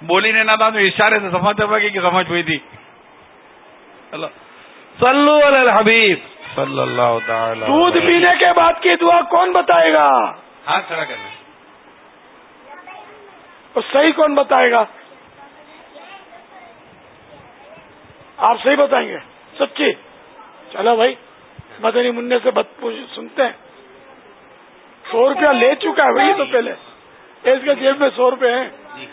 بولی نہیں نا توارے سمجھ ہوئی تھی سلو حبی اللہ دودھ پینے کے بعد کی دعا کون بتائے گا سڑک صحیح کون بتائے گا آپ صحیح بتائیں گے سچی چلو بھائی مدنی منع سے بد پوچھ سنتے ہیں۔ سو روپیہ لے چکا ہے بھائی تو پہلے۔ اس کے جیب میں سو روپے ہیں۔ جی۔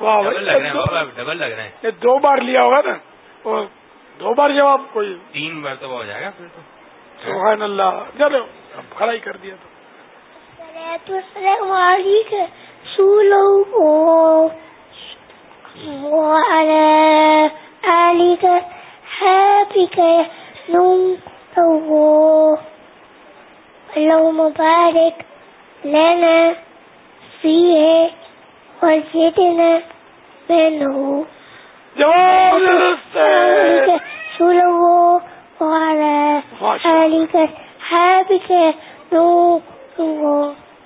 واہ ڈبل لگ رہے ہیں بھائی بابا ڈبل لگ رہے ہیں۔ یہ دو بار لیا ہوگا نا۔ اور دو بار جواب کوئی تین مرتبہ ہو جائے گا پھر تو۔ سبحان اللہ۔ چلو اب کھڑا ہی کر دیا تو۔ سولو آلك حابك نوم اللهم بارك لنا فيه وزدنا منه جواب درست ہے سولو وعلى آلك حابك نوم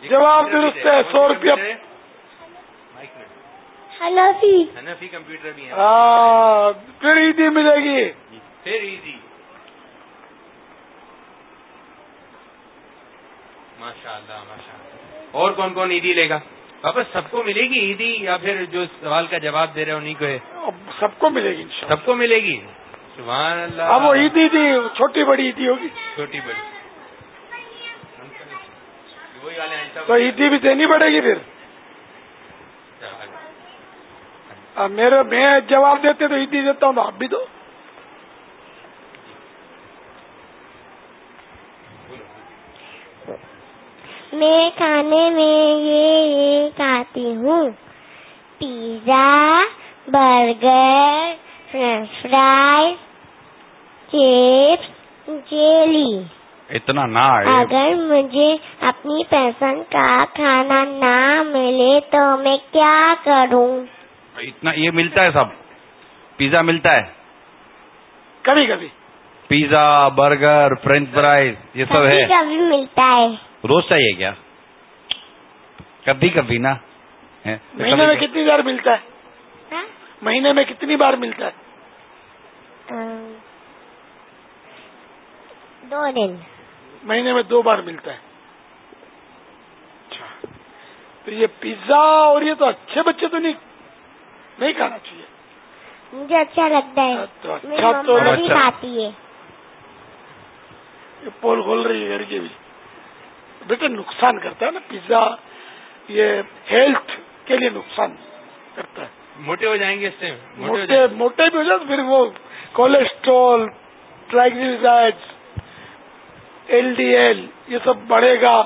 جواب درست ہے سو روپیہ۔ حنفی۔ حنفی کمپیوٹر بھی ہے ہاں پھر عیدی ملے گی۔ پھر ایزی ماشاء اللہ ماشاء اللہ اور کون کون عیدی لے گا؟ واپس سب کو ملے گی عیدی یا پھر جو سوال کا جواب دے رہے ہیں انہیں کو ہے؟ سب کو ملے گی سب کو ملے گی؟ سبحان اللہ۔ اب وہ عیدی تھی چھوٹی بڑی عیدی ہوگی۔ چھوٹی بڑی۔ تو عیدی بھی دینی پڑے گی پھر۔ اب میرے میں جواب دیتے تو عیدی دیتا ہوں تو آپ بھی دو۔ میں کھانے میں یہ یہ کھاتی ہوں۔ Pizza burger French fry chips jelly اتنا نہ اگر مجھے اپنی پسند کا کھانا نہ ملے تو میں کیا کروں؟ اتنا یہ ملتا ہے سب۔ پیزا ملتا ہے۔ کبھی کبھی۔ پیزا برگر فرینچ فرائز یہ سب ہے۔ کبھی ملتا ہے۔ روز چاہیے کیا؟ کبھی کبھی نا۔ ہاں؟ مہینے میں کتنی بار ملتا ہے؟ مہینے میں کتنی بار ملتا ہے؟ دو دن۔ مہینے میں دو بار ملتا ہے۔ اچھا۔ تو یہ پیزا اور یہ تو اچھے بچے تو نہیں نہیں کھانا چاہیے۔ مجھے اچھا لگتا ہے۔ اچھا تو اچھا۔, اچھا۔ پول کھول رہی ہے گھر کے بھی۔ بیٹا نقصان کرتا ہے نا پیزا یہ ہیلتھ کے لیے نقصان کرتا ہے۔ موٹے ہو جائیں گے اس سے موٹے موٹے جائیں بھی ہو جائے تو پھر وہ cholesterol triglycerides L D L یہ سب بڑھے گا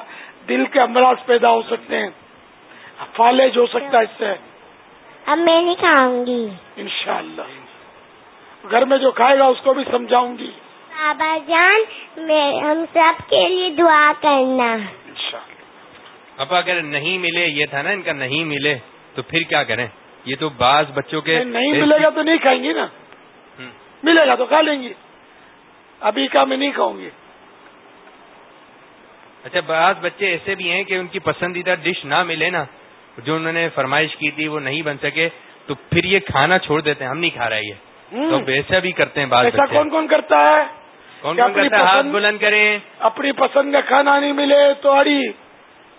دل کے امراض پیدا ہو سکتے ہیں۔ فالج ہو سکتا ہے اس سے۔ اب میں نہیں کھاؤں گی۔ انشاءاللہ۔ گھر میں جو کھائے گا اس کو بھی سمجھاؤں گی۔ بابا جان میں ہم سب کے لیے دعا کرنا۔ انشاءاللہ اب اگر نہیں ملے یہ تھا نا ان کا نہیں ملے تو پھر کیا کریں؟ یہ تو بعض بچوں کے نہیں ملے گا تو نہیں کھائیں گی نا۔ ملے گا تو کھا لیں گی۔ ابھی کا میں نہیں کھاؤں گی۔ اچھا بعض بچے ایسے بھی ہیں کہ ان کی پسندیدہ ڈش نہ ملے نا جو انہوں نے فرمائش کی تھی وہ نہیں بن سکے تو پھر یہ کھانا چھوڑ دیتے ہیں۔ ہم نہیں کھا رہے یہ۔ تو ایسا بھی کرتے ہیں بعض ایسا بچے۔ کون کون کرتا ہے؟ کون کون ہے ہاتھ بلند کریں؟ اپنی پسند کا کھانا نہیں ملے تو اڑی۔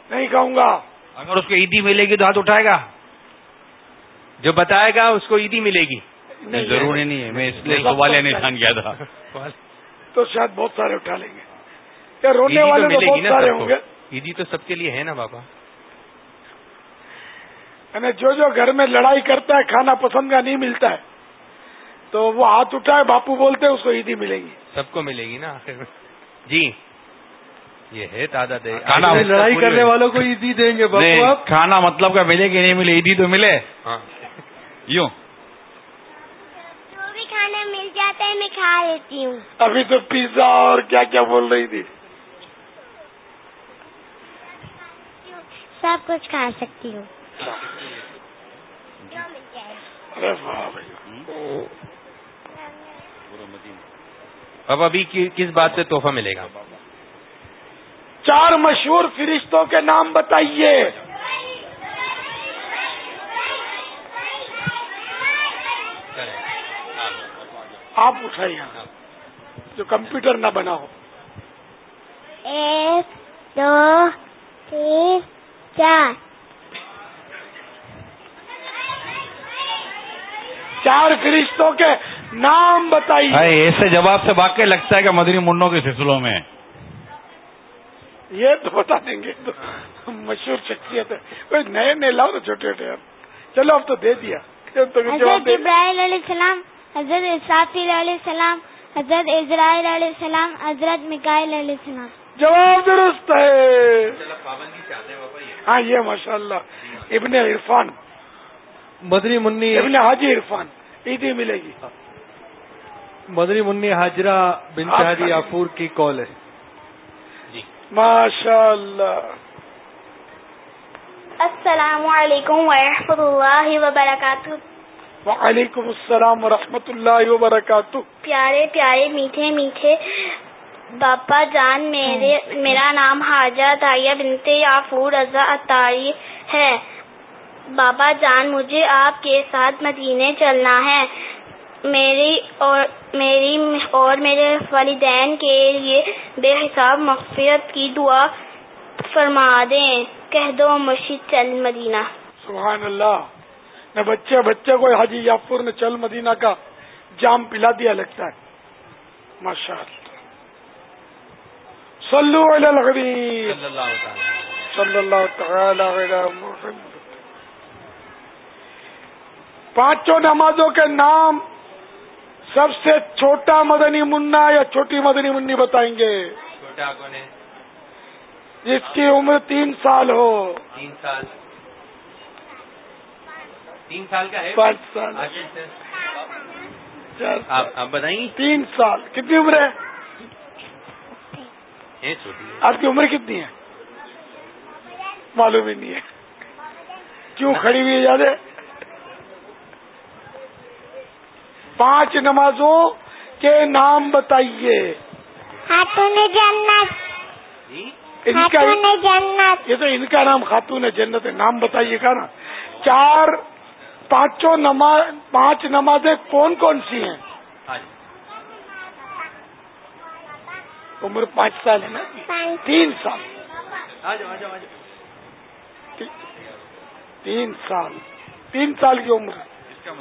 نہیں کہوں گا۔ اگر اس کو عیدی ملے گی تو ہاتھ اٹھائے گا۔ جو بتائے گا اس کو عیدی ملے گی۔ نہیں ضروری نہیں ہے۔ میں اس لیے والے نے دھیان گیا تھا۔ تو شاید بہت سارے اٹھا لیں گے۔ یا رونے والے تو بہت سارے ہوں گے۔ عیدی تو سب کے لیے ہے نا بابا یعنی جو جو گھر میں لڑائی کرتا ہے کھانا پسند کا نہیں ملتا ہے۔ تو وہ ہاتھ اٹھائے باپو بولتے اس کو عیدی ملے گی۔ سب کو ملے گی نا آخر میں۔ جی۔ یہ ہے تعداد۔ کھانا لڑائی کرنے والوں کو عیدی دیں گے باپو آپ۔ کھانا مطلب کا ملے کہ نہیں ملے عیدی تو ملے۔ ہاں۔ یوں۔ جو بھی کھانا مل جاتا ہے میں کھا لیتی ہوں۔ ابھی تو پیزا اور کیا کیا بول رہی تھی؟ سب کچھ کھا سکتی ہوں جو مل جائے ارے واہ بھائی اب ابھی کس بات سے تحفہ ملے گا؟ چار مشہور فرشتوں کے نام بتائیے۔ آپ اٹھائیے جو کمپیوٹر نہ بنا ہو۔ ایک دو تین چار۔ چار فرشتوں کے نام بتائیے۔ ایسے جواب سے واقع لگتا ہے کہ مدنی منوں کے سلسلوں میں۔ یہ تو بتا دیں گے تو مشہور شخصیت ہے۔ کوئی نئے نئے لاؤ تو چھوٹے چھوٹے۔ چلو اب تو دے دیا۔ حضرت ابراہیل علیہ السلام حضرت اسرافیل علیہ السلام حضرت اسرائیل علیہ السلام حضرت مکائل علیہ السلام۔ جواب درست ہے۔ ہاں یہ ماشاء اللہ ابن عرفان۔ مدنی منی۔ ابن حاجی عرفان عیدی ملے گی۔ مدنی منی حاجرہ بن کا- آفور کی کال ہے۔ ماشاء اللہ السلام علیکم ورحمۃ اللہ وبرکاتہ۔ وعلیکم السلام ورحمۃ اللہ وبرکاتہ۔ پیارے پیارے میٹھے میٹھے باپا جان میرے میرا نام حاجہ دائیا بنتے یافور رضا اتاری ہے۔ بابا جان مجھے آپ کے ساتھ مدینے چلنا ہے۔ میری اور میری اور میرے والدین کے لیے بے حساب مغفرت کی دعا فرما دیں۔ کہہ دو مرشد، چل مدینہ۔ سبحان اللہ۔ نہ بچے بچے کو حاجی یافور نے چل مدینہ کا جام پلا دیا لگتا ہے۔ ماشاء اللہ صلو علی الغریب صلی اللہ تعالی علی محمد۔ پانچوں نمازوں کے نام سب سے چھوٹا مدنی منا یا چھوٹی مدنی منی بتائیں گے؟ چھوٹا کون ہے؟ جس کی عمر تین سال ہو۔ تین سال۔ تین سال کا ہے؟ پانچ سال۔ آپ بتائیں۔ تین سال۔ کتنی عمر ہے؟ آپ کی عمر کتنی ہے؟ معلوم ہی نہیں ہے۔ کیوں کھڑی ہوئی ہے زیادہ؟ پانچ نمازوں کے نام بتائیے۔ خاتون جنت۔ جی؟ ان کا جنت۔ یہ تو ان کا نام خاتون ہے جنت ہے۔ نام بتائیے گا نا۔ چار پانچوں نماز پانچ نمازیں کون کون سی ہیں؟ ہاں جی۔ عمر پانچ سال ہے نا؟ تین سال۔ تین سال۔ تین سال کی عمر۔ کا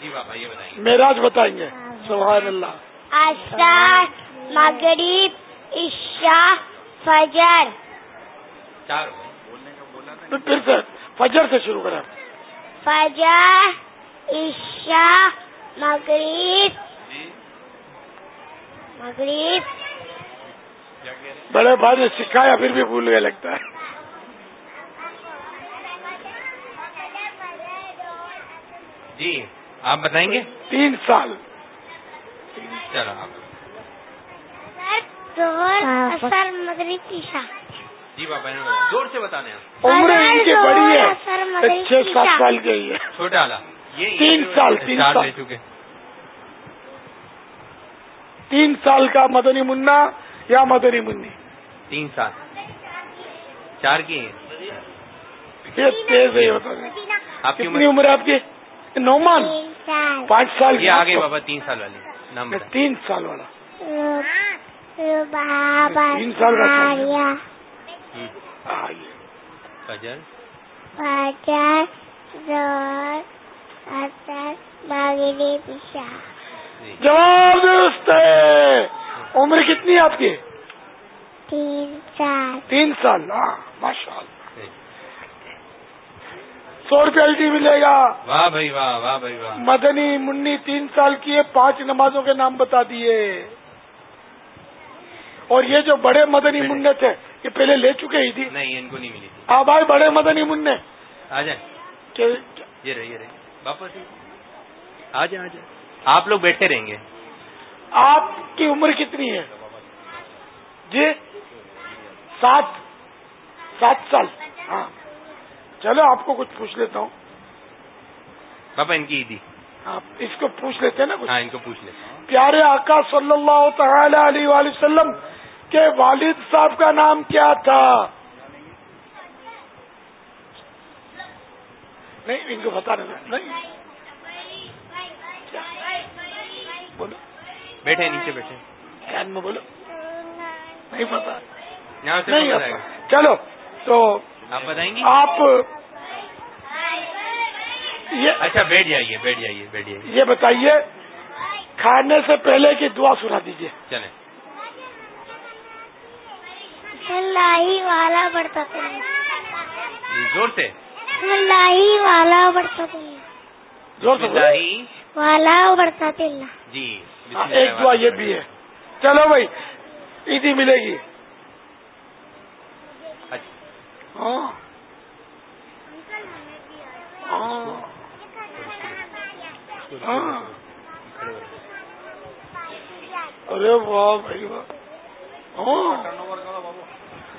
جی بابا یہ بتائیں گے معراج بتائیں گے سبحان اللہ۔ اشار مغرب عشاء فجر۔ چار پھر سے فجر سے شروع کریں۔ فجر عشاء مغرب۔ مغرب۔ بڑے بھائی نے سکھایا پھر بھی بھول گئے لگتا ہے۔ جی۔ آپ بتائیں گے؟ تین سال۔ چلو آپ۔ مغرب عشاء جی بابا بتایا۔ زور سے بتانے عمر ان کی بڑی ہے چھ سات۔ سال کی ہے چھوٹا والا تین سال، تین سال۔ لے چکے۔ تین سال کا مدنی منا یا مدنی منی؟ تین سال۔ چار کی ہیں۔ یہ تیز ہے یہ بتا دیں۔ آپ کی کتنی عمر ہے آپ کی؟ نومان تین سال۔ پانچ سال کی یہ آگے بابا تین سال والی۔ بتائیں تین سال والا۔ تین سال۔ ہاں،۔ فجر۔ فجر جی۔ جواب درست ہے۔ عمر کتنی ہے آپ کی؟ تین سال۔ تین سال۔ ہاں ماشاء اللہ سو روپیہ ایٹی ملے گا۔ واہ بھائی واہ واہ بھائی واہ۔ مدنی منی تین سال کی ہے پانچ نمازوں کے نام بتا دیے۔ اور یہ جو بڑے مدنی منع تھے یہ پہلے لے چکے ہی تھی۔ نہیں ان کو نہیں ملی تھی۔ ہاں بھائی بڑے مدنی منع آ جائیں۔ یہ رہے یہ رہے۔ واپس۔ آ جائیں آ جائیں۔ آپ لوگ بیٹھے رہیں گے۔ آپ کی عمر کتنی ہے؟ جی سات سات سال۔ ہاں۔ چلو آپ کو کچھ پوچھ لیتا ہوں۔ پاپا ان کی عیدی۔ آپ اس کو پوچھ لیتے ہیں نا کچھ؟ ہاں ان کو پوچھ لیں پیارے آقا صلی اللہ تعالی علیہ وآلہ وسلم کے والد صاحب کا نام کیا تھا؟ نہیں ان کو بتا رہے نہیں۔ بولو۔ بیٹھے نیچے بیٹھے۔ میں بولو۔ نہیں پتا۔ چلو تو آپ بتائیں گی؟ آپ یہ اچھا بیٹھ جائیے بیٹھ جائیے بیٹھ جائیے۔ یہ بتائیے کھانے سے پہلے کی دعا سنا دیجیے چلیں۔ لاہی والا بڑھتا جی، زور سے۔ لاہی والا بڑھتا زور سے۔ اللہ والا بڑھتا جی ہاں، اللہ ایک دعا یہ بھی ہے۔ چلو بھائی عیدی ملے گی اچھا ہاں۔ ہاں ہاں ارے واہ بھائی واہ۔ ہاں۔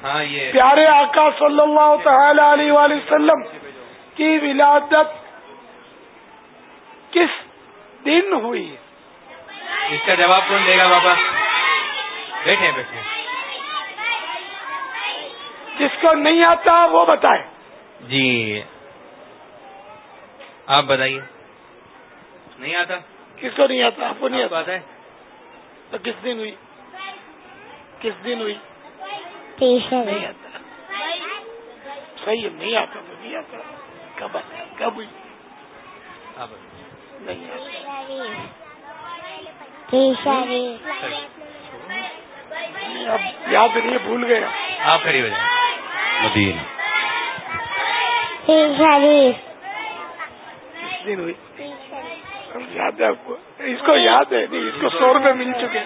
ہاں یہ پیارے آقا صلی اللہ تعالی علیہ وآلہ وسلم کی ولادت کس دن ہوئی؟ اس کا جواب کون دے گا بابا؟ بیٹھے بیٹھے جس کو نہیں آتا وہ بتائے۔ جی۔ آپ بتائیے۔ نہیں آتا؟ کس کو نہیں آتا؟ آپ کو نہیں آتا۔ ہے؟ تو کس دن ہوئی؟ کس دن ہوئی؟ نہیں آتا۔ صحیح ہے نہیں آتا تو نہیں آتا۔ کب آتا کب ہوئی۔ نہیں آتا۔ اب یاد نہیں بھول گیا آپ کھڑی ہو جائیں۔ مدینہ کس دن ہوئی؟ یاد ہے آپ کو۔ اس کو یاد ہے نہیں اس کو سو روپے مل چکے۔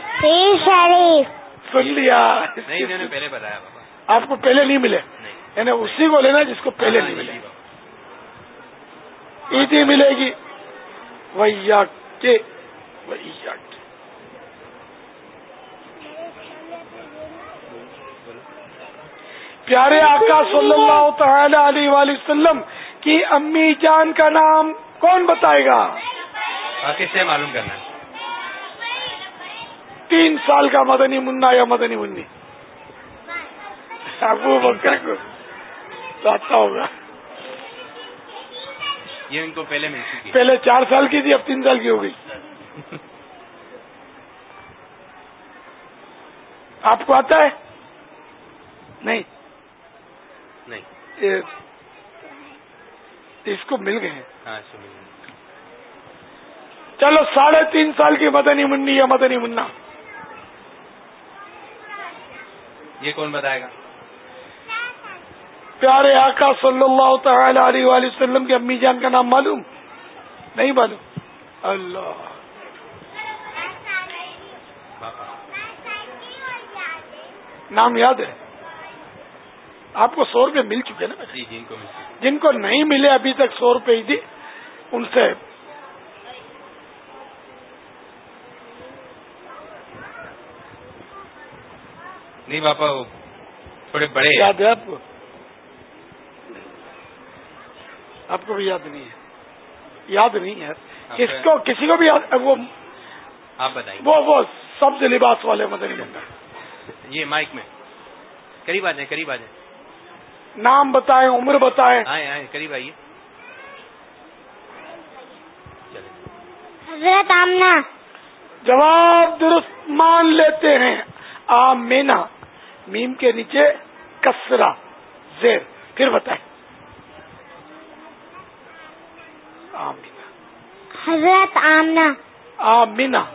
سن لیا۔ نہیں نے پہلے بتایا بابا۔ آپ کو پہلے نہیں ملے۔ نہیں۔ یعنی اسی کو لینا جس کو پہلے ہاں، نہیں ملے۔ عیدی ملے گی۔ ویا کے ویا کے پیارے آقا صلی اللہ تعالی علیہ وآلہ وسلم کی امی جان کا نام کون بتائے گا؟ کس سے معلوم کرنا تین سال کا مدنی منا یا مدنی منی؟ ابو بکر کو تو ہوگا۔ یہ ان کو پہلے پہلے چار سال کی تھی اب تین سال کی ہو گئی۔ آپ کو آتا ہے؟ نہیں۔ نہیں۔ یہ- اس کو مل گئے۔ ہاں چلو ساڑھے تین سال کی مدنی منی یا مدنی منا یہ کون بتائے گا؟ پیارے آقا صلی اللہ تعالی علیہ وآلہ وسلم کی امی جان کا نام معلوم؟ نہیں معلوم۔ اللہ۔ نام یاد ہے؟ آپ کو سو روپے مل چکے نا جی ان کو جن کو نہیں ملے ابھی تک سو روپے ہی تھی ان سے نہیں باپا وہ تھوڑے بڑے۔ یاد ہے آپ کو؟ آپ کو بھی یاد نہیں ہے۔ یاد نہیں ہے۔ کس کو کسی کو بھی یاد وہ آپ بتائیے۔ وہ وہ سب سے لباس والے مدنی یہ مائک میں۔ قریب آ جائیں قریب آ جائیں۔ نام بتائیں عمر بتائیں۔ آئے آئے قریب آئیے۔ حضرت آمنا جواب درست مان لیتے ہیں۔ آمینا میم کے نیچے کسرا زیر۔ پھر بتائیں۔ آمینا حضرت آمنا آمینا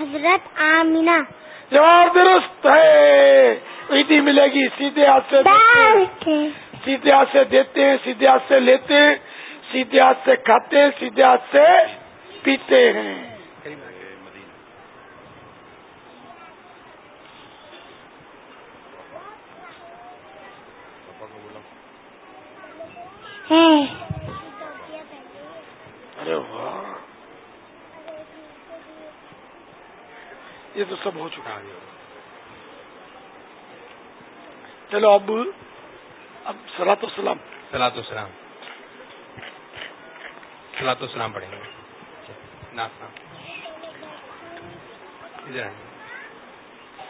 حضرت آمینہ جواب درست ہے۔ عیدی ملے گی سیدھے ہاتھ سے سیدھے ہاتھ سے دیتے ہیں سیدھے ہاتھ سے لیتے ہیں۔ سیدھے ہاتھ سے کھاتے ہیں سیدھے ہاتھ سے پیتے ہیں۔ ارے واہ۔ یہ تو سب ہو چکا ہے۔ چلو اب اب سلاۃ السلام سلاۃ السلام سلاۃ السلام پڑھیں گے۔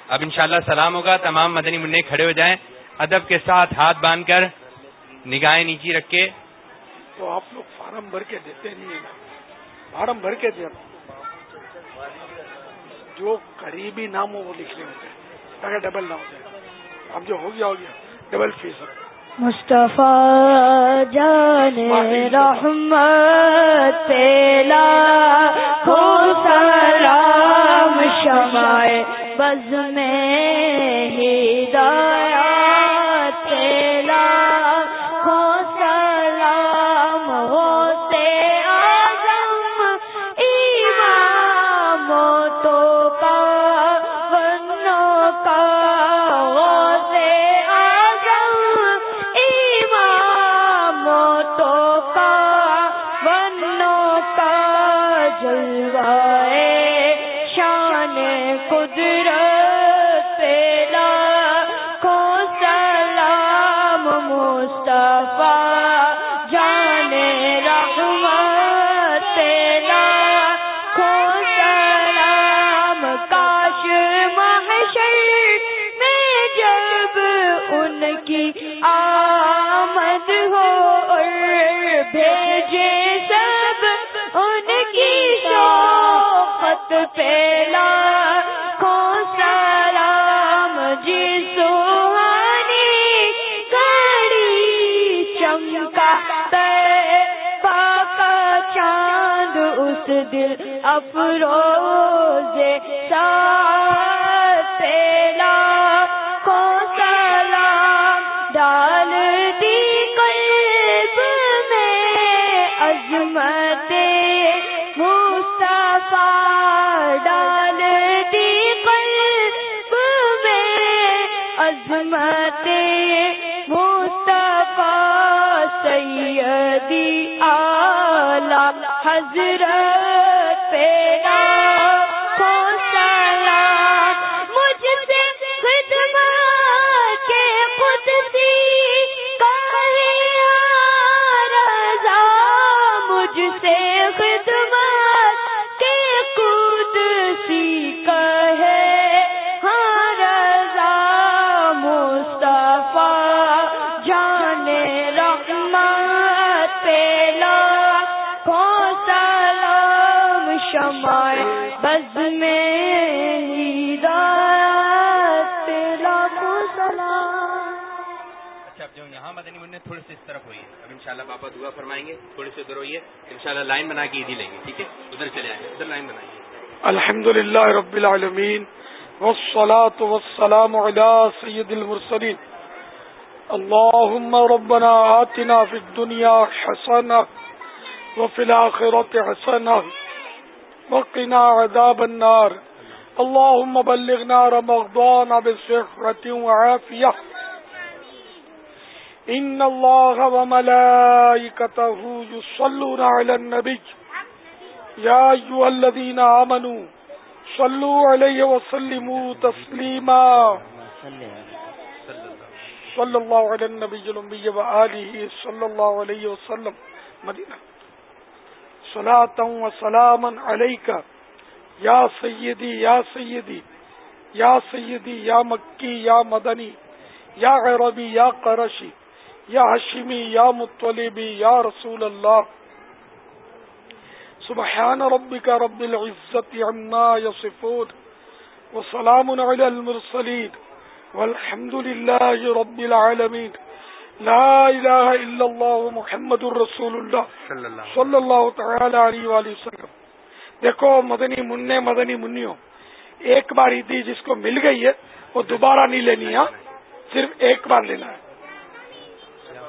اب انشاءاللہ سلام ہوگا۔ تمام مدنی منع کھڑے ہو جائیں۔ ادب کے ساتھ ہاتھ باندھ کر نگاہیں نیچی رکھ کے۔ تو آپ لوگ فارم بھر کے دیتے نہیں ہیں۔ فارم بھر کے دے جو قریبی نام ہو وہ لکھنے ہوتے ہیں تاکہ ڈبل نہ ہو جائے۔ اب جو ہو گیا ہو گیا۔ ڈبل فیس مصطفیٰ جان رحمت تیلا کو سلام شمائے بز میں ہدایات دل افروز پیلا کو سلام ڈال دی قلب میں۔ عظمت مصطفیٰ ڈال دی قلب میں۔ عظمت مصطفیٰ سیدی آلہ حضرت پاپا دعا فرمائیں گے تھوڑے سے ادھر ہوئیے، انشاءاللہ لائن بنا کے عیدی لیں گے، ٹھیک ہے؟ ادھر چلے آئیں گے ادھر لائن بنائیے الحمد للہ رب العالمین، والصلاة والسلام على سید المرسلین۔ اللهم ربنا آتنا في الدنيا حسنة وفي الآخرة حسنة وقنا عذاب النار۔ اللهم بلغنا رمضان بصحة وعافية إن الله وملائكته يصلون على النبي. يا أيها الذين آمنوا صلوا عليه وسلموا تسليما. صلى الله على النبي الأمي وآله صلى الله عليه وسلم. مدينة. صلاة وسلاما عليك. يا سيدي يا سيدي. يا سيدي، يا مكي، يا مدني. يا عربي، يا قرشي. يا هشمي يا مطلبي يا رسول الله سبحان ربك رب العزة عما يصفون وسلام على المرسلين والحمد لله رب العالمين لا إله إلا الله محمد رسول الله صلی اللہ تعالی علیہ وآلہ وسلم۔ دیکھو مدنی منع مدنی منیوں ایک بار عیدی جس کو مل گئی ہے وہ دوبارہ نہیں لینی ہے صرف ایک بار لینا ہے۔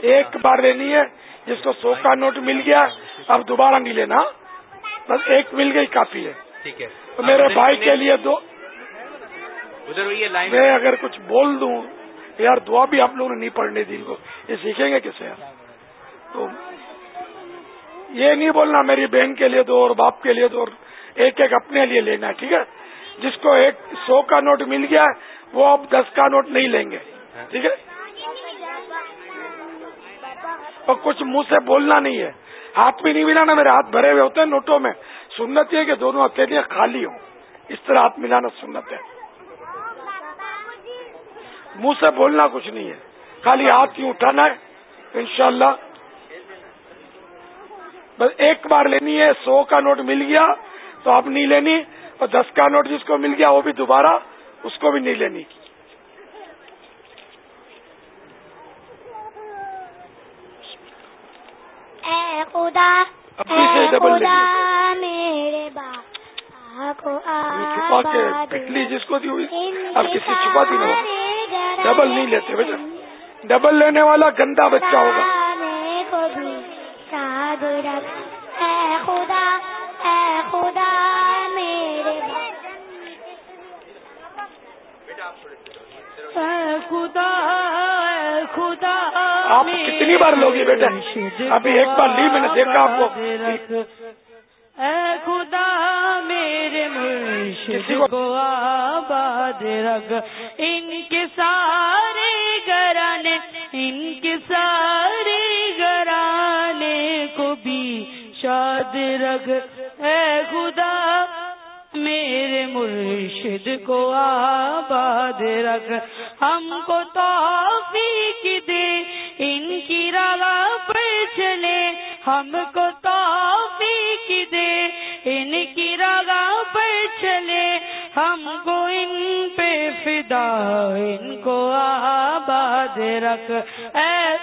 ایک بار لینی ہے جس کو سو کا نوٹ مل گیا اب دوبارہ نہیں لینا۔ بس ایک مل گئی کافی ہے۔ ٹھیک ہے۔ تو میرے بھائی کے لیے دو۔ میں اگر کچھ بول دوں یار دعا بھی آپ لوگوں نے نہیں پڑھنے دی ان کو۔ یہ سیکھیں گے کسے؟ یار تو یہ نہیں بولنا میری بہن کے لیے دو اور باپ کے لیے دو اور ایک ایک اپنے لیے لینا ہے ٹھیک ہے؟ جس کو ایک سو کا نوٹ مل گیا وہ اب دس کا نوٹ نہیں لیں گے ٹھیک ہے؟ اور کچھ منہ سے بولنا نہیں ہے۔ ہاتھ بھی نہیں ملانا، میرے ہاتھ بھرے ہوئے ہوتے ہیں نوٹوں میں۔ سنت یہ کہ دونوں اکیلے خالی ہوں۔ اس طرح ہاتھ ملانا سنت ہے۔ منہ سے بولنا کچھ نہیں ہے۔ خالی ہاتھ ہی اٹھانا ہے، انشاءاللہ۔ بس ایک بار لینی ہے، سو کا نوٹ مل گیا تو اب نہیں لینی، اور دس کا نوٹ جس کو مل گیا وہ بھی دوبارہ اس کو بھی نہیں لینی۔ اے خدا اے ڈبل خدا میرے باپ کو چھپا کے پٹلی جس کو دی ہوئی۔ اب کسی چھپا دی نہ ڈبل نہیں لیتے بیٹا۔ ڈبل لینے والا گندا بچہ ہوگا۔ اے خدا اے خدا میرے خدا۔ آپ کتنی بار لوگی بیٹے ابھی ایک بار لی میں نے دیکھا آپ کو۔ اے خدا میرے مرشد کو- کو آباد رکھ۔ ان کے سارے گرانے ان کے سارے گرانے کو بھی شاد رکھ۔ اے خدا میرے مرشد کو آباد رکھ۔ ہم کو توفیق دے۔ ان کی راہ پر چلے ہم کو توفیق دے۔ ان کی راہ پر چلے ہم کو ان پہ فدا۔ ان کو آباد رکھ۔ اے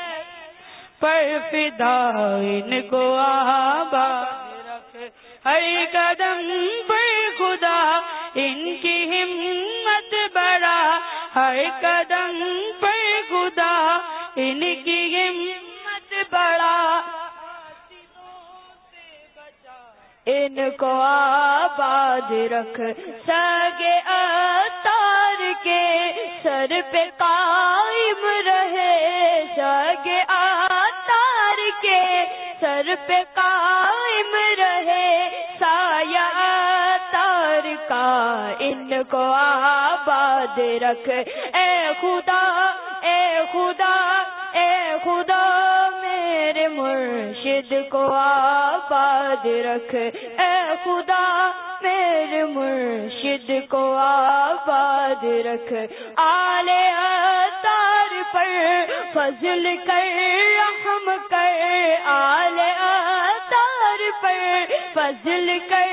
پر فدا۔ ان کو آباد ہر قدم پر خدا۔ ان کی ہمت بڑا ہر قدم پر خدا۔ ان کی ہمت بڑا۔ ان کو آباد رکھ سگے اتار کے سر پہ قائم رہے۔ سگے اتار کے سر پہ قائم رہے۔ سایہ تار کا ان کو آباد رکھ مرشد کو آباد رکھ۔ اے خدا، میرے مرشد کو آباد رکھ۔ آلے اتار پر فضل کر، رحم کر۔ آلے اتار پر فضل کر،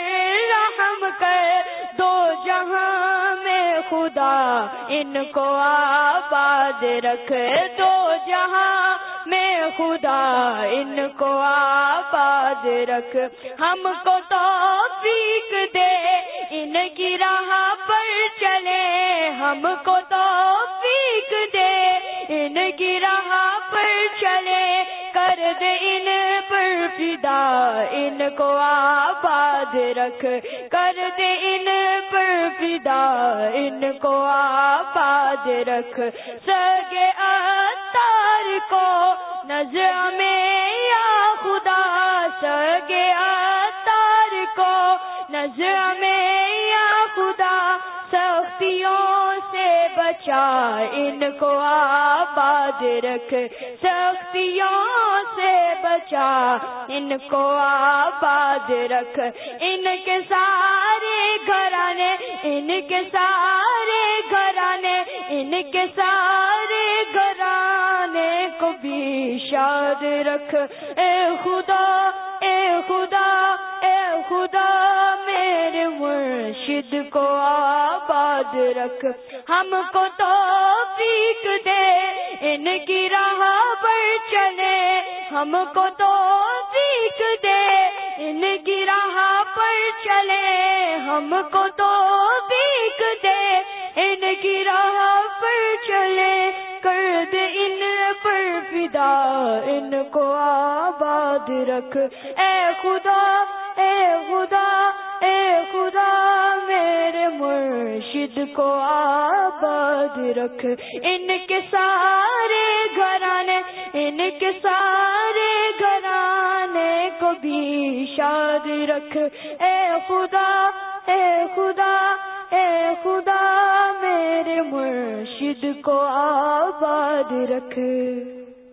رحم کر۔ دو جہاں میں خدا ان کو آباد رکھ۔ دو جہاں میں خدا ان کو آباد رکھ۔ ہم کو توفیق دے، ان کی راہ پر چلے۔ ہم کو توفیق دے، ان کی راہ پر چلے۔ کر دے ان پر فدا، ان کو آباد رکھ۔ کر دے ان پر فدا، ان کو آباد رکھ۔ سگے اتار کو نظر میں یا خدا سگے اتار کو نظر میں یا خدا۔ سختیوں سے بچا، ان کو آباد رکھ۔ سختیوں سے بچا، ان کو آباد رکھ۔ ان کے سارے گھرانے، ان کے سارے گھرانے، ان کے سارے گھرانے کو بھی شاد رکھ۔ اے خدا اے خدا خدا میرے مرشد کو آباد رکھ۔ ہم کو توفیق دے، ان کی راہ پر چلے۔ ہم کو توفیق دے، ان کی راہ پر چلے۔ ہم کو توفیق دے، ان کی راہ پر چلے۔ کر دے ان پر فدا، ان کو آباد رکھ۔ اے خدا اے خدا اے خدا، میرے مرشد کو آباد رکھ۔ ان کے سارے گھرانے، ان کے سارے گھرانے کو بھی شاد رکھ۔ اے خدا اے خدا اے خدا میرے مرشد کو آباد رکھ۔